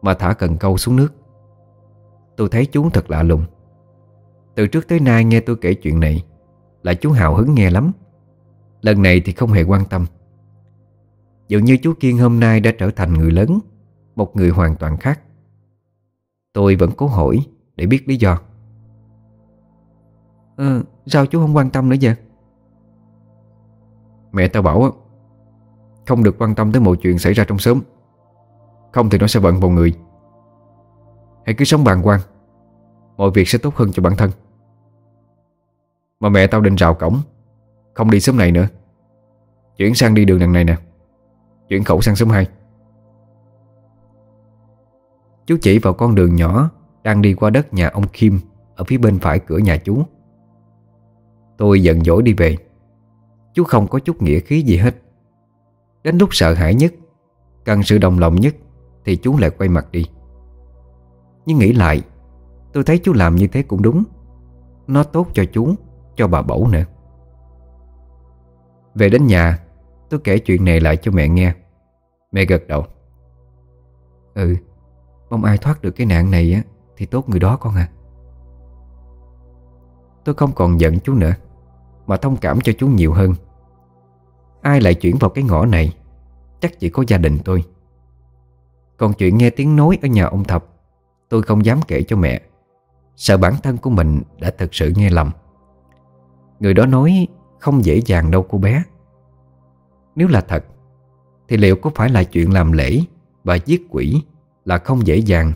Mà thả cần câu xuống nước. Tôi thấy chú thật lạ lùng. Từ trước tới nay nghe tôi kể chuyện này Là chú hào hứng nghe lắm. Lần này thì không hề quan tâm Dường như chú Kiên hôm nay đã trở thành người lớn Một người hoàn toàn khác. Tôi vẫn cố hỏi Để biết lý do. Ờ, sao chú không quan tâm nữa vậy? Mẹ tao bảo Không được quan tâm tới mọi chuyện xảy ra trong xóm. Không thì nó sẽ bận vào người. Hãy cứ sống bàng hoàng Mọi việc sẽ tốt hơn cho bản thân. Mà mẹ tao định rào cổng Không đi xóm này nữa. Chuyển sang đi đường đằng này nè Chuyển khẩu sang xóm 2 Chú chỉ vào con đường nhỏ Đang đi qua đất nhà ông Kim Ở phía bên phải cửa nhà chú. Tôi giận dỗi đi về. Chú không có chút nghĩa khí gì hết. Đến lúc sợ hãi nhất, Cần sự đồng lòng nhất, Thì chú lại quay mặt đi. Nhưng nghĩ lại, Tôi thấy chú làm như thế cũng đúng. Nó tốt cho chú, Cho bà bẩu nữa. Về đến nhà, Tôi kể chuyện này lại cho mẹ nghe. Mẹ gật đầu. Ừ Mong ai thoát được cái nạn này á, Thì tốt người đó con à Tôi không còn giận chú nữa, Mà thông cảm cho chú nhiều hơn. Ai lại chuyển vào cái ngõ này, Chắc chỉ có gia đình tôi. Còn chuyện nghe tiếng nói ở nhà ông Thập, Tôi không dám kể cho mẹ. Sợ bản thân của mình đã thực sự nghe lầm. Người đó nói không dễ dàng đâu cô bé. Nếu là thật thì liệu có phải là chuyện làm lễ Và giết quỷ Là không dễ dàng,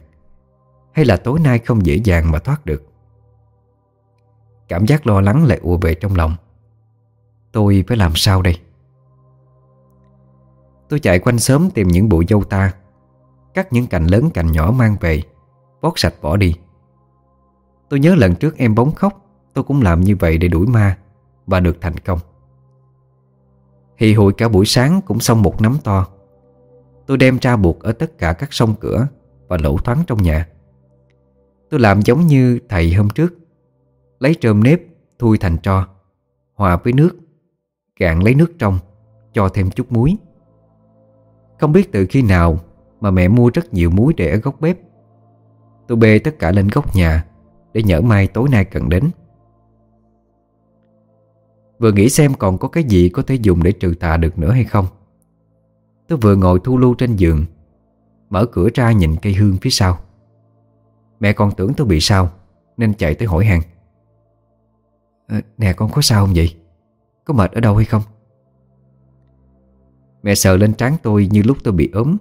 Hay là tối nay không dễ dàng mà thoát được? Cảm giác lo lắng lại ùa về trong lòng. Tôi phải làm sao đây? Tôi chạy quanh sớm tìm những bụi dâu ta, Cắt những cành lớn cành nhỏ mang về Vót sạch vỏ đi. Tôi nhớ lần trước em bóng khóc, Tôi cũng làm như vậy để đuổi ma Và được thành công. Hì hụi cả buổi sáng cũng xong một nắm to. Tôi đem ra buộc ở tất cả các sông cửa Và lỗ thoáng trong nhà. Tôi làm giống như thầy hôm trước, Lấy trơm nếp Thui thành tro, Hòa với nước, Cạn lấy nước trong, Cho thêm chút muối. Không biết từ khi nào Mà mẹ mua rất nhiều muối để ở góc bếp. Tôi bê tất cả lên góc nhà Để nhỡ mai tối nay cần đến. Vừa nghĩ xem còn có cái gì có thể dùng để trừ tà được nữa hay không. Tôi vừa ngồi thu lưu trên giường Mở cửa ra nhìn cây hương phía sau. Mẹ còn tưởng tôi bị sao Nên chạy tới hỏi hàng. À, Nè con có sao không vậy? Có mệt ở đâu hay không? Mẹ sờ lên trán tôi như lúc tôi bị ốm.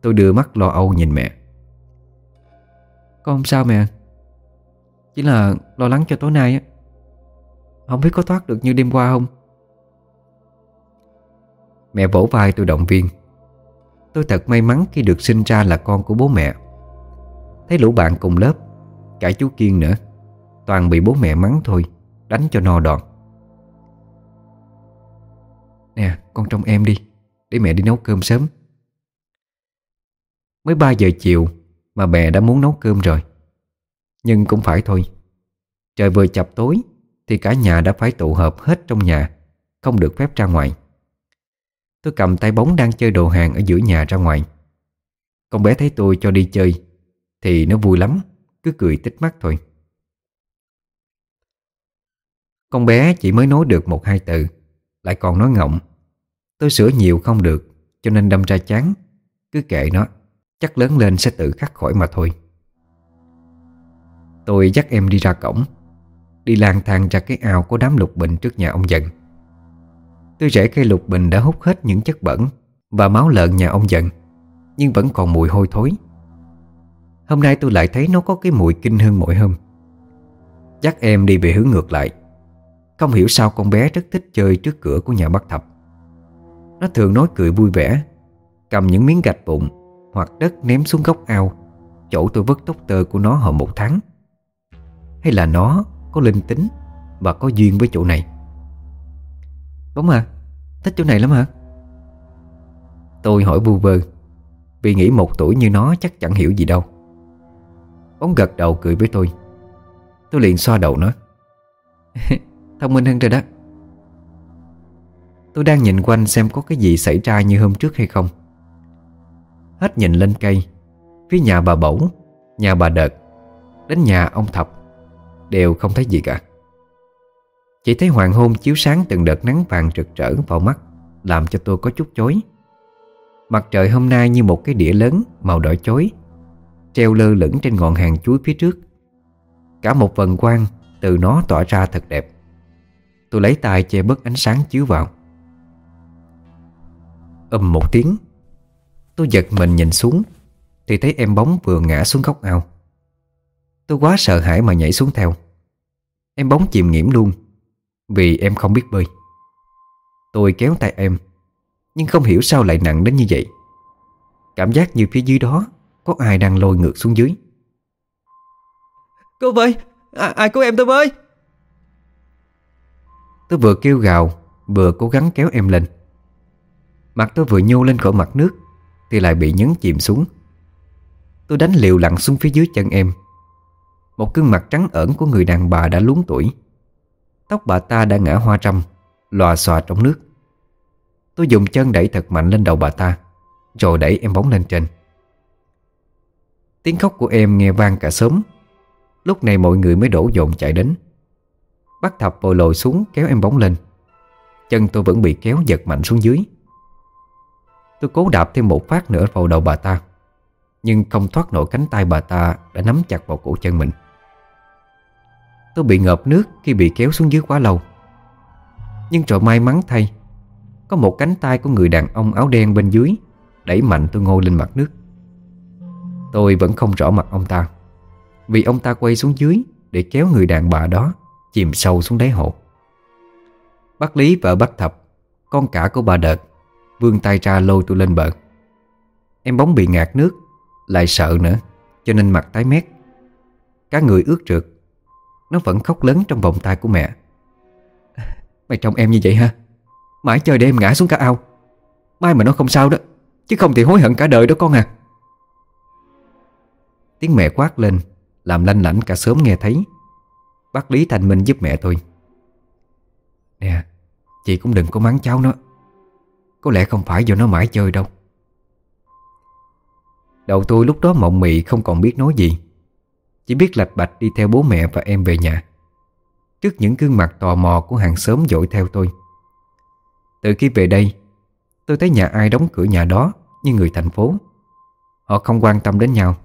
Tôi đưa mắt lo âu nhìn mẹ. Con không sao mẹ. Chỉ là lo lắng cho tối nay á. Không biết có thoát được như đêm qua không? Mẹ vỗ vai tôi động viên. Tôi thật may mắn khi được sinh ra là con của bố mẹ. Thấy lũ bạn cùng lớp, Cả chú Kiên nữa, Toàn bị bố mẹ mắng thôi, Đánh cho no đòn. Nè, con trông em đi, Để mẹ đi nấu cơm sớm. Mới 3 giờ chiều Mà mẹ đã muốn nấu cơm rồi. Nhưng cũng phải thôi, Trời vừa chập tối thì cả nhà đã phải tụ hợp hết trong nhà, Không được phép ra ngoài. Tôi cầm tay bóng đang chơi đồ hàng Ở giữa nhà ra ngoài. Con bé thấy tôi cho đi chơi, Thì nó vui lắm, Cứ cười tích mắt thôi. Con bé chỉ mới nói được một hai từ, Lại còn nói ngọng. Tôi sửa nhiều không được, Cho nên đâm ra chán. Cứ kệ nó, Chắc lớn lên sẽ tự khắc khỏi mà thôi. Tôi dắt em đi ra cổng. Đi lang thang ra cái ao có đám lục bình trước nhà ông giận. Tôi rễ cây lục bình đã hút hết những chất bẩn Và máu lợn nhà ông giận, Nhưng vẫn còn mùi hôi thối. Hôm nay tôi lại thấy nó có cái mùi kinh hơn mỗi hôm. Dắt em đi về hướng ngược lại. Không hiểu sao con bé rất thích chơi trước cửa của nhà bác thập. Nó thường nói cười vui vẻ Cầm những miếng gạch vụn Hoặc đất ném xuống góc ao chỗ tôi vứt tóc tơ của nó hồi một tháng. Hay là nó có linh tính Và có duyên với chỗ này. Bóng à Thích chỗ này lắm hả? Tôi hỏi vu vơ, Vì nghĩ một tuổi như nó chắc chẳng hiểu gì đâu. Bóng gật đầu cười với tôi. Tôi liền xoa đầu nó. Thông minh hơn rồi đó. Tôi đang nhìn quanh xem có cái gì xảy ra như hôm trước hay không. Hết nhìn lên cây, Phía nhà bà Bẩu, Nhà bà Đợt, Đến nhà ông Thập. Đều không thấy gì cả. Chỉ thấy hoàng hôn chiếu sáng từng đợt nắng vàng rực rỡ vào mắt, Làm cho tôi có chút chối. Mặt trời hôm nay như một cái đĩa lớn Màu đỏ chối Treo lơ lửng trên ngọn hàng chuối phía trước. Cả một vần quang Từ nó tỏa ra thật đẹp. Tôi lấy tay che bớt ánh sáng chiếu vào. Âm một tiếng, Tôi giật mình nhìn xuống, Thì thấy em bóng vừa ngã xuống góc ao. Tôi quá sợ hãi mà nhảy xuống theo. Em bóng chìm nghiễm luôn Vì em không biết bơi. Tôi kéo tay em Nhưng không hiểu sao lại nặng đến như vậy. Cảm giác như phía dưới đó Có ai đang lôi ngược xuống dưới. Cô ơi à, Ai cứu em tôi với? Tôi vừa kêu gào Vừa cố gắng kéo em lên. Mặt tôi vừa nhô lên khỏi mặt nước Thì lại bị nhấn chìm xuống. Tôi đánh liều lặn xuống phía dưới chân em một gương mặt trắng ẩn của người đàn bà đã luống tuổi. Tóc bà ta đã ngã hoa râm, Lòa xòa trong nước. Tôi dùng chân đẩy thật mạnh lên đầu bà ta Rồi đẩy em bóng lên trên. Tiếng khóc của em nghe vang cả sớm Lúc này mọi người mới đổ dồn chạy đến. Bắt thập bồi lồi xuống kéo em bóng lên. Chân tôi vẫn bị kéo giật mạnh xuống dưới. Tôi cố đạp thêm một phát nữa vào đầu bà ta Nhưng không thoát nổi cánh tay bà ta Đã nắm chặt vào cổ chân mình. Tôi bị ngợp nước khi bị kéo xuống dưới quá lâu. Nhưng rồi may mắn thay, Có một cánh tay của người đàn ông áo đen bên dưới Đẩy mạnh tôi ngồi lên mặt nước. Tôi vẫn không rõ mặt ông ta, Vì ông ta quay xuống dưới Để kéo người đàn bà đó Chìm sâu xuống đáy hồ. Bác Lý vợ bác Thập, Con cả của bà Đợt, Vươn tay ra lôi tôi lên bờ. Em bóng bị ngạt nước, Lại sợ nữa, Cho nên mặt tái mét. Cả người ướt trượt nó vẫn khóc lớn trong vòng tay của mẹ. Mày trông em như vậy ha Mãi chơi để em ngã xuống cả ao. Mai mà nó không sao đó, Chứ không thì hối hận cả đời đó con à. Tiếng mẹ quát lên, Làm lanh lảnh cả sớm nghe thấy. Bác Lý Thành Minh giúp mẹ tôi Nè, Chị cũng đừng có mắng cháu nó. Có lẽ không phải do nó mãi chơi đâu. Đầu tôi lúc đó mộng mị, không còn biết nói gì. Chỉ biết lạch bạch đi theo bố mẹ và em về nhà. Trước những gương mặt tò mò của hàng xóm dội theo tôi. Từ khi về đây, Tôi thấy nhà ai đóng cửa nhà đó Như người thành phố. Họ không quan tâm đến nhau.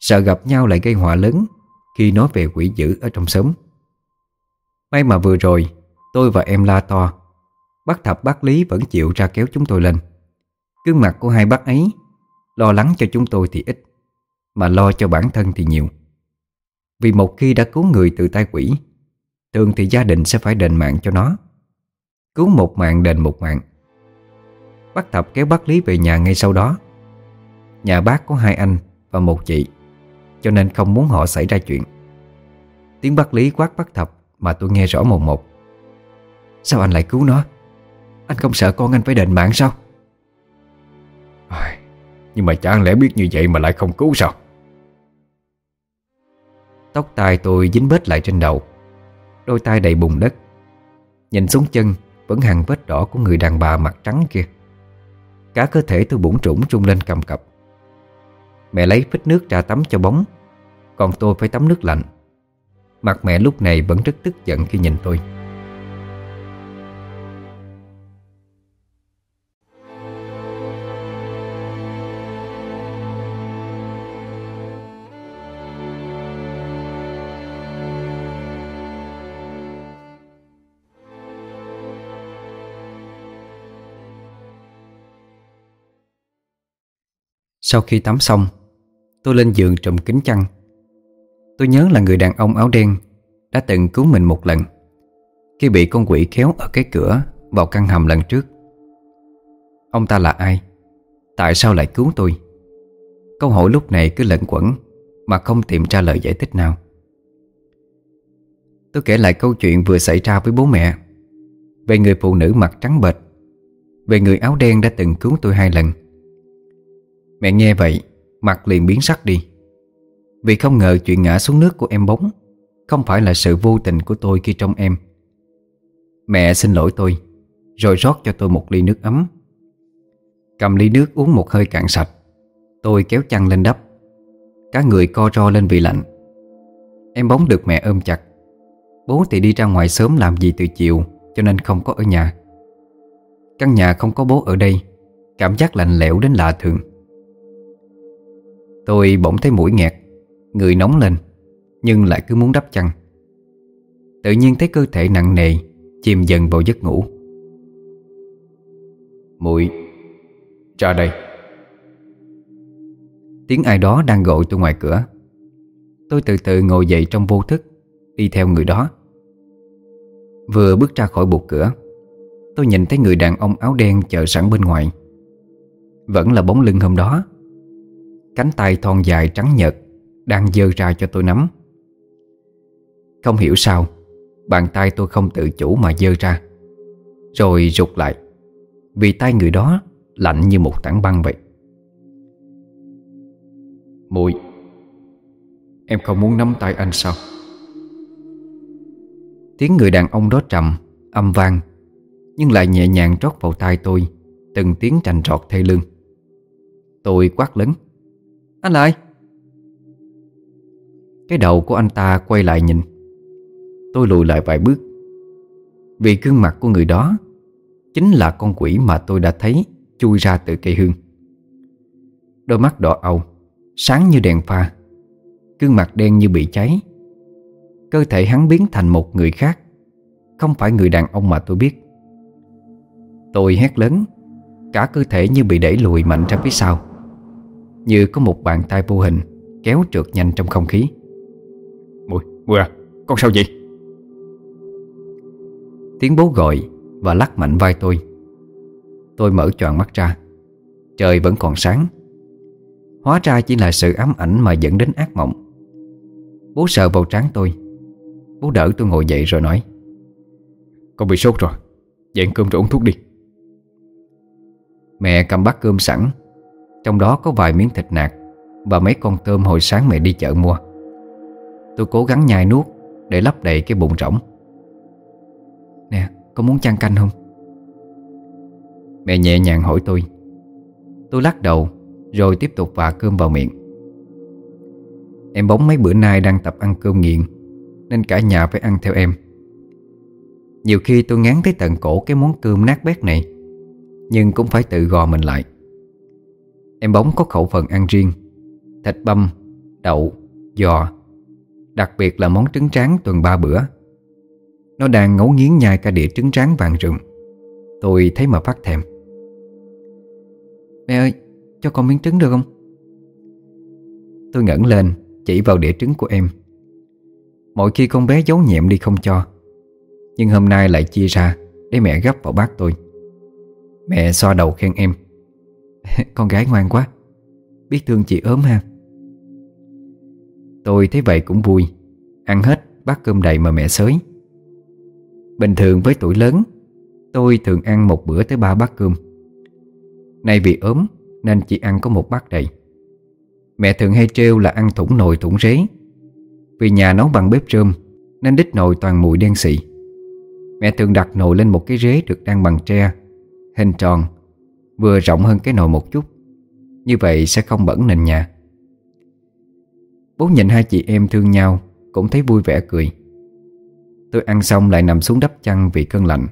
Sợ gặp nhau lại gây họa lớn Khi nói về quỷ dữ ở trong xóm. May mà vừa rồi, Tôi và em la to. Bác thập, bác Lý vẫn chịu ra kéo chúng tôi lên. Gương mặt của hai bác ấy Lo lắng cho chúng tôi thì ít, Mà lo cho bản thân thì nhiều. Vì một khi đã cứu người từ tai quỷ, Thường thì gia đình sẽ phải đền mạng cho nó. Cứu một mạng đền một mạng. Bác thập kéo bác Lý về nhà ngay sau đó. Nhà bác có hai anh và một chị, Cho nên không muốn họ xảy ra chuyện. Tiếng bác Lý quát bác thập Mà tôi nghe rõ một một. Sao anh lại cứu nó? Anh không sợ con anh phải đền mạng sao? Nhưng mà chẳng lẽ biết như vậy mà lại không cứu sao? Tóc tai tôi dính bết lại trên đầu. Đôi tay đầy bùn đất. Nhìn xuống chân, Vẫn hằn vết đỏ của người đàn bà mặt trắng kia. Cả cơ thể tôi bụng trũng trung lên cầm cập. Mẹ lấy phích nước ra tắm cho bóng, Còn tôi phải tắm nước lạnh. Mặt mẹ lúc này vẫn rất tức giận khi nhìn tôi. Sau khi tắm xong, Tôi lên giường trùm kính chăn. Tôi nhớ là người đàn ông áo đen Đã từng cứu mình một lần, Khi bị con quỷ khéo ở cái cửa Vào căn hầm lần trước. Ông ta là ai? Tại sao lại cứu tôi? Câu hỏi lúc này cứ lẫn quẩn Mà không tìm ra lời giải thích nào. Tôi kể lại câu chuyện vừa xảy ra với bố mẹ, Về người phụ nữ mặt trắng bệch, Về người áo đen đã từng cứu tôi hai lần. Mẹ nghe vậy, Mặt liền biến sắc đi. Vì không ngờ chuyện ngã xuống nước của em bóng Không phải là sự vô tình của tôi khi trông em. Mẹ xin lỗi tôi, Rồi rót cho tôi một ly nước ấm. Cầm ly nước uống một hơi cạn sạch, Tôi kéo chăn lên đắp. Cả người co ro lên vì lạnh. Em bóng được mẹ ôm chặt. Bố thì đi ra ngoài sớm làm gì từ chiều, Cho nên không có ở nhà. Căn nhà không có bố ở đây, Cảm giác lạnh lẽo đến lạ thường. Tôi bỗng thấy mũi nghẹt, Người nóng lên, Nhưng lại cứ muốn đắp chăn. Tự nhiên thấy cơ thể nặng nề, Chìm dần vào giấc ngủ. Mũi, Ra đây. Tiếng ai đó đang gọi tôi ngoài cửa. Tôi từ từ ngồi dậy trong vô thức, Đi theo người đó. Vừa bước ra khỏi buộc cửa, Tôi nhìn thấy người đàn ông áo đen chờ sẵn bên ngoài. Vẫn là bóng lưng hôm đó. Cánh tay thon dài trắng nhợt Đang dơ ra cho tôi nắm. Không hiểu sao, Bàn tay tôi không tự chủ mà dơ ra, Rồi rụt lại, Vì tay người đó lạnh như một tảng băng vậy. Mùi, Em không muốn nắm tay anh sao? Tiếng người đàn ông đó trầm, Âm vang, Nhưng lại nhẹ nhàng trót vào tai tôi Từng tiếng trành trọt thê lương. Tôi quát lớn. Anh lại. Cái đầu của anh ta quay lại nhìn. Tôi lùi lại vài bước. Vì gương mặt của người đó Chính là con quỷ mà tôi đã thấy Chui ra từ cây hương. Đôi mắt đỏ âu, Sáng như đèn pha. Gương mặt đen như bị cháy. Cơ thể hắn biến thành một người khác, Không phải người đàn ông mà tôi biết. Tôi hét lớn, Cả cơ thể như bị đẩy lùi mạnh ra phía sau. Như có một bàn tay vô hình Kéo trượt nhanh trong không khí. Mùi, Mùi à, con sao vậy? Tiếng bố gọi Và lắc mạnh vai tôi. Tôi mở tròn mắt ra. Trời vẫn còn sáng. Hóa ra chỉ là sự ám ảnh mà dẫn đến ác mộng. Bố sợ vào trán tôi. Bố đỡ tôi ngồi dậy rồi nói Con bị sốt rồi. Dậy cơm rồi uống thuốc đi. Mẹ cầm bát cơm sẵn trong đó có vài miếng thịt nạc Và mấy con tôm hồi sáng mẹ đi chợ mua. Tôi cố gắng nhai nuốt Để lấp đầy cái bụng rỗng. Nè, có muốn chăn canh không? Mẹ nhẹ nhàng hỏi tôi. Tôi lắc đầu Rồi tiếp tục vạ cơm vào miệng. Em bóng mấy bữa nay đang tập ăn cơm nghiện Nên cả nhà phải ăn theo em. Nhiều khi tôi ngán tới tận cổ cái món cơm nát bét này Nhưng cũng phải tự gò mình lại. Em bóng có khẩu phần ăn riêng Thịt băm, đậu, giò Đặc biệt là món trứng tráng tuần ba bữa. Nó đang ngấu nghiến nhai cả đĩa trứng tráng vàng rừng Tôi thấy mà phát thèm. Mẹ ơi, cho con miếng trứng được không? Tôi ngẩng lên Chỉ vào đĩa trứng của em. Mỗi khi con bé giấu nhẹm đi không cho Nhưng hôm nay lại chia ra Để mẹ gấp vào bát tôi. Mẹ xoa đầu khen em. Con gái ngoan quá. Biết thương chị ốm ha. Tôi thấy vậy cũng vui. Ăn hết bát cơm đầy mà mẹ xới. Bình thường với tuổi lớn, Tôi thường ăn một bữa tới ba bát cơm. Nay vì ốm, Nên chỉ ăn có một bát đầy. Mẹ thường hay trêu là ăn thủng nồi thủng rế. Vì nhà nấu bằng bếp rơm, Nên đít nồi toàn mùi đen xị. Mẹ thường đặt nồi lên một cái rế được đan bằng tre, Hình tròn Vừa rộng hơn cái nồi một chút. Như vậy sẽ không bẩn nền nhà. Bố nhìn hai chị em thương nhau, Cũng thấy vui vẻ cười. Tôi ăn xong lại nằm xuống đắp chăn vì cơn lạnh.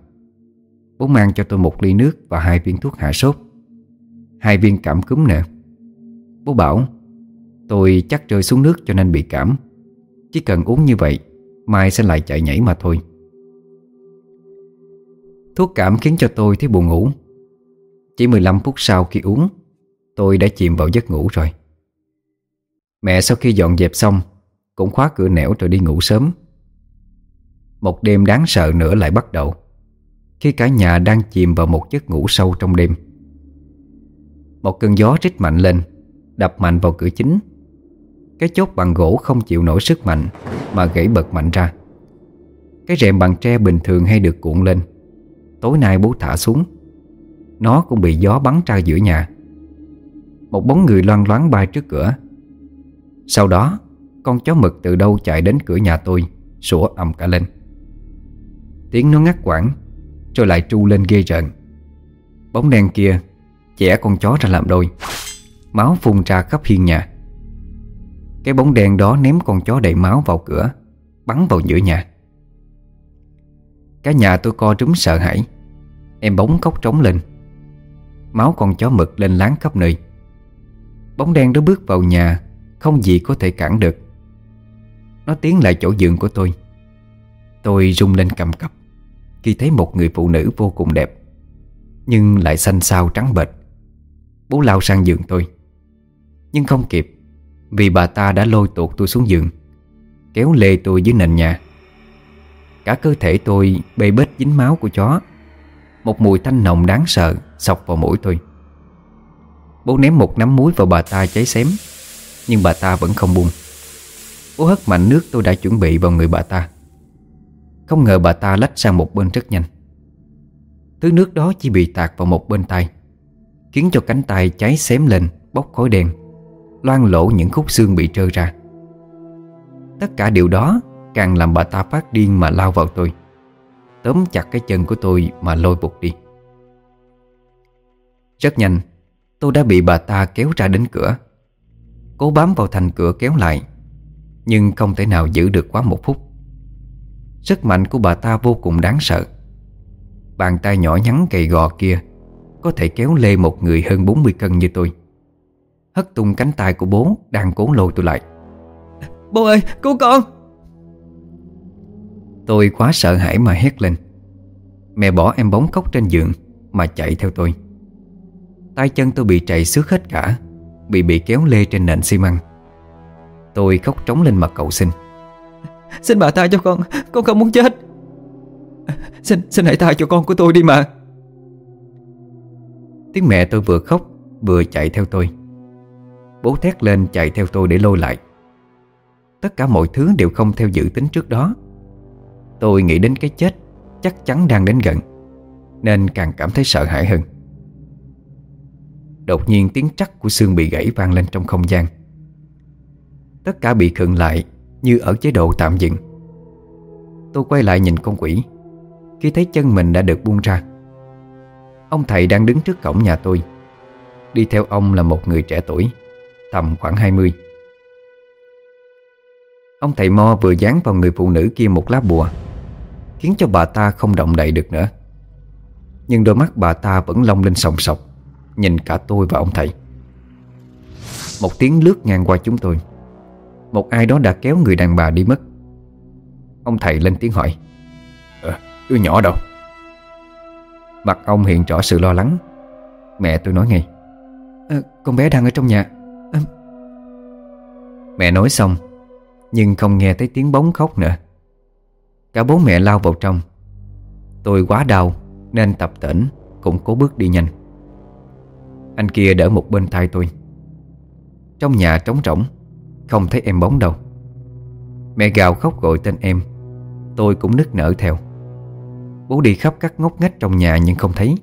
Bố mang cho tôi một ly nước Và hai viên thuốc hạ sốt. Hai viên cảm cúm nè. Bố bảo, Tôi chắc rơi xuống nước cho nên bị cảm. Chỉ cần uống như vậy, Mai sẽ lại chạy nhảy mà thôi. Thuốc cảm khiến cho tôi thấy buồn ngủ. Chỉ 15 phút sau khi uống, Tôi đã chìm vào giấc ngủ rồi. Mẹ sau khi dọn dẹp xong, Cũng khóa cửa nẻo rồi đi ngủ sớm. Một đêm đáng sợ nữa lại bắt đầu, Khi cả nhà đang chìm vào một giấc ngủ sâu trong đêm. Một cơn gió rít mạnh lên, Đập mạnh vào cửa chính. Cái chốt bằng gỗ không chịu nổi sức mạnh Mà gãy bật mạnh ra. Cái rèm bằng tre bình thường hay được cuộn lên, Tối nay bố thả xuống. Nó cũng bị gió bắn ra giữa nhà. Một bóng người loan loáng bay trước cửa. Sau đó, Con chó mực từ đâu chạy đến cửa nhà tôi, Sủa ầm cả lên. Tiếng nó ngắt quãng, Rồi lại tru lên ghê rợn. Bóng đen kia Chẻ con chó ra làm đôi, Máu phun ra khắp hiên nhà. Cái bóng đen đó ném con chó đầy máu vào cửa, Bắn vào giữa nhà. Cả nhà tôi co trúng sợ hãi. Em bóng khóc trống lên. Máu con chó mực lên láng khắp nơi. Bóng đen đó bước vào nhà, Không gì có thể cản được. Nó tiến lại chỗ giường của tôi. Tôi rung lên cầm cập, Khi thấy một người phụ nữ vô cùng đẹp, Nhưng lại xanh xao trắng bệch. Bố lao sang giường tôi. Nhưng không kịp, Vì bà ta đã lôi tuột tôi xuống giường, Kéo lê tôi dưới nền nhà. Cả cơ thể tôi bê bết dính máu của chó. Một mùi tanh nồng đáng sợ Sọc vào mũi tôi. Bố ném một nắm muối vào bà ta cháy xém, Nhưng bà ta vẫn không buông. Bố hất mạnh nước tôi đã chuẩn bị vào người bà ta. Không ngờ bà ta lách sang một bên rất nhanh. Thứ nước đó chỉ bị tạt vào một bên tay, Khiến cho cánh tay cháy xém lên, Bốc khói đen Loan lỗ những khúc xương bị trơ ra. Tất cả điều đó Càng làm bà ta phát điên mà lao vào tôi. Tóm chặt cái chân của tôi Mà lôi bục đi. Rất nhanh, Tôi đã bị bà ta kéo ra đến cửa. Cố bám vào thành cửa kéo lại, Nhưng không thể nào giữ được quá một phút. Sức mạnh của bà ta vô cùng đáng sợ. Bàn tay nhỏ nhắn gầy gò kia Có thể kéo lê một người hơn 40 cân như tôi. Hất tung cánh tay của bố Đang cố lôi tôi lại. Bố ơi, cứu con! Tôi quá sợ hãi mà hét lên. Mẹ bỏ em bóng khóc trên giường Mà chạy theo tôi. Tay chân tôi bị chạy xước hết cả Bị bị kéo lê trên nền xi măng. Tôi khóc trống lên mặt cậu xin Xin bà tha cho con Con không muốn chết. Xin xin hãy tha cho con của tôi đi mà. Tiếng mẹ tôi vừa khóc Vừa chạy theo tôi. Bố thét lên chạy theo tôi để lôi lại. Tất cả mọi thứ đều không theo dự tính trước đó Tôi nghĩ đến cái chết, Chắc chắn đang đến gần, Nên càng cảm thấy sợ hãi hơn. Đột nhiên tiếng trắc của xương bị gãy vang lên trong không gian. Tất cả bị khựng lại Như ở chế độ tạm dừng. Tôi quay lại nhìn con quỷ. Khi thấy chân mình đã được buông ra, Ông thầy đang đứng trước cổng nhà tôi. Đi theo ông là một người trẻ tuổi, Tầm khoảng 20 Ông thầy Mo vừa dán vào người phụ nữ kia một lá bùa. Khiến cho bà ta không động đậy được nữa. Nhưng đôi mắt bà ta vẫn long lên sòng sọc Nhìn cả tôi và ông thầy. Một tiếng lướt ngang qua chúng tôi. Một ai đó đã kéo người đàn bà đi mất. Ông thầy lên tiếng hỏi à, Đứa nhỏ đâu? Mặt ông hiện rõ sự lo lắng. Mẹ tôi nói ngay à, Con bé đang ở trong nhà. À... Mẹ nói xong Nhưng không nghe thấy tiếng bóng khóc nữa. Cả bố mẹ lao vào trong. Tôi quá đau, Nên tập tỉnh, Cũng cố bước đi nhanh. Anh kia đỡ một bên tay tôi. Trong nhà trống rỗng, Không thấy em bóng đâu. Mẹ gào khóc gọi tên em, Tôi cũng nức nở theo. Bố đi khắp các ngóc ngách trong nhà nhưng không thấy.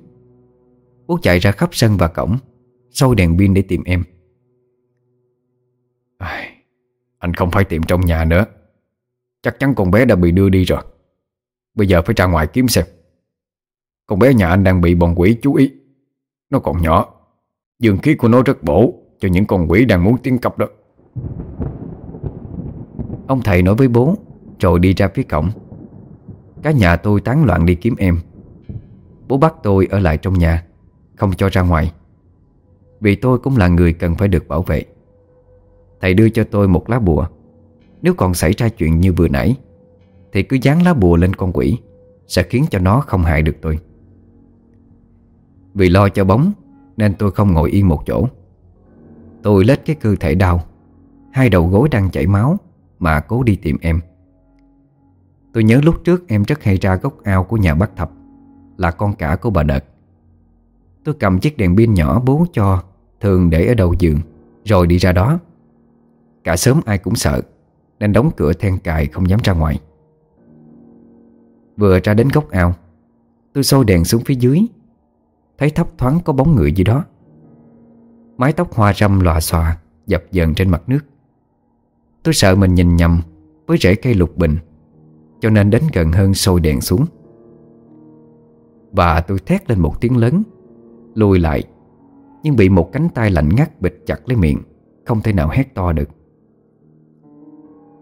Bố chạy ra khắp sân và cổng, soi đèn pin để tìm em. Anh không phải tìm trong nhà nữa. Chắc chắn con bé đã bị đưa đi rồi. Bây giờ phải ra ngoài kiếm xem. Con bé nhà anh đang bị bọn quỷ chú ý. Nó còn nhỏ. Dương khí của nó rất bổ Cho những con quỷ đang muốn tiến cấp đó. Ông thầy nói với bố Rồi đi ra phía cổng. Cả nhà tôi tán loạn đi kiếm em. Bố bắt tôi ở lại trong nhà, Không cho ra ngoài. Vì tôi cũng là người cần phải được bảo vệ. Thầy đưa cho tôi một lá bùa. Nếu còn xảy ra chuyện như vừa nãy, Thì cứ dán lá bùa lên con quỷ, Sẽ khiến cho nó không hại được tôi. Vì lo cho bóng, Nên tôi không ngồi yên một chỗ. Tôi lết cái cơ thể đau, Hai đầu gối đang chảy máu Mà cố đi tìm em. Tôi nhớ lúc trước em rất hay ra gốc ao của nhà bác thập, Là con cả của bà Đợt. Tôi cầm chiếc đèn pin nhỏ bố cho, Thường để ở đầu giường, Rồi đi ra đó. Cả sớm ai cũng sợ. Nên đóng cửa then cài không dám ra ngoài. Vừa ra đến góc ao, Tôi sôi đèn xuống phía dưới. Thấy thấp thoáng có bóng người gì đó. Mái tóc hoa râm lòa xòa, Dập dần trên mặt nước. Tôi sợ mình nhìn nhầm Với rễ cây lục bình, Cho nên đến gần hơn sôi đèn xuống. Và tôi thét lên một tiếng lớn, Lùi lại, Nhưng bị một cánh tay lạnh ngắt bịt chặt lấy miệng, Không thể nào hét to được.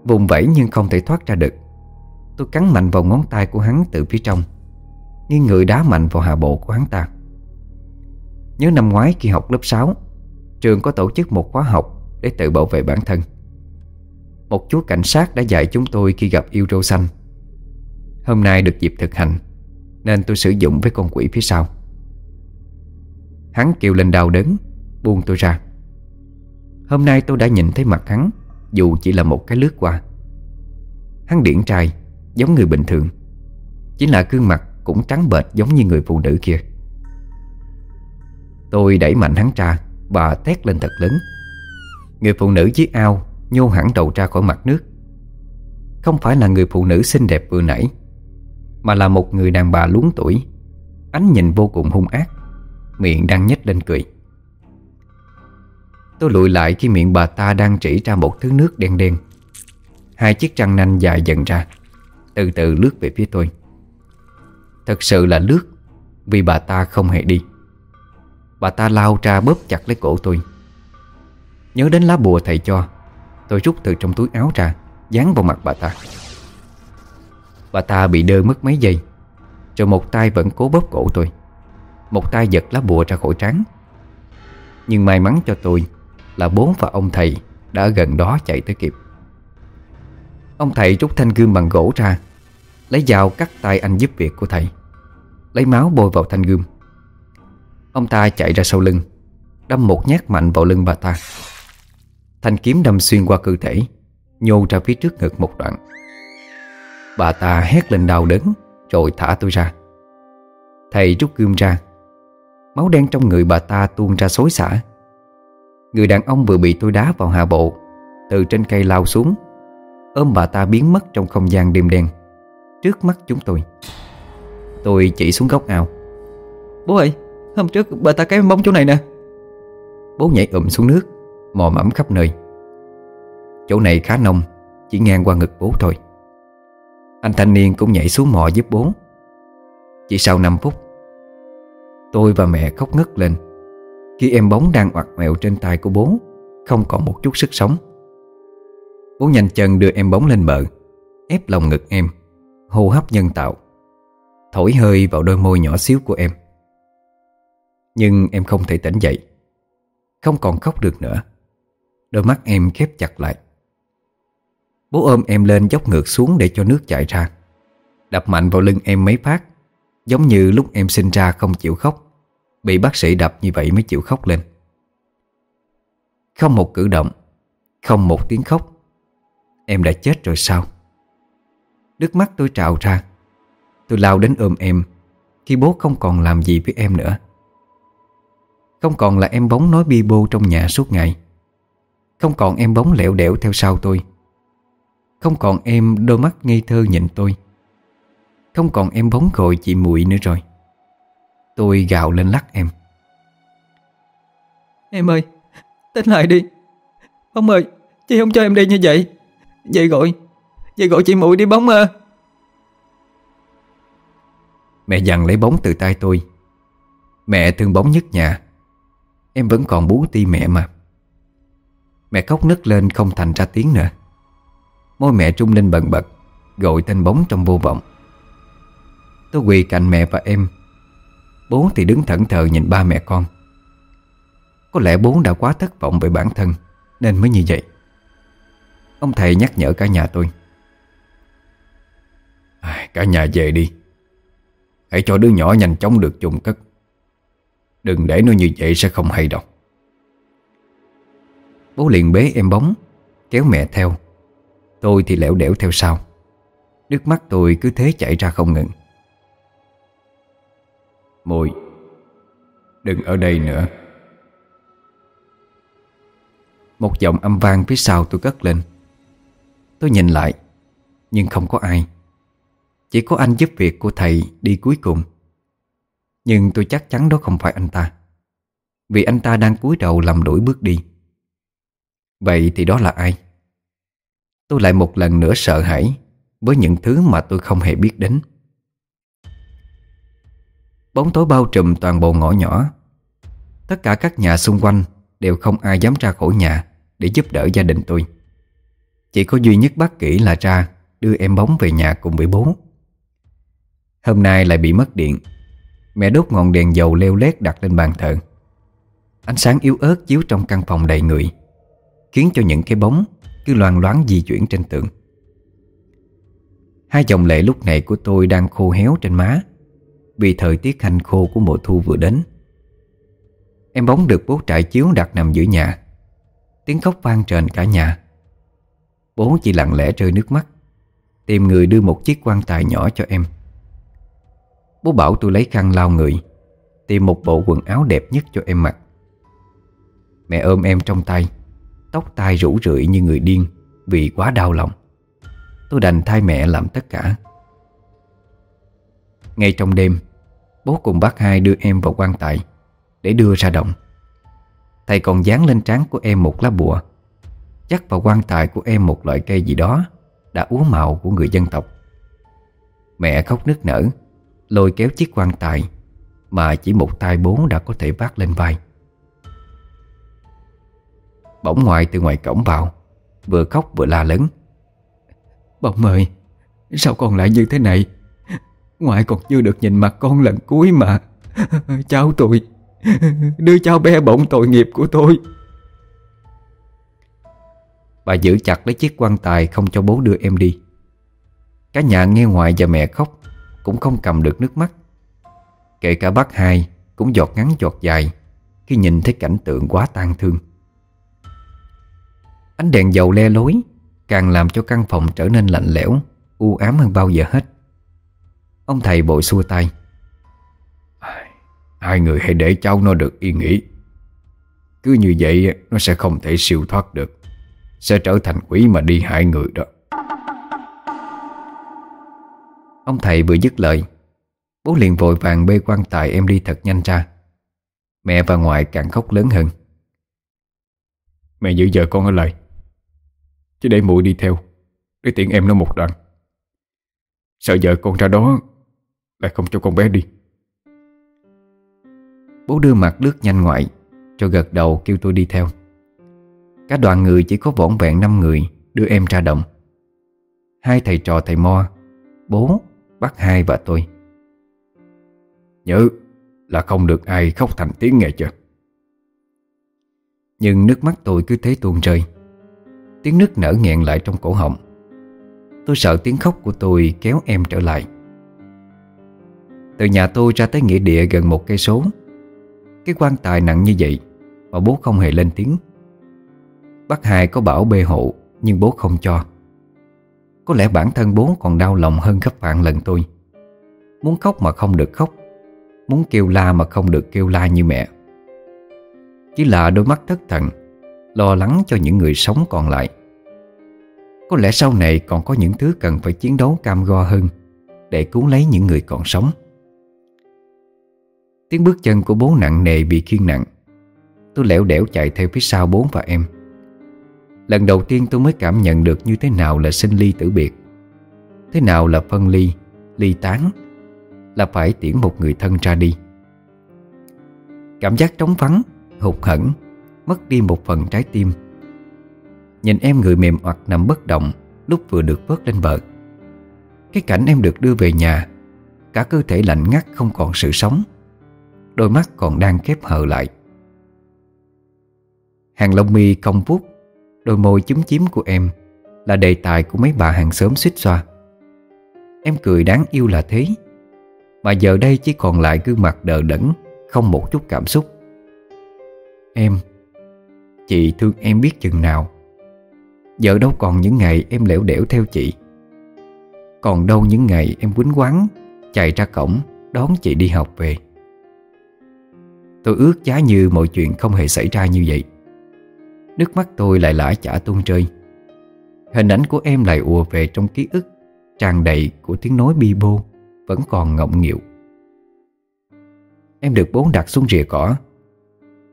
Vùng vẫy nhưng không thể thoát ra được. Tôi cắn mạnh vào ngón tay của hắn từ phía trong Nghiêng người đá mạnh vào hạ bộ của hắn ta. Nhớ năm ngoái khi học lớp 6 Trường có tổ chức một khóa học Để tự bảo vệ bản thân. Một chú cảnh sát đã dạy chúng tôi khi gặp yêu rô xanh. Hôm nay được dịp thực hành, Nên tôi sử dụng với con quỷ phía sau. Hắn kêu lên đau đớn, Buông tôi ra. Hôm nay tôi đã nhìn thấy mặt hắn dù chỉ là một cái lướt qua. Hắn điển trai, Giống người bình thường. Chính là gương mặt cũng trắng bệch giống như người phụ nữ kia. Tôi đẩy mạnh hắn ra Và tét lên thật lớn. Người phụ nữ dưới ao Nhô hẳn đầu ra khỏi mặt nước. Không phải là người phụ nữ xinh đẹp vừa nãy, Mà là một người đàn bà luống tuổi. Ánh nhìn vô cùng hung ác, Miệng đang nhếch lên cười. Tôi lùi lại khi miệng bà ta đang chỉ ra một thứ nước đen đen. Hai chiếc răng nanh dài dần ra. Từ từ lướt về phía tôi. Thật sự là lướt, Vì bà ta không hề đi. Bà ta lao ra bóp chặt lấy cổ tôi. Nhớ đến lá bùa thầy cho, Tôi rút từ trong túi áo ra, Dán vào mặt bà ta. Bà ta bị đơ mất mấy giây, Rồi một tay vẫn cố bóp cổ tôi. Một tay giật lá bùa ra khỏi trán. Nhưng may mắn cho tôi là bố và ông thầy Đã gần đó chạy tới kịp. Ông thầy rút thanh gươm bằng gỗ ra, Lấy dao cắt tay anh giúp việc của thầy, Lấy máu bôi vào thanh gươm. Ông ta chạy ra sau lưng, Đâm một nhát mạnh vào lưng bà ta. Thanh kiếm đâm xuyên qua cơ thể, Nhô ra phía trước ngực một đoạn. Bà ta hét lên đau đớn Rồi thả tôi ra. Thầy rút gươm ra, Máu đen trong người bà ta tuôn ra xối xả. Người đàn ông vừa bị tôi đá vào hạ bộ Từ trên cây lao xuống. Ôm bà ta biến mất trong không gian đêm đen. Trước mắt chúng tôi Tôi chỉ xuống góc ao. Bố ơi Hôm trước bà ta cái bóng chỗ này nè. Bố nhảy ụm xuống nước Mò mẫm khắp nơi. Chỗ này khá nông Chỉ ngang qua ngực bố thôi. Anh thanh niên cũng nhảy xuống mò giúp bố. Chỉ sau 5 phút Tôi và mẹ khóc ngất lên khi em bóng đang oặt mẹo trên tay của bố, Không còn một chút sức sống. Bố nhanh chân đưa em bóng lên bờ, Ép lòng ngực em, Hô hấp nhân tạo, Thổi hơi vào đôi môi nhỏ xíu của em. Nhưng em không thể tỉnh dậy, Không còn khóc được nữa. Đôi mắt em khép chặt lại. Bố ôm em lên dốc ngược xuống để cho nước chảy ra, Đập mạnh vào lưng em mấy phát, Giống như lúc em sinh ra không chịu khóc. Bị bác sĩ đập như vậy mới chịu khóc lên. Không một cử động, Không một tiếng khóc, Em đã chết rồi sao? Nước mắt tôi trào ra. Tôi lao đến ôm em, Khi bố không còn làm gì với em nữa. Không còn là em bóng nói bi bô trong nhà suốt ngày. Không còn em bóng lẹo đẻo theo sau tôi. Không còn em đôi mắt ngây thơ nhìn tôi. Không còn em bóng gọi chị muội nữa rồi. Tôi gào lên lắc em. Em ơi Tỉnh lại đi. Ông ơi Chị không cho em đi như vậy. Vậy gọi Vậy gọi chị muội đi bóng à Mẹ dằn lấy bóng từ tay tôi. Mẹ thương bóng nhất nhà. Em vẫn còn bú ti mẹ mà. Mẹ khóc nức lên không thành ra tiếng nữa. Môi mẹ trung lên bần bật Gọi tên bóng trong vô vọng. Tôi quỳ cạnh mẹ và em Bố thì đứng thẫn thờ nhìn ba mẹ con. Có lẽ bố đã quá thất vọng về bản thân, Nên mới như vậy. Ông thầy nhắc nhở cả nhà tôi. Cả nhà về đi. Hãy cho đứa nhỏ nhanh chóng được chôn cất. Đừng để nó như vậy sẽ không hay đâu. Bố liền bế em bóng, Kéo mẹ theo. Tôi thì lẻo đẻo theo sau. Nước mắt tôi cứ thế chảy ra không ngừng. Mùi Đừng ở đây nữa. Một giọng âm vang phía sau tôi cất lên. Tôi nhìn lại, Nhưng không có ai. Chỉ có anh giúp việc của thầy đi cuối cùng. Nhưng tôi chắc chắn đó không phải anh ta, Vì anh ta đang cúi đầu làm đuổi bước đi. Vậy thì đó là ai? Tôi lại một lần nữa sợ hãi Với những thứ mà tôi không hề biết đến. Bóng tối bao trùm toàn bộ ngõ nhỏ. Tất cả các nhà xung quanh Đều không ai dám ra khỏi nhà Để giúp đỡ gia đình tôi. Chỉ có duy nhất bác kỹ là ra Đưa em bóng về nhà cùng với bố. Hôm nay lại bị mất điện. Mẹ đốt ngọn đèn dầu leo lét đặt lên bàn thờ. Ánh sáng yếu ớt chiếu trong căn phòng đầy người, Khiến cho những cái bóng Cứ loan loáng di chuyển trên tường. Hai dòng lệ lúc này của tôi đang khô héo trên má. Vì thời tiết hành khô của mùa thu vừa đến. Em bóng được bố trại chiếu đặt nằm giữa nhà. Tiếng khóc vang trền cả nhà. Bố chỉ lặng lẽ rơi nước mắt, Tìm người đưa một chiếc quan tài nhỏ cho em. Bố bảo tôi lấy khăn lau người, Tìm một bộ quần áo đẹp nhất cho em mặc. Mẹ ôm em trong tay, Tóc tai rủ rượi như người điên Vì quá đau lòng. Tôi đành thay mẹ làm tất cả. Ngay trong đêm Bố cùng bác hai đưa em vào quan tài, Để đưa ra động Thầy còn dán lên trán của em một lá bùa. Chắc vào quan tài của em một loại cây gì đó Đã úa màu của người dân tộc. Mẹ khóc nức nở, Lôi kéo chiếc quan tài Mà chỉ một tay bố đã có thể vác lên vai. Bỗng ngoại từ ngoài cổng vào, Vừa khóc vừa la lớn. Bông ơi, Sao con lại như thế này? Ngoại còn chưa được nhìn mặt con lần cuối mà. Cháu tôi. Đưa cháu bé bỗng tội nghiệp của tôi. Bà giữ chặt lấy chiếc quan tài Không cho bố đưa em đi. Cả nhà nghe ngoại và mẹ khóc, Cũng không cầm được nước mắt. Kể cả bác hai Cũng giọt ngắn giọt dài Khi nhìn thấy cảnh tượng quá tang thương. Ánh đèn dầu le lối, Càng làm cho căn phòng trở nên lạnh lẽo, U ám hơn bao giờ hết. Ông thầy bội xua tay. Hai người hãy để cháu nó được yên nghỉ. Cứ như vậy Nó sẽ không thể siêu thoát được. Sẽ trở thành quỷ mà đi hại người đó. Ông thầy vừa dứt lời Bố liền vội vàng bê quan tài em đi thật nhanh ra. Mẹ và ngoại càng khóc lớn hơn. Mẹ giữ vợ con ở lại Chứ để muội đi theo Để tiện em nó một đoạn. Sợ vợ con ra đó lại không cho con bé đi. Bố đưa mặt lướt nhanh ngoại Rồi gật đầu kêu tôi đi theo. Cả đoàn người chỉ có vỏn vẹn 5 người Đưa em ra động. Hai thầy trò thầy Mo Bố, bác hai và tôi. Nhớ là không được ai khóc thành tiếng nghe chưa? Nhưng nước mắt tôi cứ thế tuôn rơi. Tiếng nước nở nghẹn lại trong cổ họng. Tôi sợ tiếng khóc của tôi kéo em trở lại. Từ nhà tôi ra tới nghĩa địa gần một cây số. Cái quan tài nặng như vậy Mà bố không hề lên tiếng. Bác hai có bảo bê hộ, Nhưng bố không cho. Có lẽ bản thân bố còn đau lòng hơn gấp vạn lần tôi. Muốn khóc mà không được khóc. Muốn kêu la mà không được kêu la như mẹ. Chỉ là đôi mắt thất thần, Lo lắng cho những người sống còn lại. Có lẽ sau này còn có những thứ cần phải chiến đấu cam go hơn Để cứu lấy những người còn sống. Tiếng bước chân của bố nặng nề bị khiên nặng. Tôi lẻo đẻo chạy theo phía sau bố và em. Lần đầu tiên tôi mới cảm nhận được như thế nào là sinh ly tử biệt. Thế nào là phân ly, ly tán Là phải tiễn một người thân ra đi. Cảm giác trống vắng, hụt hẫng Mất đi một phần trái tim. Nhìn em người mềm oặt nằm bất động Lúc vừa được vớt lên bờ. Cái cảnh em được đưa về nhà Cả cơ thể lạnh ngắt không còn sự sống. Đôi mắt còn đang khép hờ lại. Hàng lông mi cong vuốt, Đôi môi chúm chím của em Là đề tài của mấy bà hàng xóm xích xoa. Em cười đáng yêu là thế, Mà giờ đây chỉ còn lại gương mặt đờ đẫn, Không một chút cảm xúc. Em, Chị thương em biết chừng nào. Giờ đâu còn những ngày em lẻo đẻo theo chị. Còn đâu những ngày em quýnh quán, Chạy ra cổng, Đón chị đi học về. Tôi ước giá như mọi chuyện không hề xảy ra như vậy. Nước mắt tôi lại lã chả tuôn rơi. Hình ảnh của em lại ùa về trong ký ức Tràn đầy của tiếng nói bi bô Vẫn còn ngọng nghịu. Em được bố đặt xuống rìa cỏ.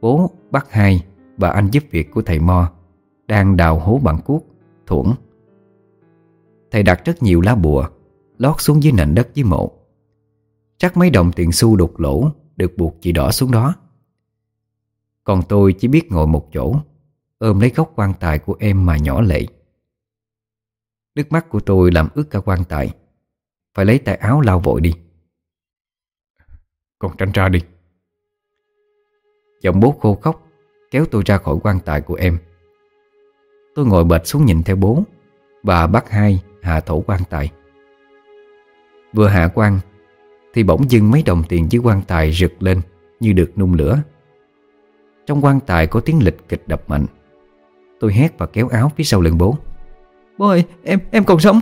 Bố, bác hai và anh giúp việc của thầy Mo Đang đào hố bằng cuốc, thuẫn Thầy đặt rất nhiều lá bùa Lót xuống dưới nền đất dưới mộ. Chắc mấy đồng tiền xu đục lỗ Được buộc chỉ đỏ xuống đó. Còn tôi chỉ biết ngồi một chỗ Ôm lấy góc quan tài của em mà nhỏ lệ. Nước mắt của tôi làm ướt cả quan tài. Phải lấy tay áo lau vội đi. Con tránh ra đi. Giọng bố khô khóc Kéo tôi ra khỏi quan tài của em. Tôi ngồi bệt xuống nhìn theo bố Và bắt hai hạ thổ quan tài. Vừa hạ quan Thì bỗng dưng mấy đồng tiền dưới quan tài rực lên Như được nung lửa Trong quan tài có tiếng lịch kịch đập mạnh. Tôi hét và kéo áo phía sau lưng bố. Bố ơi em em còn sống.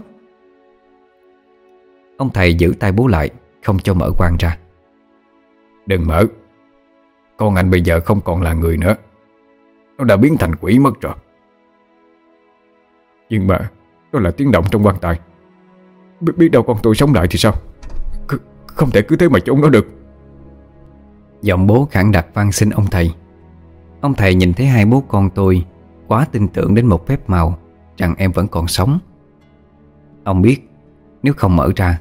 Ông thầy giữ tay bố lại Không cho mở quan ra. Đừng mở. Con anh bây giờ không còn là người nữa. Nó đã biến thành quỷ mất rồi. Nhưng mà Đó là tiếng động trong quan tài. B Biết đâu con tôi sống lại thì sao? C Không thể cứ thế mà trốn nó được. Giọng bố khẳng đặt van xin ông thầy Ông thầy nhìn thấy hai bố con tôi Quá tin tưởng đến một phép màu, Rằng em vẫn còn sống. Ông biết, Nếu không mở ra,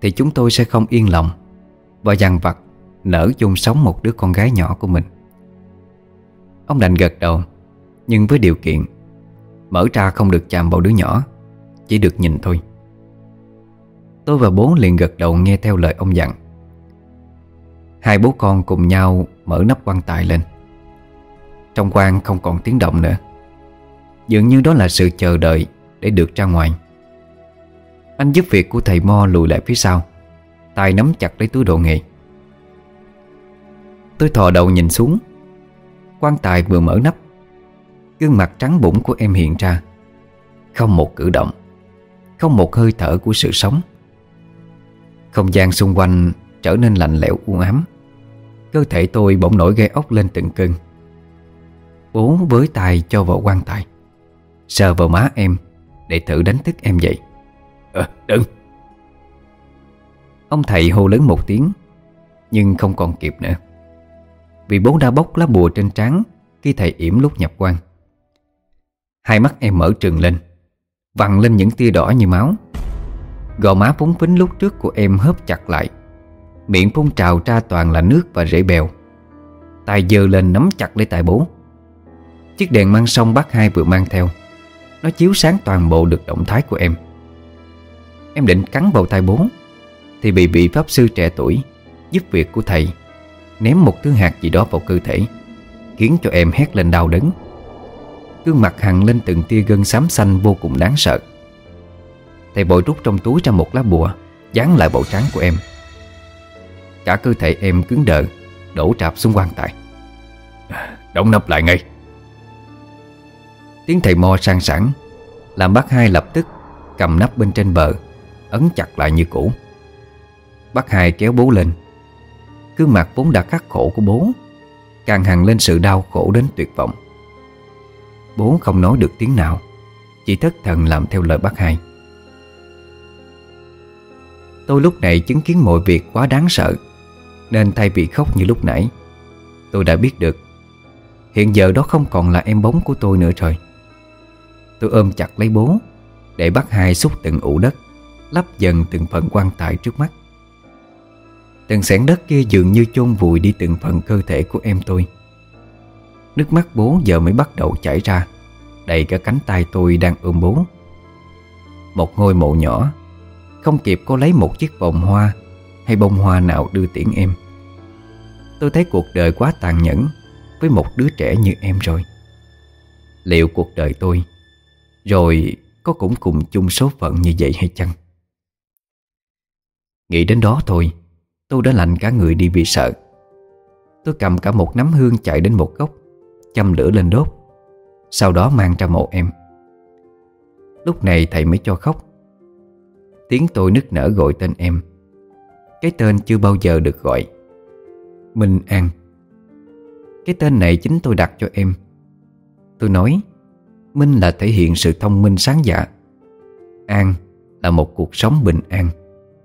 Thì chúng tôi sẽ không yên lòng Và dằn vặt nở chung sống một đứa con gái nhỏ của mình. Ông đành gật đầu, Nhưng với điều kiện, Mở ra không được chạm vào đứa nhỏ, Chỉ được nhìn thôi. Tôi và bố liền gật đầu nghe theo lời ông dặn. Hai bố con cùng nhau mở nắp quan tài lên. Trong quan không còn tiếng động nữa. Dường như đó là sự chờ đợi Để được ra ngoài. Anh giúp việc của thầy Mo lùi lại phía sau, tay nắm chặt lấy túi đồ nghề. Tôi thò đầu nhìn xuống. Quan tài vừa mở nắp. Gương mặt trắng bụng của em hiện ra. Không một cử động. Không một hơi thở của sự sống. Không gian xung quanh trở nên lạnh lẽo u ám. Cơ thể tôi bỗng nổi gai ốc lên từng cơn. Bố với tay cho vào quan tài. Sờ vào má em Để thử đánh thức em dậy. À, Đừng. Ông thầy hô lớn một tiếng Nhưng không còn kịp nữa. Vì bố đã bốc lá bùa trên trán Khi thầy yểm lúc nhập quan. Hai mắt em mở trừng lên Vằn lên những tia đỏ như máu. Gò má phúng phính lúc trước của em hớp chặt lại Miệng phun trào ra toàn là nước và rễ bèo. Tay giơ lên nắm chặt lấy tay bố Chiếc đèn mang sông bác hai vừa mang theo. Nó chiếu sáng toàn bộ được động thái của em. Em định cắn vào tay bố, Thì bị vị pháp sư trẻ tuổi Giúp việc của thầy Ném một thứ hạt gì đó vào cơ thể, Khiến cho em hét lên đau đớn. Gương mặt hằng lên từng tia gân xám xanh vô cùng đáng sợ. Thầy bội rút trong túi ra một lá bùa, Dán lại bộ trắng của em. Cả cơ thể em cứng đờ, Đổ trạp xuống quan tài. Đóng nắp lại ngay. Tiếng thầy mo sang sẵn Làm bác hai lập tức Cầm nắp bên trên bờ, Ấn chặt lại như cũ. Bác hai kéo bố lên. Cứ mặt vốn đã khắc khổ của bố, Càng hằng lên sự đau khổ đến tuyệt vọng. Bố không nói được tiếng nào, Chỉ thất thần làm theo lời bác hai. Tôi lúc này chứng kiến mọi việc quá đáng sợ, Nên thay vì khóc như lúc nãy, Tôi đã biết được, Hiện giờ đó không còn là em bóng của tôi nữa rồi. Tôi ôm chặt lấy bố, Để bắt hai xúc từng ụ đất Lắp dần từng phần quan tài trước mắt. Từng sẻn đất kia dường như chôn vùi đi từng phần cơ thể của em tôi. Nước mắt bố giờ mới bắt đầu chảy ra, Đầy cả cánh tay tôi đang ôm bố. Một ngôi mộ nhỏ, Không kịp có lấy một chiếc vòng hoa Hay bông hoa nào đưa tiễn em. Tôi thấy cuộc đời quá tàn nhẫn Với một đứa trẻ như em rồi. Liệu cuộc đời tôi rồi có cũng cùng chung số phận như vậy hay chăng? Nghĩ đến đó thôi, Tôi đã lạnh cả người đi vì sợ. Tôi cầm cả một nắm hương chạy đến một góc, Châm lửa lên đốt, Sau đó mang ra mộ em. Lúc này thầy mới cho khóc. Tiếng tôi nức nở gọi tên em. Cái tên chưa bao giờ được gọi. Minh An. Cái tên này chính tôi đặt cho em. Tôi nói Minh là thể hiện sự thông minh sáng dạ. An là một cuộc sống bình an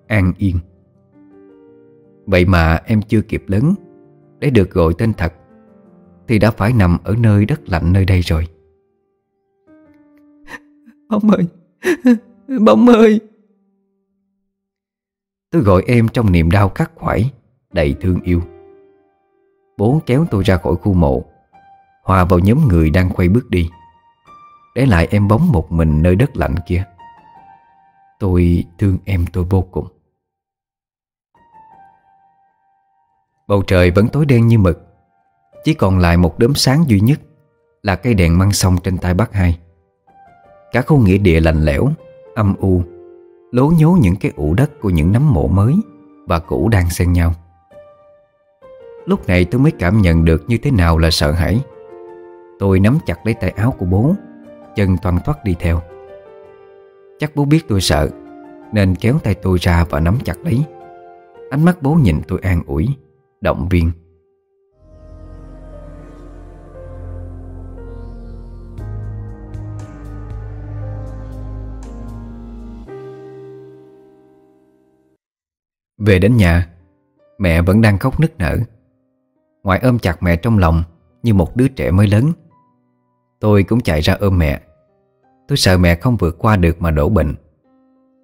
An yên. Vậy mà em chưa kịp lớn Để được gọi tên thật Thì đã phải nằm ở nơi đất lạnh nơi đây rồi. Bóng ơi Bóng ơi. Tôi gọi em trong niềm đau khắc khoải Đầy thương yêu. Bố kéo tôi ra khỏi khu mộ Hòa vào nhóm người đang quay bước đi để lại em bóng một mình nơi đất lạnh kia. Tôi thương em tôi vô cùng. Bầu trời vẫn tối đen như mực. Chỉ còn lại một đốm sáng duy nhất Là cây đèn măng sông trên tay bác hai. Cả khu nghĩa địa lạnh lẽo, Âm u, Lố nhố những cái ủ đất của những nấm mộ mới Và cũ đang xen nhau. Lúc này tôi mới cảm nhận được như thế nào là sợ hãi. Tôi nắm chặt lấy tay áo của bố Chân toàn thoát đi theo. Chắc bố biết tôi sợ, Nên kéo tay tôi ra và nắm chặt lấy. Ánh mắt bố nhìn tôi an ủi, Động viên. Về đến nhà, Mẹ vẫn đang khóc nức nở. Ngoại ôm chặt mẹ trong lòng Như một đứa trẻ mới lớn Tôi cũng chạy ra ôm mẹ. Tôi sợ mẹ không vượt qua được mà đổ bệnh.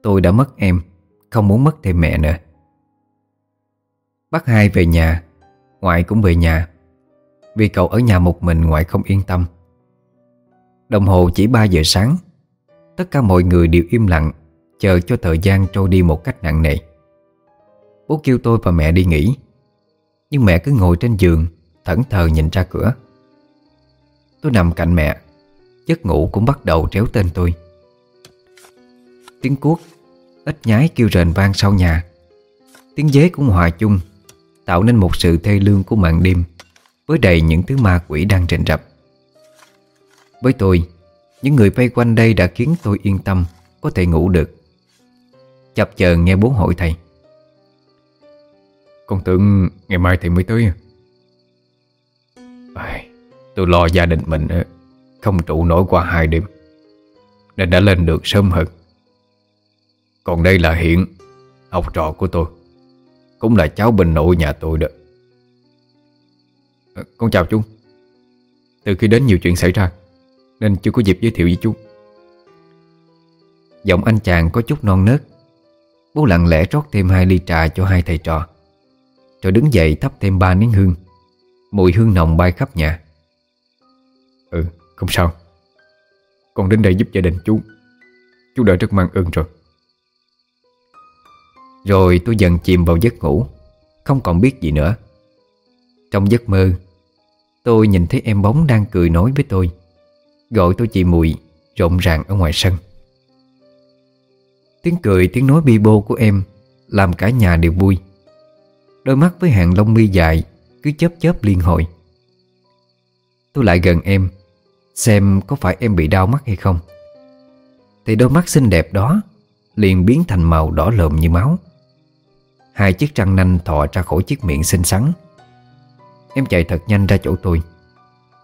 Tôi đã mất em, Không muốn mất thêm mẹ nữa. Bác hai về nhà, Ngoại cũng về nhà. Vì cậu ở nhà một mình ngoại không yên tâm. Đồng hồ chỉ 3 giờ sáng. Tất cả mọi người đều im lặng, Chờ cho thời gian trôi đi một cách nặng nề. Bố kêu tôi và mẹ đi nghỉ. Nhưng mẹ cứ ngồi trên giường, Thẫn thờ nhìn ra cửa. Tôi nằm cạnh mẹ Giấc ngủ cũng bắt đầu tréo tên tôi. Tiếng cuốc Ít nhái kêu rền vang sau nhà. Tiếng dế cũng hòa chung Tạo nên một sự thê lương của màn đêm Với đầy những thứ ma quỷ đang rình rập. Với tôi Những người vây quanh đây đã khiến tôi yên tâm Có thể ngủ được. Chập chờ nghe bố hỏi thầy. Con tưởng ngày mai thầy mới tới à? Tôi lo gia đình mình ờ, Không trụ nổi qua hai đêm, Nên đã lên được sớm hơn. Còn đây là Hiện Học trò của tôi, Cũng là cháu bình nội nhà tôi đó. Ờ, con chào chú. Từ khi đến nhiều chuyện xảy ra, Nên chưa có dịp giới thiệu với chú. Giọng anh chàng có chút non nớt. Bố lặng lẽ rót thêm hai ly trà cho hai thầy trò, Rồi đứng dậy thắp thêm ba nén hương. Mùi hương nồng bay khắp nhà. Ừ không sao. Con đến đây giúp gia đình chú. Chú đã rất mang ơn rồi. Rồi tôi dần chìm vào giấc ngủ, Không còn biết gì nữa. Trong giấc mơ, Tôi nhìn thấy em bóng đang cười nói với tôi. Gọi tôi chị Mùi, Rộn ràng ở ngoài sân. Tiếng cười, tiếng nói bi bô của em Làm cả nhà đều vui. Đôi mắt với hàng lông mi dài Cứ chớp chớp liên hồi. Tôi lại gần em Xem có phải em bị đau mắt hay không. Thì đôi mắt xinh đẹp đó Liền biến thành màu đỏ lợm như máu. Hai chiếc răng nanh thọ ra khỏi chiếc miệng xinh xắn. Em chạy thật nhanh ra chỗ tôi.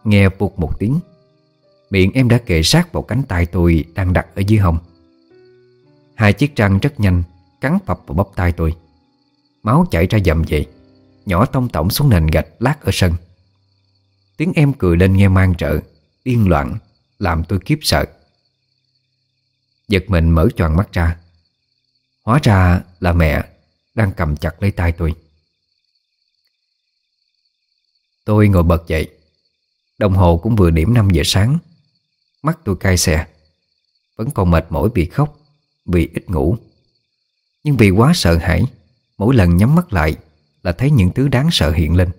Nghe phục một tiếng, Miệng em đã kề sát vào cánh tay tôi Đang đặt ở dưới hông. Hai chiếc răng rất nhanh Cắn phập vào bắp tay tôi. Máu chảy ra dầm vậy Nhỏ tông tổng xuống nền gạch lát ở sân. Tiếng em cười lên nghe mang trợ. Điên loạn, Làm tôi kiếp sợ. Giật mình mở choàng mắt ra. Hóa ra là mẹ Đang cầm chặt lấy tay tôi. Tôi ngồi bật dậy. Đồng hồ cũng vừa điểm 5 giờ sáng. Mắt tôi cay xè. Vẫn còn mệt mỏi vì khóc, Vì ít ngủ. Nhưng vì quá sợ hãi, Mỗi lần nhắm mắt lại Là thấy những thứ đáng sợ hiện lên.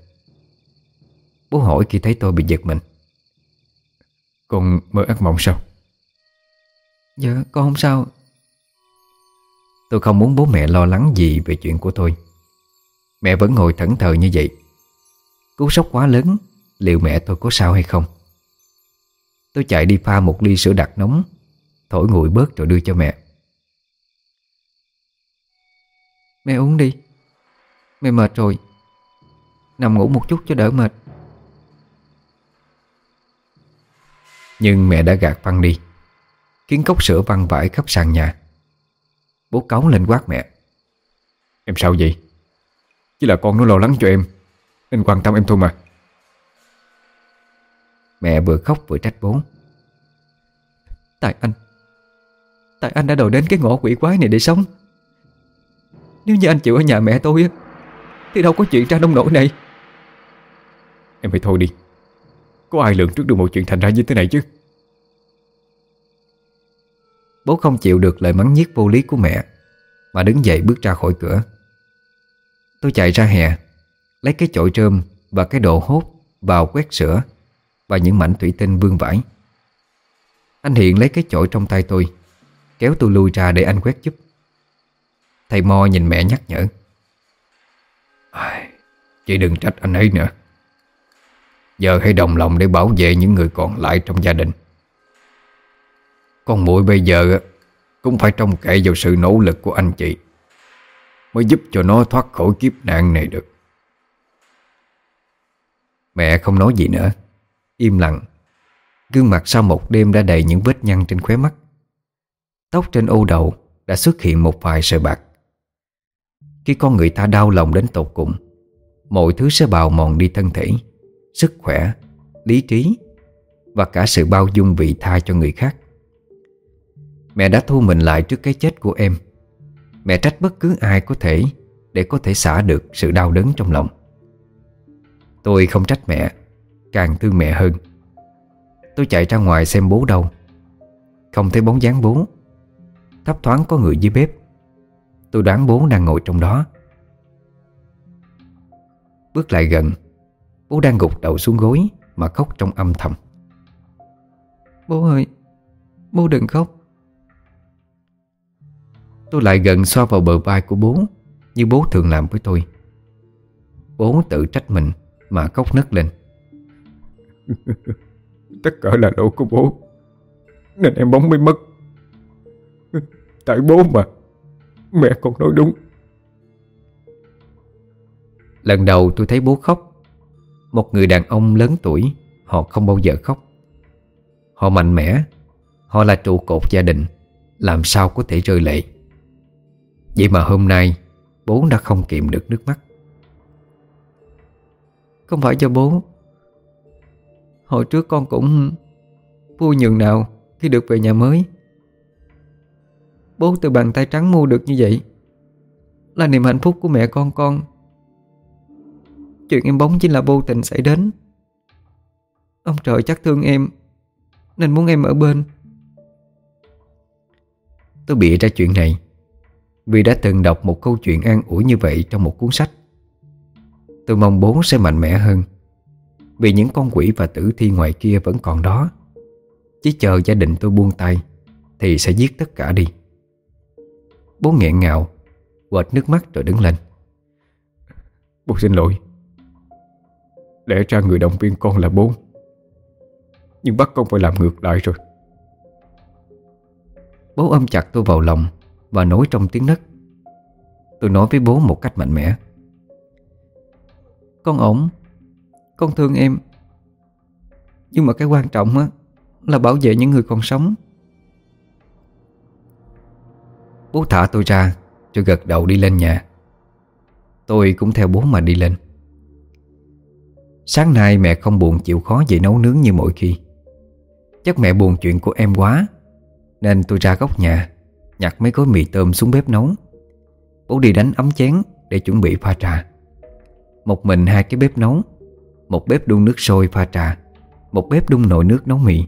Bố hỏi khi thấy tôi bị giật mình. Con mơ ác mộng sao? Dạ con không sao. Tôi không muốn bố mẹ lo lắng gì về chuyện của tôi. Mẹ vẫn ngồi thẫn thờ như vậy. Cú sốc quá lớn Liệu mẹ tôi có sao hay không? Tôi chạy đi pha một ly sữa đặc nóng Thổi nguội bớt rồi đưa cho mẹ. Mẹ uống đi. Mẹ mệt rồi. Nằm ngủ một chút cho đỡ mệt Nhưng mẹ đã gạt văng đi. Khiến cốc sữa văng vãi khắp sàn nhà. Bố cáu lên quát mẹ. Em sao vậy? Chỉ là con nó lo lắng cho em, Nên quan tâm em thôi mà. Mẹ vừa khóc vừa trách bố. Tại anh Tại anh đã đòi đến cái ngõ quỷ quái này để sống. Nếu như anh chịu ở nhà mẹ tôi Thì đâu có chuyện ra nông nổi này. Em phải thôi đi. Có ai lượng trước được một chuyện thành ra như thế này chứ? Bố không chịu được lời mắng nhiếc vô lý của mẹ Mà đứng dậy bước ra khỏi cửa. Tôi chạy ra hè Lấy cái chổi trơm và cái đồ hốt Vào quét sữa Và những mảnh thủy tinh vương vãi. Anh Hiện lấy cái chổi trong tay tôi Kéo tôi lui ra để anh quét giúp. Thầy Mo nhìn mẹ nhắc nhở. Chị đừng trách anh ấy nữa Giờ hãy đồng lòng để bảo vệ những người còn lại trong gia đình. Con muội bây giờ cũng phải trông cậy vào sự nỗ lực của anh chị Mới giúp cho nó thoát khỏi kiếp nạn này được. Mẹ không nói gì nữa. Im lặng. Gương mặt sau một đêm đã đầy những vết nhăn trên khóe mắt. Tóc trên ô đầu đã xuất hiện một vài sợi bạc. Khi con người ta đau lòng đến tột cùng, Mọi thứ sẽ bào mòn đi thân thể. Sức khỏe, Lý trí Và cả sự bao dung vị tha cho người khác. Mẹ đã thu mình lại trước cái chết của em. Mẹ trách bất cứ ai có thể Để có thể xả được sự đau đớn trong lòng. Tôi không trách mẹ, Càng thương mẹ hơn. Tôi chạy ra ngoài xem bố đâu Không thấy bóng dáng bố. Thấp thoáng có người dưới bếp. Tôi đoán bố đang ngồi trong đó. Bước lại gần Bố đang gục đầu xuống gối Mà khóc trong âm thầm. Bố ơi Bố đừng khóc. Tôi lại gần xoa vào bờ vai của bố Như bố thường làm với tôi. Bố tự trách mình Mà khóc nấc lên. Tất cả là lỗi của bố Nên em bóng mới mất. Tại bố mà Mẹ còn nói đúng. Lần đầu tôi thấy bố khóc một người đàn ông lớn tuổi, Họ không bao giờ khóc. Họ mạnh mẽ, Họ là trụ cột gia đình, Làm sao có thể rơi lệ. Vậy mà hôm nay, Bố đã không kiềm được nước mắt. Không phải do bố. Hồi trước con cũng Vui nhường nào khi được về nhà mới. Bố từ bàn tay trắng mua được như vậy, Là niềm hạnh phúc của mẹ con con. Chuyện em bóng chính là vô tình xảy đến. Ông trời chắc thương em Nên muốn em ở bên. Tôi bịa ra chuyện này Vì đã từng đọc một câu chuyện an ủi như vậy trong một cuốn sách. Tôi mong bố sẽ mạnh mẽ hơn Vì những con quỷ và tử thi ngoài kia vẫn còn đó. Chỉ chờ gia đình tôi buông tay Thì sẽ giết tất cả đi. Bố nghẹn ngào Quệt nước mắt rồi đứng lên. Bố xin lỗi Lẽ ra người động viên con là bố Nhưng bắt con phải làm ngược lại rồi. Bố ôm chặt tôi vào lòng Và nói trong tiếng nấc. Tôi nói với bố một cách mạnh mẽ. Con ổn Con thương em. Nhưng mà cái quan trọng á, Là bảo vệ những người còn sống. Bố thả tôi ra Rồi gật đầu đi lên nhà. Tôi cũng theo bố mà đi lên. Sáng nay mẹ không buồn chịu khó về nấu nướng như mọi khi. Chắc mẹ buồn chuyện của em quá, Nên tôi ra góc nhà, Nhặt mấy gói mì tôm xuống bếp nấu. Bố đi đánh ấm chén Để chuẩn bị pha trà. Một mình hai cái bếp nấu, Một bếp đun nước sôi pha trà, Một bếp đun nồi nước nấu mì.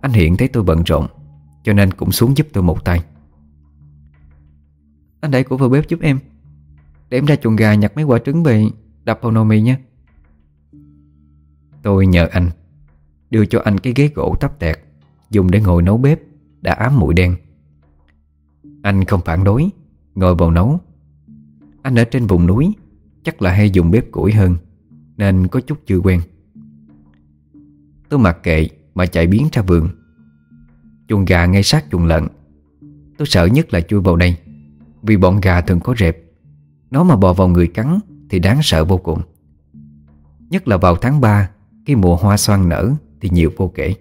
Anh Hiện thấy tôi bận rộn, Cho nên cũng xuống giúp tôi một tay. Anh đẩy của vào bếp giúp em. Để em ra chuồng gà nhặt mấy quả trứng về Đập vào nồi mì nha. Tôi nhờ anh. Đưa cho anh cái ghế gỗ tắp tẹt, Dùng để ngồi nấu bếp, Đã ám mũi đen. Anh không phản đối, Ngồi vào nấu. Anh ở trên vùng núi, Chắc là hay dùng bếp củi hơn, Nên có chút chưa quen. Tôi mặc kệ mà chạy biến ra vườn. Chuồng gà ngay sát chuồng lợn. Tôi sợ nhất là chui vào đây, Vì bọn gà thường có rệp. Nó mà bò vào người cắn Thì đáng sợ vô cùng. Nhất là vào tháng 3 khi mùa hoa xoan nở Thì nhiều vô kể.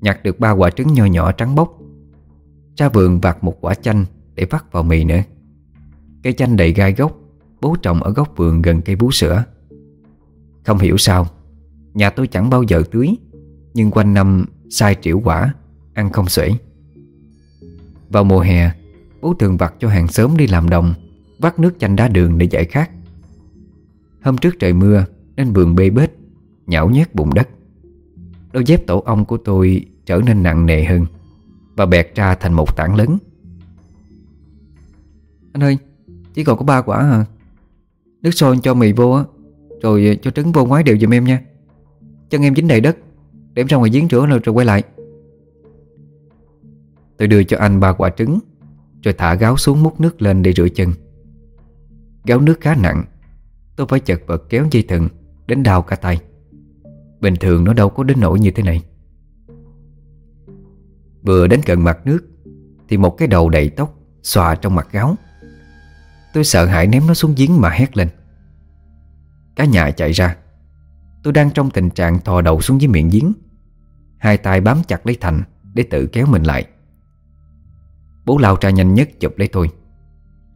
Nhặt được ba quả trứng nho nhỏ trắng bóc. Ra vườn vặt một quả chanh Để vắt vào mì nữa. Cây chanh đầy gai gốc Bố trồng ở góc vườn gần cây bú sữa. Không hiểu sao, Nhà tôi chẳng bao giờ tưới, Nhưng quanh năm sai triểu quả, Ăn không xuể. Vào mùa hè, Bố thường vặt cho hàng xóm đi làm đồng, Vắt nước chanh đá đường để giải khát. Hôm trước trời mưa nên vườn bê bết Nhão nhét bụng đất. Đôi dép tổ ong của tôi trở nên nặng nề hơn Và bẹt ra thành một tảng lớn. Anh ơi Chỉ còn có ba quả hả Nước sôi cho mì vô á Rồi cho trứng vô ngoái đều giùm em nha. Chân em dính đầy đất Để em ra ngoài giếng rửa rồi, rồi quay lại. Tôi đưa cho anh ba quả trứng Rồi thả gáo xuống múc nước lên để rửa chân. Gáo nước khá nặng Tôi phải chật vật kéo dây thừng. Đến đau cả tay. Bình thường nó đâu có đến nỗi như thế này. Vừa đến gần mặt nước, Thì một cái đầu đầy tóc Xòa trong mặt gáo. Tôi sợ hãi ném nó xuống giếng mà hét lên. Cả nhà chạy ra. Tôi đang trong tình trạng thò đầu xuống dưới miệng giếng. Hai tay bám chặt lấy Thành Để tự kéo mình lại. Bố lao ra nhanh nhất chụp lấy tôi.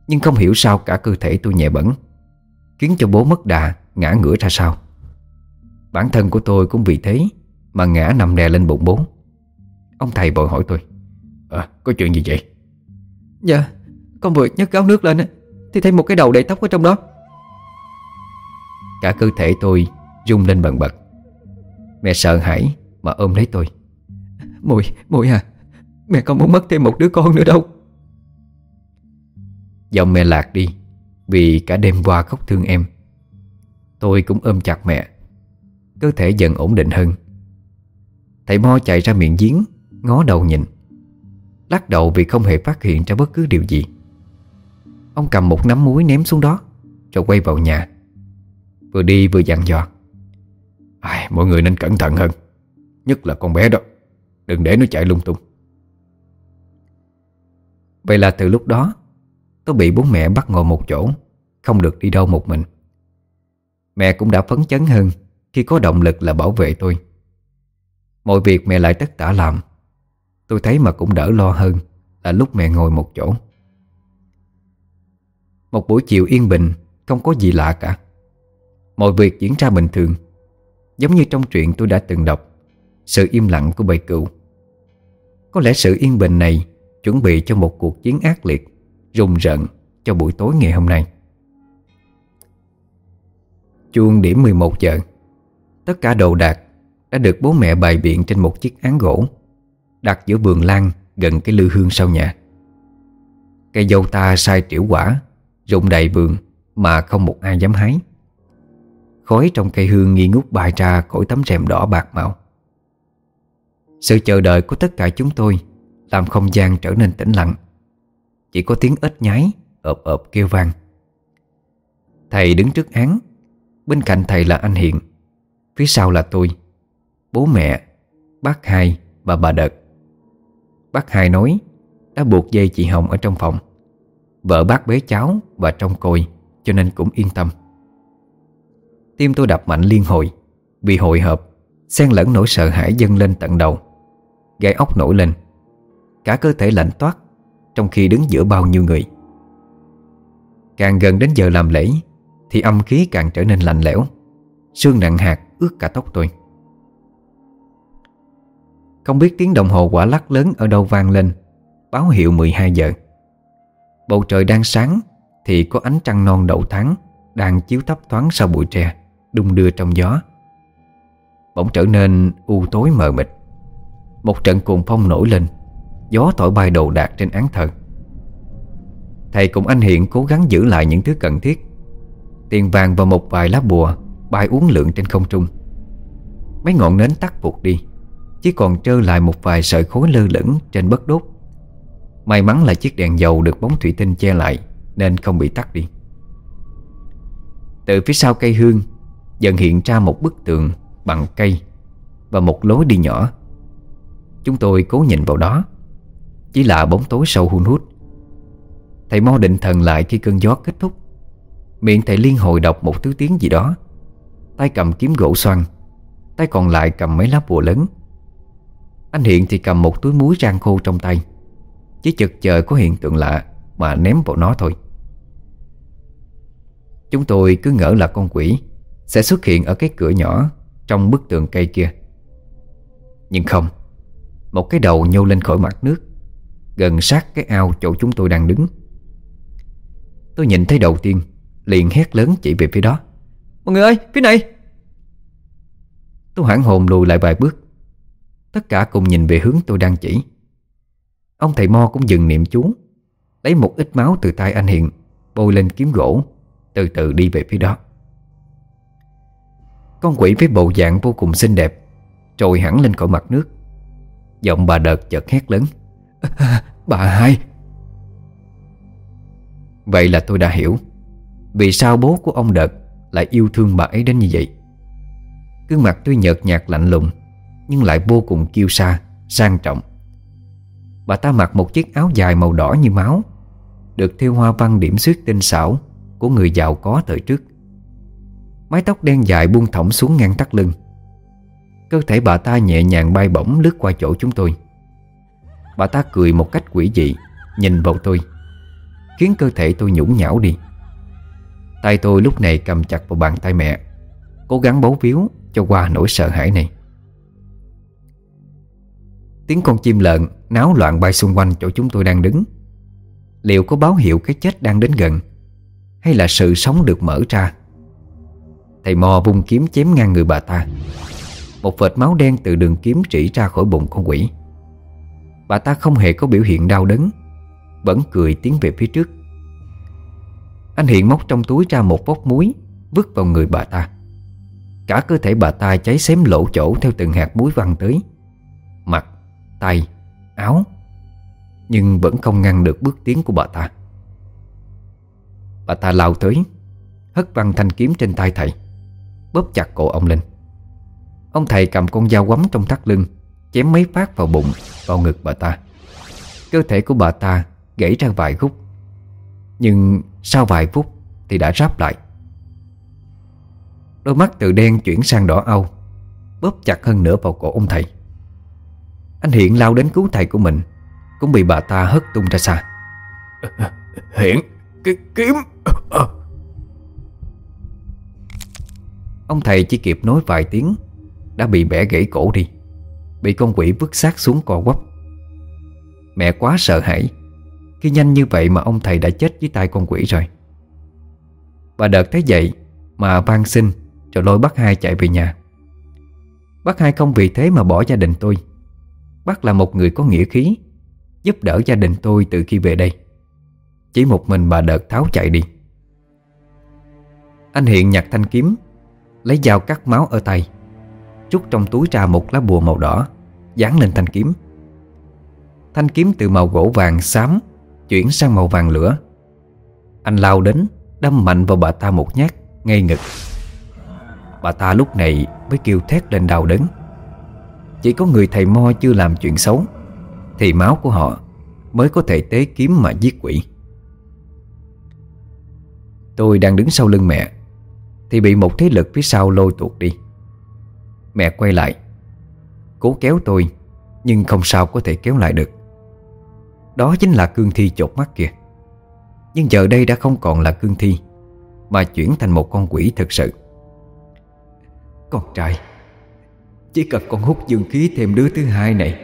Nhưng không hiểu sao cả cơ thể tôi nhẹ bẩn Khiến cho bố mất đà, Ngã ngửa ra sau. Bản thân của tôi cũng vì thế Mà ngã nằm đè lên bụng bố. Ông thầy bội hỏi tôi à, Có chuyện gì vậy? Dạ Con vừa nhấc gáo nước lên Thì thấy một cái đầu đầy tóc ở trong đó. Cả cơ thể tôi rung lên bần bật. Mẹ sợ hãi mà ôm lấy tôi. Mùi, Mùi à Mẹ không muốn mất thêm một đứa con nữa đâu. Giọng mẹ lạc đi Vì cả đêm qua khóc thương em. Tôi cũng ôm chặt mẹ Cơ thể dần ổn định hơn. Thầy Mo chạy ra miệng giếng Ngó đầu nhìn Lắc đầu vì không hề phát hiện ra bất cứ điều gì. Ông cầm một nắm muối ném xuống đó Rồi quay vào nhà. Vừa đi vừa dặn dò Ai, Mọi người nên cẩn thận hơn Nhất là con bé đó Đừng để nó chạy lung tung. Vậy là từ lúc đó Tôi bị bố mẹ bắt ngồi một chỗ Không được đi đâu một mình. Mẹ cũng đã phấn chấn hơn khi có động lực là bảo vệ tôi. Mọi việc mẹ lại tất tả làm. Tôi thấy mà cũng đỡ lo hơn Là lúc mẹ ngồi một chỗ. Một buổi chiều yên bình, Không có gì lạ cả. Mọi việc diễn ra bình thường. Giống như trong truyện tôi đã từng đọc, Sự im lặng của bầy cựu Có lẽ sự yên bình này Chuẩn bị cho một cuộc chiến ác liệt, Rùng rợn cho buổi tối ngày hôm nay. Chuông điểm 11 giờ. Tất cả đồ đạc Đã được bố mẹ bày biện trên một chiếc án gỗ, Đặt giữa vườn lan Gần cái lư hương sau nhà. Cây dâu ta sai triểu quả, Rụng đầy vườn Mà không một ai dám hái. Khói trong cây hương nghi ngút bay ra Khỏi tấm rèm đỏ bạc màu. Sự chờ đợi của tất cả chúng tôi Làm không gian trở nên tĩnh lặng. Chỉ có tiếng ếch nhái, ợp ợp kêu vang. Thầy đứng trước án, Bên cạnh thầy là anh Hiện Phía sau là tôi, Bố mẹ, Bác hai và bà Đợt. Bác hai nói, Đã buộc dây chị Hồng ở trong phòng. Vợ bác bế cháu và trong côi Cho nên cũng yên tâm. Tim tôi đập mạnh liên hồi, Vì hồi hộp Xen lẫn nỗi sợ hãi dâng lên tận đầu, Gai ốc nổi lên. Cả cơ thể lạnh toát, Trong khi đứng giữa bao nhiêu người. Càng gần đến giờ làm lễ, Thì âm khí càng trở nên lạnh lẽo, Sương nặng hạt ướt cả tóc tôi. Không biết tiếng đồng hồ quả lắc lớn ở đâu vang lên, Báo hiệu 12 giờ. Bầu trời đang sáng Thì có ánh trăng non đậu tháng Đang chiếu thấp thoáng sau bụi tre, Đung đưa trong gió. Bỗng trở nên u tối mờ mịt. Một trận cuồng phong nổi lên, Gió thổi bay đồ đạc trên án thờ. Thầy cùng anh Hiện cố gắng giữ lại những thứ cần thiết. Tiền vàng và một vài lá bùa Bay uốn lượn trên không trung. Mấy ngọn nến tắt vụt đi, Chỉ còn trơ lại một vài sợi khối lơ lửng trên bất đốt. May mắn là chiếc đèn dầu được bóng thủy tinh che lại, Nên không bị tắt đi. Từ phía sau cây hương, Dần hiện ra một bức tường bằng cây Và một lối đi nhỏ. Chúng tôi cố nhìn vào đó, Chỉ là bóng tối sâu hun hút. Thầy mo định thần lại khi cơn gió kết thúc. Miệng thầy liên hồi đọc một thứ tiếng gì đó. Tay cầm kiếm gỗ xoăn Tay còn lại cầm mấy lá bùa lớn. Anh Hiện thì cầm một túi muối rang khô trong tay, Chỉ chực chờ có hiện tượng lạ Mà ném vào nó thôi. Chúng tôi cứ ngỡ là con quỷ Sẽ xuất hiện ở cái cửa nhỏ Trong bức tường cây kia. Nhưng không, Một cái đầu nhô lên khỏi mặt nước, Gần sát cái ao chỗ chúng tôi đang đứng. Tôi nhìn thấy đầu tiên, Liền hét lớn chỉ về phía đó. Mọi người ơi phía này. Tôi hoảng hồn lùi lại vài bước. Tất cả cùng nhìn về hướng tôi đang chỉ. Ông thầy Mo cũng dừng niệm chú Lấy một ít máu từ tay anh Hiện Bôi lên kiếm gỗ Từ từ đi về phía đó. Con quỷ với bộ dạng vô cùng xinh đẹp Trồi hẳn lên khỏi mặt nước. Giọng bà đợt chợt hét lớn. Bà hai. Vậy là tôi đã hiểu Vì sao bố của ông đợt lại yêu thương bà ấy đến như vậy. Gương mặt tuy nhợt nhạt lạnh lùng, Nhưng lại vô cùng kiêu sa, Sang trọng. Bà ta mặc một chiếc áo dài màu đỏ như máu, Được thêu hoa văn điểm xuyết tinh xảo Của người giàu có thời trước. Mái tóc đen dài buông thõng xuống ngang tắt lưng. Cơ thể bà ta nhẹ nhàng bay bổng lướt qua chỗ chúng tôi. Bà ta cười một cách quỷ dị, Nhìn vào tôi, Khiến cơ thể tôi nhũng nhão đi. Tay tôi lúc này cầm chặt vào bàn tay mẹ, Cố gắng bấu víu cho qua nỗi sợ hãi này. Tiếng con chim lợn náo loạn bay xung quanh chỗ chúng tôi đang đứng. Liệu có báo hiệu cái chết đang đến gần, Hay là sự sống được mở ra? Thầy mò vung kiếm chém ngang người bà ta. Một vệt máu đen từ đường kiếm chỉ ra khỏi bụng con quỷ. Bà ta không hề có biểu hiện đau đớn, Vẫn cười tiến về phía trước. Anh Hiện móc trong túi ra một vốc muối Vứt vào người bà ta. Cả cơ thể bà ta cháy xém lỗ chỗ Theo từng hạt muối văng tới. Mặt, tay, áo Nhưng vẫn không ngăn được bước tiến của bà ta. Bà ta lao tới Hất văng thanh kiếm trên tay thầy Bóp chặt cổ ông lên. Ông thầy cầm con dao quắm trong thắt lưng Chém mấy phát vào bụng Vào ngực bà ta. Cơ thể của bà ta gãy ra vài khúc. Nhưng sau vài phút Thì đã ráp lại. Đôi mắt từ đen chuyển sang đỏ âu Bóp chặt hơn nữa vào cổ ông thầy. Anh Hiện lao đến cứu thầy của mình Cũng bị bà ta hất tung ra xa. Hiện Cái kiếm. Ông thầy chỉ kịp nói vài tiếng Đã bị bẻ gãy cổ đi Bị con quỷ vứt xác xuống co quắp. Mẹ quá sợ hãi khi nhanh như vậy mà ông thầy đã chết dưới tay con quỷ rồi. Bà đợt thấy vậy Mà van xin Rồi lôi bác hai chạy về nhà. Bác hai không vì thế mà bỏ gia đình tôi. Bác là một người có nghĩa khí, Giúp đỡ gia đình tôi từ khi về đây. Chỉ một mình bà đợt tháo chạy đi. Anh Hiện nhặt thanh kiếm, Lấy dao cắt máu ở tay, Trút trong túi ra một lá bùa màu đỏ, Dán lên thanh kiếm. Thanh kiếm từ màu gỗ vàng xám Chuyển sang màu vàng lửa. Anh lao đến, Đâm mạnh vào bà ta một nhát Ngay ngực. Bà ta lúc này mới kêu thét lên đau đớn. Chỉ có người thầy mo chưa làm chuyện xấu, Thì máu của họ Mới có thể tế kiếm mà giết quỷ. Tôi đang đứng sau lưng mẹ, Thì bị một thế lực phía sau lôi tuột đi. Mẹ quay lại, Cố kéo tôi, Nhưng không sao có thể kéo lại được. Đó chính là cương thi chột mắt kìa Nhưng giờ đây đã không còn là cương thi, Mà chuyển thành một con quỷ thực sự. Con trai, Chỉ cần con hút dương khí thêm đứa thứ hai này,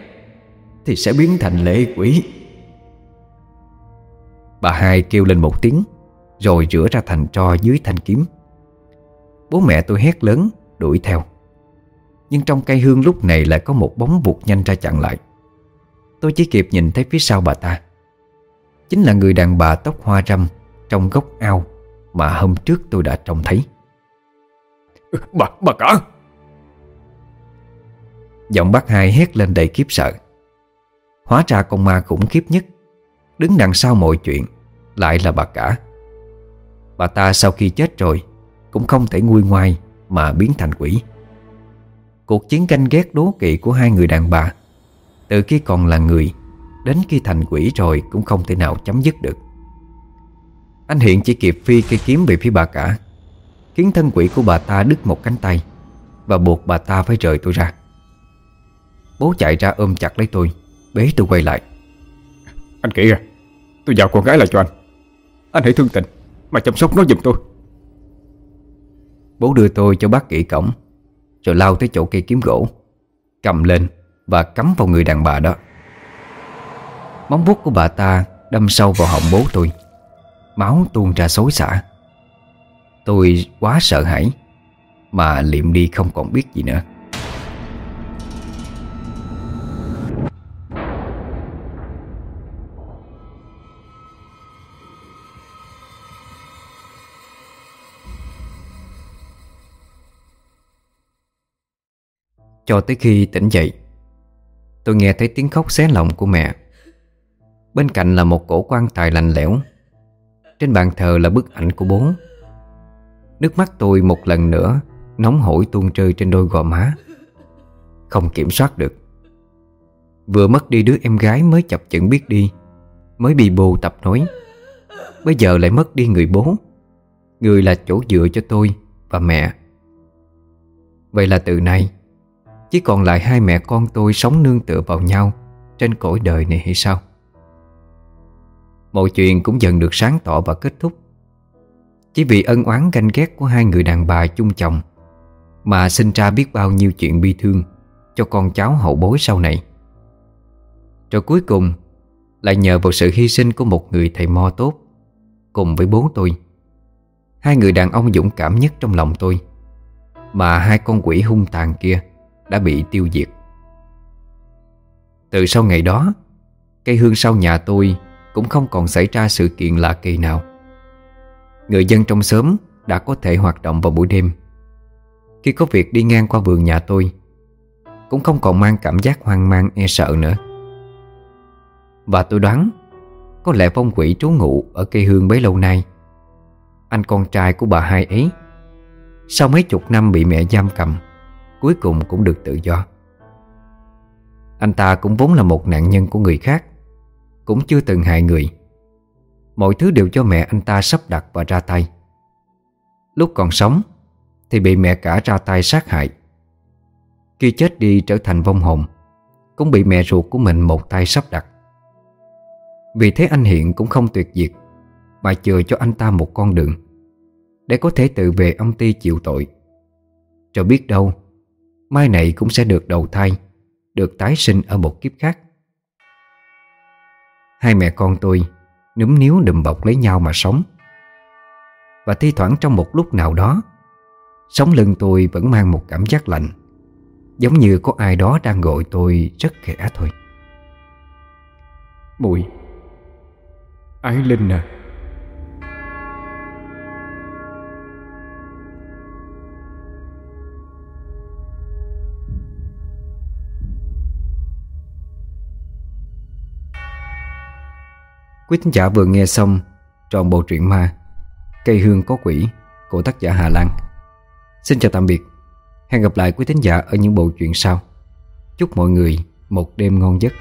Thì sẽ biến thành lệ quỷ. Bà hai kêu lên một tiếng, Rồi rửa ra thành tro dưới thanh kiếm. Bố mẹ tôi hét lớn, Đuổi theo. Nhưng trong cây hương lúc này lại có một bóng vụt nhanh ra chặn lại. Tôi chỉ kịp nhìn thấy phía sau bà ta. Chính là người đàn bà tóc hoa râm Trong góc ao Mà hôm trước tôi đã trông thấy. Bà, bà cả. Giọng bác hai hét lên đầy kiếp sợ. Hóa ra con ma khủng khiếp nhất Đứng đằng sau mọi chuyện Lại là bà cả. Bà ta sau khi chết rồi Cũng không thể nguôi ngoai Mà biến thành quỷ. Cuộc chiến canh ghét đố kỵ của hai người đàn bà Từ khi còn là người Đến khi thành quỷ rồi cũng không thể nào chấm dứt được. Anh Hiện chỉ kịp phi cây kiếm về phía bà cả Khiến thân quỷ của bà ta đứt một cánh tay Và buộc bà ta phải rời tôi ra. Bố chạy ra ôm chặt lấy tôi Bế tôi quay lại. Anh kỹ à Tôi giao con gái lại cho anh. Anh hãy thương tình Mà chăm sóc nó giùm tôi. Bố đưa tôi cho bác kỹ cổng Rồi lao tới chỗ cây kiếm gỗ Cầm lên và cắm vào người đàn bà đó. Móng vuốt của bà ta Đâm sâu vào họng bố tôi. Máu tuôn ra xối xả. Tôi quá sợ hãi, Mà liệm đi không còn biết gì nữa. Cho tới khi tỉnh dậy Tôi nghe thấy tiếng khóc xé lòng của mẹ. Bên cạnh là một cổ quan tài lạnh lẽo. Trên bàn thờ là bức ảnh của bố. Nước mắt tôi một lần nữa Nóng hổi tuôn rơi trên đôi gò má. Không kiểm soát được. Vừa mất đi đứa em gái mới chập chững biết đi, Mới bị bồ tập nói. Bây giờ lại mất đi người bố. Người là chỗ dựa cho tôi và mẹ. Vậy là từ nay chỉ còn lại hai mẹ con tôi sống nương tựa vào nhau Trên cõi đời này hay sao? Mọi chuyện cũng dần được sáng tỏ và kết thúc. Chỉ vì ân oán ganh ghét của hai người đàn bà chung chồng Mà sinh ra biết bao nhiêu chuyện bi thương Cho con cháu hậu bối sau này. Rồi cuối cùng Lại nhờ vào sự hy sinh của một người thầy mo tốt Cùng với bố tôi. Hai người đàn ông dũng cảm nhất trong lòng tôi Mà hai con quỷ hung tàn kia đã bị tiêu diệt. Từ sau ngày đó, Cây hương sau nhà tôi Cũng không còn xảy ra sự kiện lạ kỳ nào. Người dân trong xóm Đã có thể hoạt động vào buổi đêm. Khi có việc đi ngang qua vườn nhà tôi, Cũng không còn mang cảm giác hoang mang e sợ nữa. Và tôi đoán, Có lẽ phong quỷ trú ngụ Ở cây hương bấy lâu nay. Anh con trai của bà hai ấy, Sau mấy chục năm bị mẹ giam cầm Cuối cùng cũng được tự do. Anh ta cũng vốn là một nạn nhân của người khác, Cũng chưa từng hại người. Mọi thứ đều cho mẹ anh ta sắp đặt và ra tay. Lúc còn sống, Thì bị mẹ cả ra tay sát hại. Khi chết đi trở thành vong hồn, Cũng bị mẹ ruột của mình một tay sắp đặt. Vì thế anh Hiện cũng không tuyệt diệt, Mà chừa cho anh ta một con đường Để có thể tự về âm ty chịu tội. Cho biết đâu Mai này cũng sẽ được đầu thai, Được tái sinh ở một kiếp khác. Hai mẹ con tôi Núm níu đùm bọc lấy nhau mà sống. Và thi thoảng trong một lúc nào đó, Sống lưng tôi vẫn mang một cảm giác lạnh, Giống như có ai đó đang gọi tôi rất khẽ thôi. Mùi Ái Linh à. Quý thính giả vừa nghe xong trọn bộ truyện ma, Cây hương có quỷ của tác giả Hà Lan. Xin chào tạm biệt. Hẹn gặp lại quý thính giả ở những bộ truyện sau. Chúc mọi người một đêm ngon giấc.